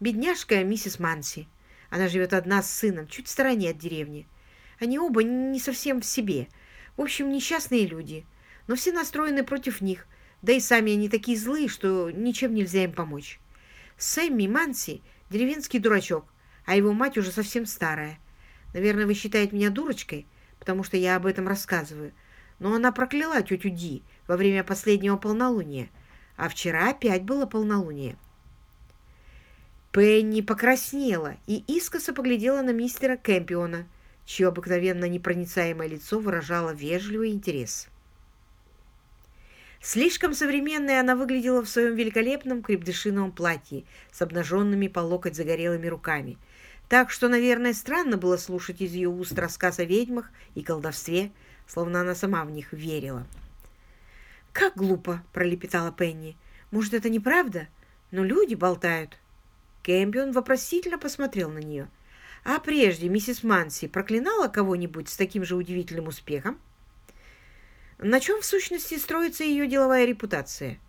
Бедняжка миссис Манси. Она живет одна с сыном, чуть в стороне от деревни. Они оба не совсем в себе. В общем, несчастные люди. Но все настроены против них. Да и сами они такие злые, что ничем нельзя им помочь. Сэмми Манси – деревенский дурачок, а его мать уже совсем старая. Наверное, вы считаете меня дурочкой, потому что я об этом рассказываю но она прокляла тетю Ди во время последнего полнолуния, а вчера опять было полнолуние. Пенни покраснела и искоса поглядела на мистера Кэмпиона, чье обыкновенно непроницаемое лицо выражало вежливый интерес. Слишком современной она выглядела в своем великолепном крепдышиновом платье с обнаженными по локоть загорелыми руками, так что, наверное, странно было слушать из ее уст рассказ о ведьмах и колдовстве, словно она сама в них верила. «Как глупо!» — пролепетала Пенни. «Может, это неправда? Но люди болтают». Кэмпион вопросительно посмотрел на нее. «А прежде миссис Манси проклинала кого-нибудь с таким же удивительным успехом?» На чем, в сущности, строится ее деловая репутация?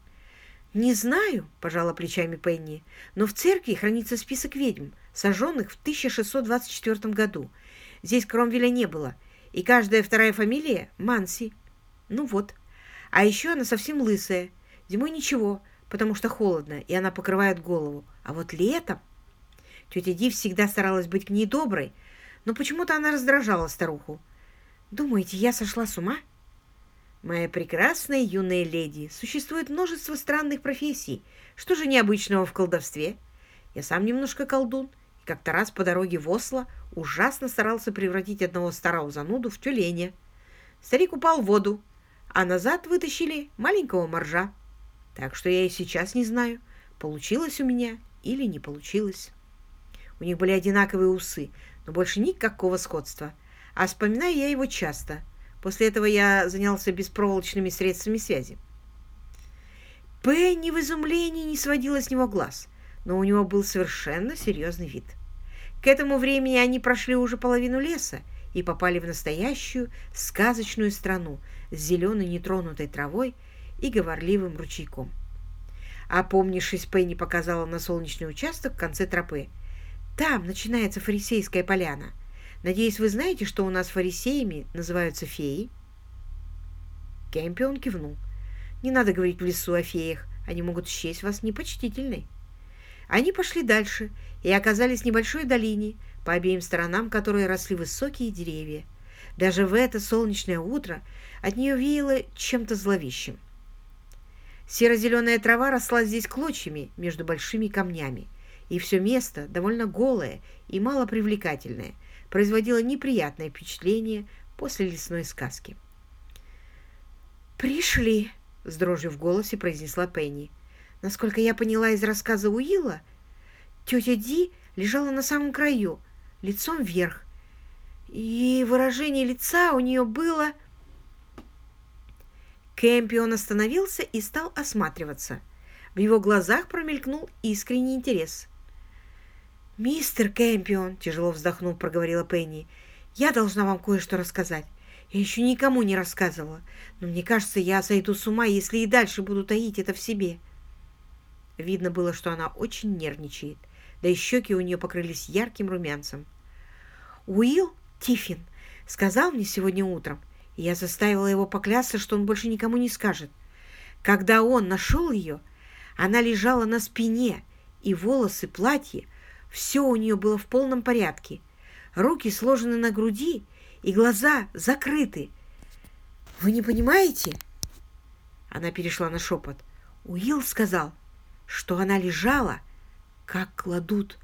«Не знаю», – пожала плечами Пенни, «но в церкви хранится список ведьм, сожженных в 1624 году. Здесь Кромвеля не было, и каждая вторая фамилия – Манси. Ну вот. А еще она совсем лысая. Зимой ничего, потому что холодно, и она покрывает голову. А вот летом... Тетя Ди всегда старалась быть к ней доброй, но почему-то она раздражала старуху. «Думаете, я сошла с ума?» «Моя прекрасная юная леди, существует множество странных профессий. Что же необычного в колдовстве? Я сам немножко колдун, и как-то раз по дороге в Осло ужасно старался превратить одного старого зануду в тюленя. Старик упал в воду, а назад вытащили маленького моржа. Так что я и сейчас не знаю, получилось у меня или не получилось. У них были одинаковые усы, но больше никакого сходства. А вспоминаю я его часто – После этого я занялся беспроволочными средствами связи. Пенни в изумлении не сводила с него глаз, но у него был совершенно серьезный вид. К этому времени они прошли уже половину леса и попали в настоящую сказочную страну с зеленой нетронутой травой и говорливым ручейком. Опомнившись, Пенни показала на солнечный участок в конце тропы. «Там начинается фарисейская поляна. Надеюсь, вы знаете, что у нас фарисеями называются феи?» Кемпион кивнул. «Не надо говорить в лесу о феях. Они могут счесть вас непочтительной». Они пошли дальше и оказались в небольшой долине, по обеим сторонам которой росли высокие деревья. Даже в это солнечное утро от нее веяло чем-то зловещим. Серо-зеленая трава росла здесь клочьями между большими камнями, и все место довольно голое и малопривлекательное, производила неприятное впечатление после лесной сказки. «Пришли!» — с дрожью в голосе произнесла Пенни. «Насколько я поняла из рассказа Уилла, тетя Ди лежала на самом краю, лицом вверх, и выражение лица у нее было...» Кэмпион остановился и стал осматриваться. В его глазах промелькнул искренний интерес. «Мистер Кэмпион», — тяжело вздохнув, проговорила Пенни, — «я должна вам кое-что рассказать. Я еще никому не рассказывала, но мне кажется, я сойду с ума, если и дальше буду таить это в себе». Видно было, что она очень нервничает, да и щеки у нее покрылись ярким румянцем. «Уилл Тиффин сказал мне сегодня утром, и я заставила его поклясться, что он больше никому не скажет. Когда он нашел ее, она лежала на спине, и волосы, платье все у нее было в полном порядке. Руки сложены на груди и глаза закрыты. «Вы не понимаете?» Она перешла на шепот. Уилл сказал, что она лежала, как кладут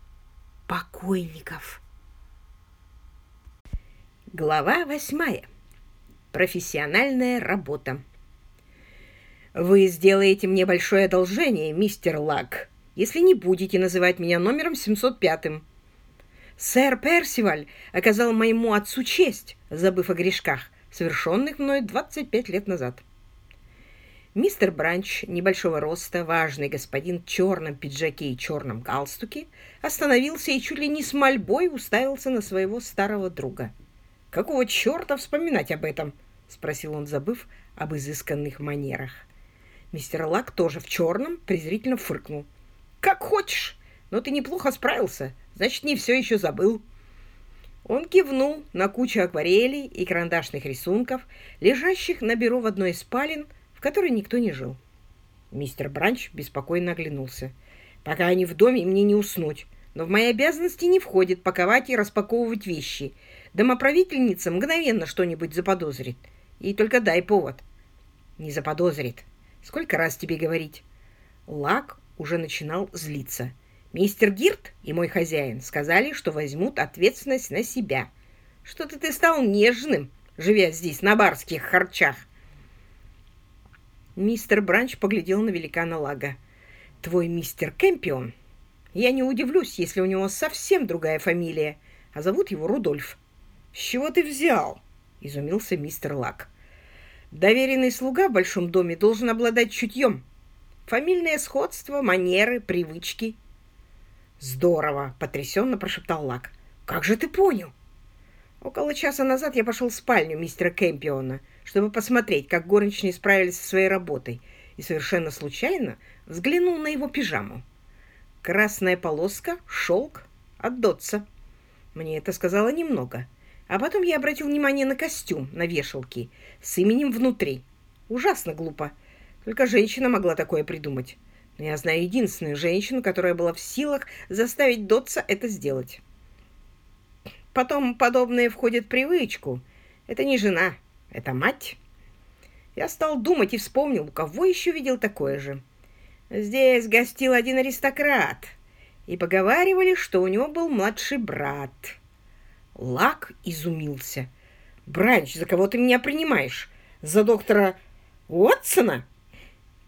покойников. Глава восьмая. Профессиональная работа. «Вы сделаете мне большое одолжение, мистер Лак», если не будете называть меня номером 705. Сэр Персиваль оказал моему отцу честь, забыв о грешках, совершенных мной 25 лет назад. Мистер Бранч, небольшого роста, важный господин в черном пиджаке и черном галстуке, остановился и чуть ли не с мольбой уставился на своего старого друга. «Какого черта вспоминать об этом?» — спросил он, забыв об изысканных манерах. Мистер Лак тоже в черном презрительно фыркнул. Как хочешь, но ты неплохо справился, значит, не все еще забыл. Он кивнул на кучу акварелей и карандашных рисунков, лежащих на бюро в одной из спален, в которой никто не жил. Мистер Бранч беспокойно оглянулся. «Пока они в доме, мне не уснуть. Но в мои обязанности не входит паковать и распаковывать вещи. Домоправительница мгновенно что-нибудь заподозрит. И только дай повод». «Не заподозрит. Сколько раз тебе говорить?» Лак уже начинал злиться. Мистер Гирт и мой хозяин сказали, что возьмут ответственность на себя. Что-то ты стал нежным, живя здесь на барских харчах. Мистер Бранч поглядел на великана Лага. «Твой мистер Кэмпион? Я не удивлюсь, если у него совсем другая фамилия, а зовут его Рудольф». «С чего ты взял?» — изумился мистер Лаг. «Доверенный слуга в большом доме должен обладать чутьем, Фамильное сходство, манеры, привычки. Здорово, потрясенно прошептал Лак. Как же ты понял? Около часа назад я пошел в спальню мистера Кэмпиона, чтобы посмотреть, как горничные справились со своей работой, и совершенно случайно взглянул на его пижаму. Красная полоска, шелк от Дотса. Мне это сказала немного. А потом я обратил внимание на костюм на вешалке с именем внутри. Ужасно глупо. Только женщина могла такое придумать. Но я знаю единственную женщину, которая была в силах заставить Дотса это сделать. Потом подобное входит в привычку. Это не жена, это мать. Я стал думать и вспомнил, у кого еще видел такое же. Здесь гостил один аристократ, и поговаривали, что у него был младший брат. Лак изумился. «Бранч, за кого ты меня принимаешь? За доктора Уотсона?»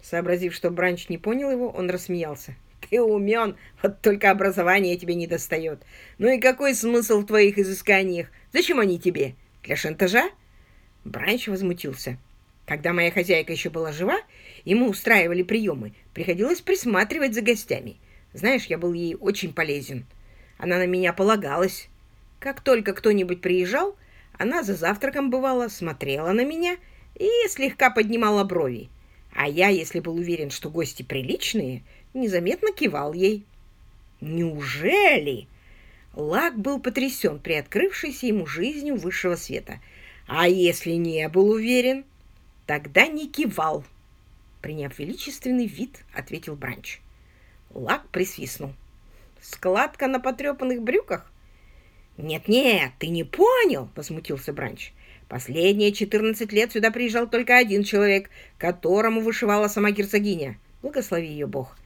Сообразив, что Бранч не понял его, он рассмеялся. «Ты умен, вот только образование тебе не достает. Ну и какой смысл в твоих изысканиях? Зачем они тебе? Для шантажа?» Бранч возмутился. Когда моя хозяйка еще была жива, и мы устраивали приемы, приходилось присматривать за гостями. Знаешь, я был ей очень полезен. Она на меня полагалась. Как только кто-нибудь приезжал, она за завтраком, бывало, смотрела на меня и слегка поднимала брови. А я, если был уверен, что гости приличные, незаметно кивал ей. Неужели? Лак был потрясен при открывшейся ему жизнью высшего света. А если не был уверен, тогда не кивал. Приняв величественный вид, ответил Бранч. Лак присвистнул. Складка на потрепанных брюках? «Нет-нет, ты не понял!» — возмутился Бранч. Последние 14 лет сюда приезжал только один человек, которому вышивала сама герцогиня. Благослови ее Бог.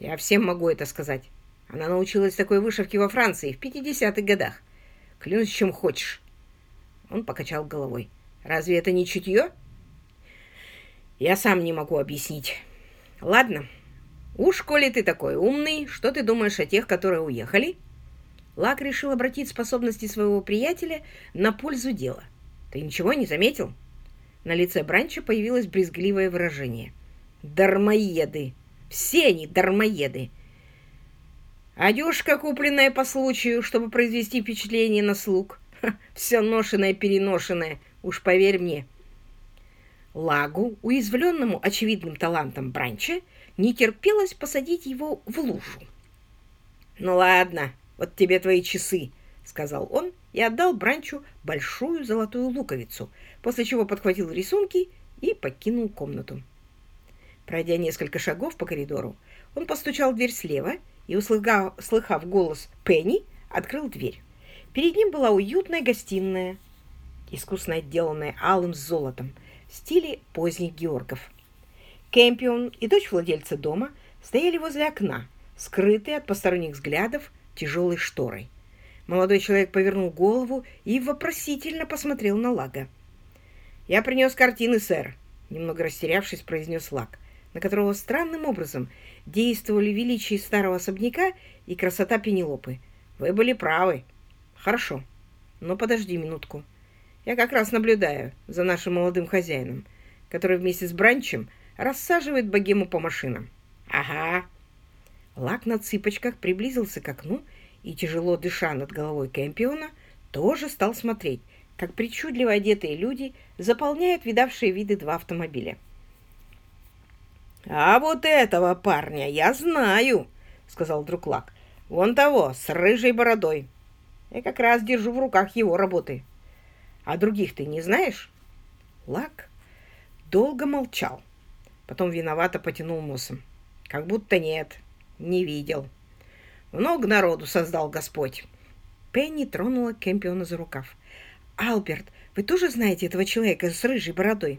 Я всем могу это сказать. Она научилась такой вышивке во Франции в 50-х годах. Клянусь, чем хочешь. Он покачал головой. Разве это не чутье? Я сам не могу объяснить. Ладно. Уж, коли ты такой умный, что ты думаешь о тех, которые уехали? Лак решил обратить способности своего приятеля на пользу дела. Ты ничего не заметил? На лице Бранча появилось брезгливое выражение. Дармоеды! Все они дармоеды! Одежка, купленная по случаю, чтобы произвести впечатление на слуг. Ха, все ношеное-переношенное, уж поверь мне. Лагу, уязвленному очевидным талантом Бранча, не терпелось посадить его в лужу. «Ну ладно, вот тебе твои часы», — сказал он и отдал Бранчу большую золотую луковицу, после чего подхватил рисунки и покинул комнату. Пройдя несколько шагов по коридору, он постучал в дверь слева и, услыхав, услыхав голос Пенни, открыл дверь. Перед ним была уютная гостиная, искусно отделанная алым золотом, в стиле поздних Георгов. Кэмпион и дочь владельца дома стояли возле окна, скрытые от посторонних взглядов тяжелой шторой. Молодой человек повернул голову и вопросительно посмотрел на Лага. «Я принес картины, сэр», — немного растерявшись, произнес Лаг, на которого странным образом действовали величие старого особняка и красота Пенелопы. «Вы были правы. Хорошо. Но подожди минутку. Я как раз наблюдаю за нашим молодым хозяином, который вместе с Бранчем рассаживает богему по машинам. Ага. Лак на цыпочках приблизился к окну и, тяжело дыша над головой Кэмпиона, тоже стал смотреть, как причудливо одетые люди заполняют видавшие виды два автомобиля. «А вот этого парня я знаю», — сказал вдруг Лак. «Вон того, с рыжей бородой. Я как раз держу в руках его работы. А других ты не знаешь?» Лак долго молчал, потом виновато потянул носом. «Как будто нет, не видел». Много народу создал Господь. Пенни тронула Кэмпиона за рукав. «Алберт, вы тоже знаете этого человека с рыжей бородой?»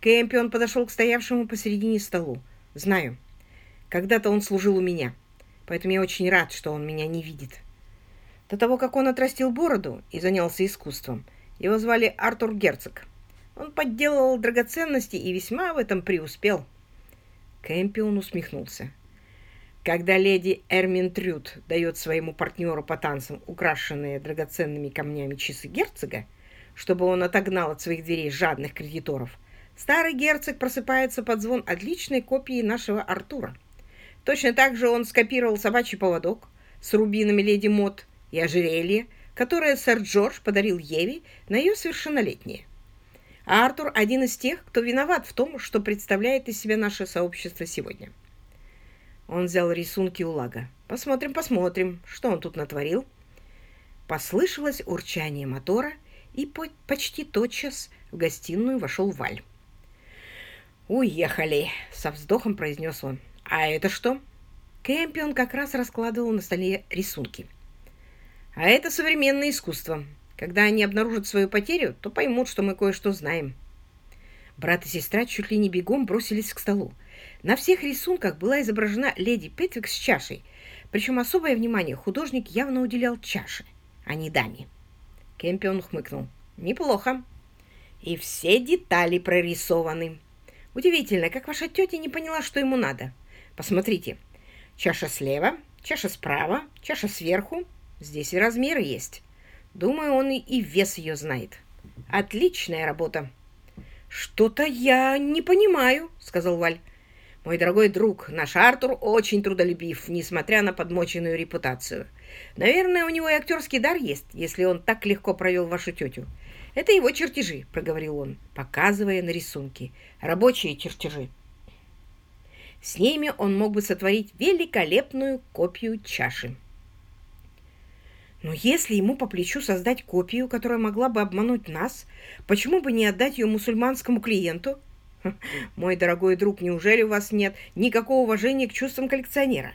Кэмпион подошел к стоявшему посередине столу. «Знаю. Когда-то он служил у меня, поэтому я очень рад, что он меня не видит». До того, как он отрастил бороду и занялся искусством, его звали Артур Герцог. Он подделывал драгоценности и весьма в этом преуспел. Кэмпион усмехнулся. Когда леди Эрминтрюд дает своему партнеру по танцам украшенные драгоценными камнями часы герцога, чтобы он отогнал от своих дверей жадных кредиторов, старый герцог просыпается под звон отличной копии нашего Артура. Точно так же он скопировал собачий поводок с рубинами леди Мот и ожерелье, которое сэр Джордж подарил Еве на ее совершеннолетнее. А Артур один из тех, кто виноват в том, что представляет из себя наше сообщество сегодня. Он взял рисунки у лага. Посмотрим, посмотрим, что он тут натворил. Послышалось урчание мотора, и по почти тотчас в гостиную вошел Валь. «Уехали!» — со вздохом произнес он. «А это что?» Кэмпион как раз раскладывал на столе рисунки. «А это современное искусство. Когда они обнаружат свою потерю, то поймут, что мы кое-что знаем». Брат и сестра чуть ли не бегом бросились к столу. На всех рисунках была изображена леди Петвик с чашей, причем особое внимание художник явно уделял чаше, а не даме. Кэмпион хмыкнул. «Неплохо. И все детали прорисованы. Удивительно, как ваша тетя не поняла, что ему надо. Посмотрите. Чаша слева, чаша справа, чаша сверху. Здесь и размеры есть. Думаю, он и вес ее знает. Отличная работа». «Что-то я не понимаю», — сказал Валь. Мой дорогой друг, наш Артур очень трудолюбив, несмотря на подмоченную репутацию. Наверное, у него и актерский дар есть, если он так легко провел вашу тетю. Это его чертежи, проговорил он, показывая на рисунки. Рабочие чертежи. С ними он мог бы сотворить великолепную копию чаши. Но если ему по плечу создать копию, которая могла бы обмануть нас, почему бы не отдать ее мусульманскому клиенту? Мой дорогой друг, неужели у вас нет никакого уважения к чувствам коллекционера?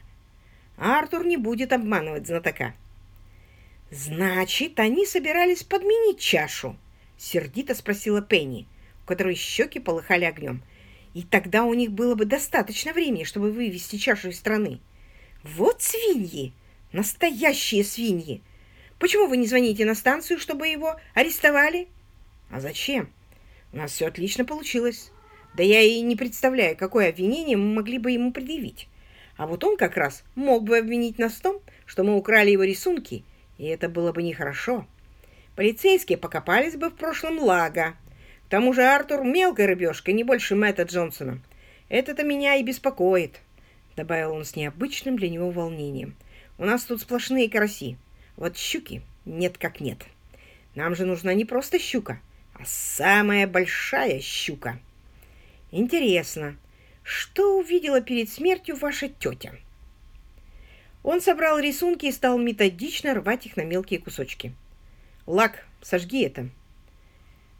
Артур не будет обманывать знатока. Значит, они собирались подменить чашу? Сердито спросила Пенни, у которой щеки полыхали огнем. И тогда у них было бы достаточно времени, чтобы вывести чашу из страны. Вот свиньи! Настоящие свиньи! Почему вы не звоните на станцию, чтобы его арестовали? А зачем? У нас все отлично получилось. Да я и не представляю, какое обвинение мы могли бы ему предъявить. А вот он как раз мог бы обвинить нас в том, что мы украли его рисунки, и это было бы нехорошо. Полицейские покопались бы в прошлом Лага. К тому же Артур мелкая рыбешка, не больше Мэтта Джонсона. Это-то меня и беспокоит, — добавил он с необычным для него волнением. У нас тут сплошные караси. Вот щуки нет как нет. Нам же нужна не просто щука, а самая большая щука. Интересно, что увидела перед смертью ваша тетя? Он собрал рисунки и стал методично рвать их на мелкие кусочки. Лак, сожги это.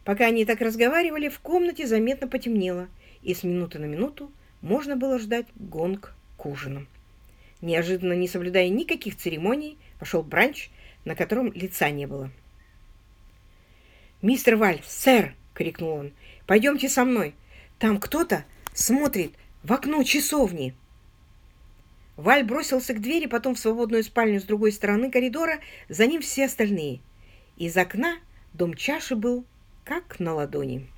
Пока они так разговаривали, в комнате заметно потемнело, и с минуты на минуту можно было ждать гонг к ужину. Неожиданно, не соблюдая никаких церемоний, пошел бранч, на котором лица не было. «Мистер Валь, сэр!» — крикнул он. «Пойдемте со мной. Там кто-то смотрит в окно часовни. Валь бросился к двери, потом в свободную спальню с другой стороны коридора, за ним все остальные. Из окна дом чаши был как на ладони.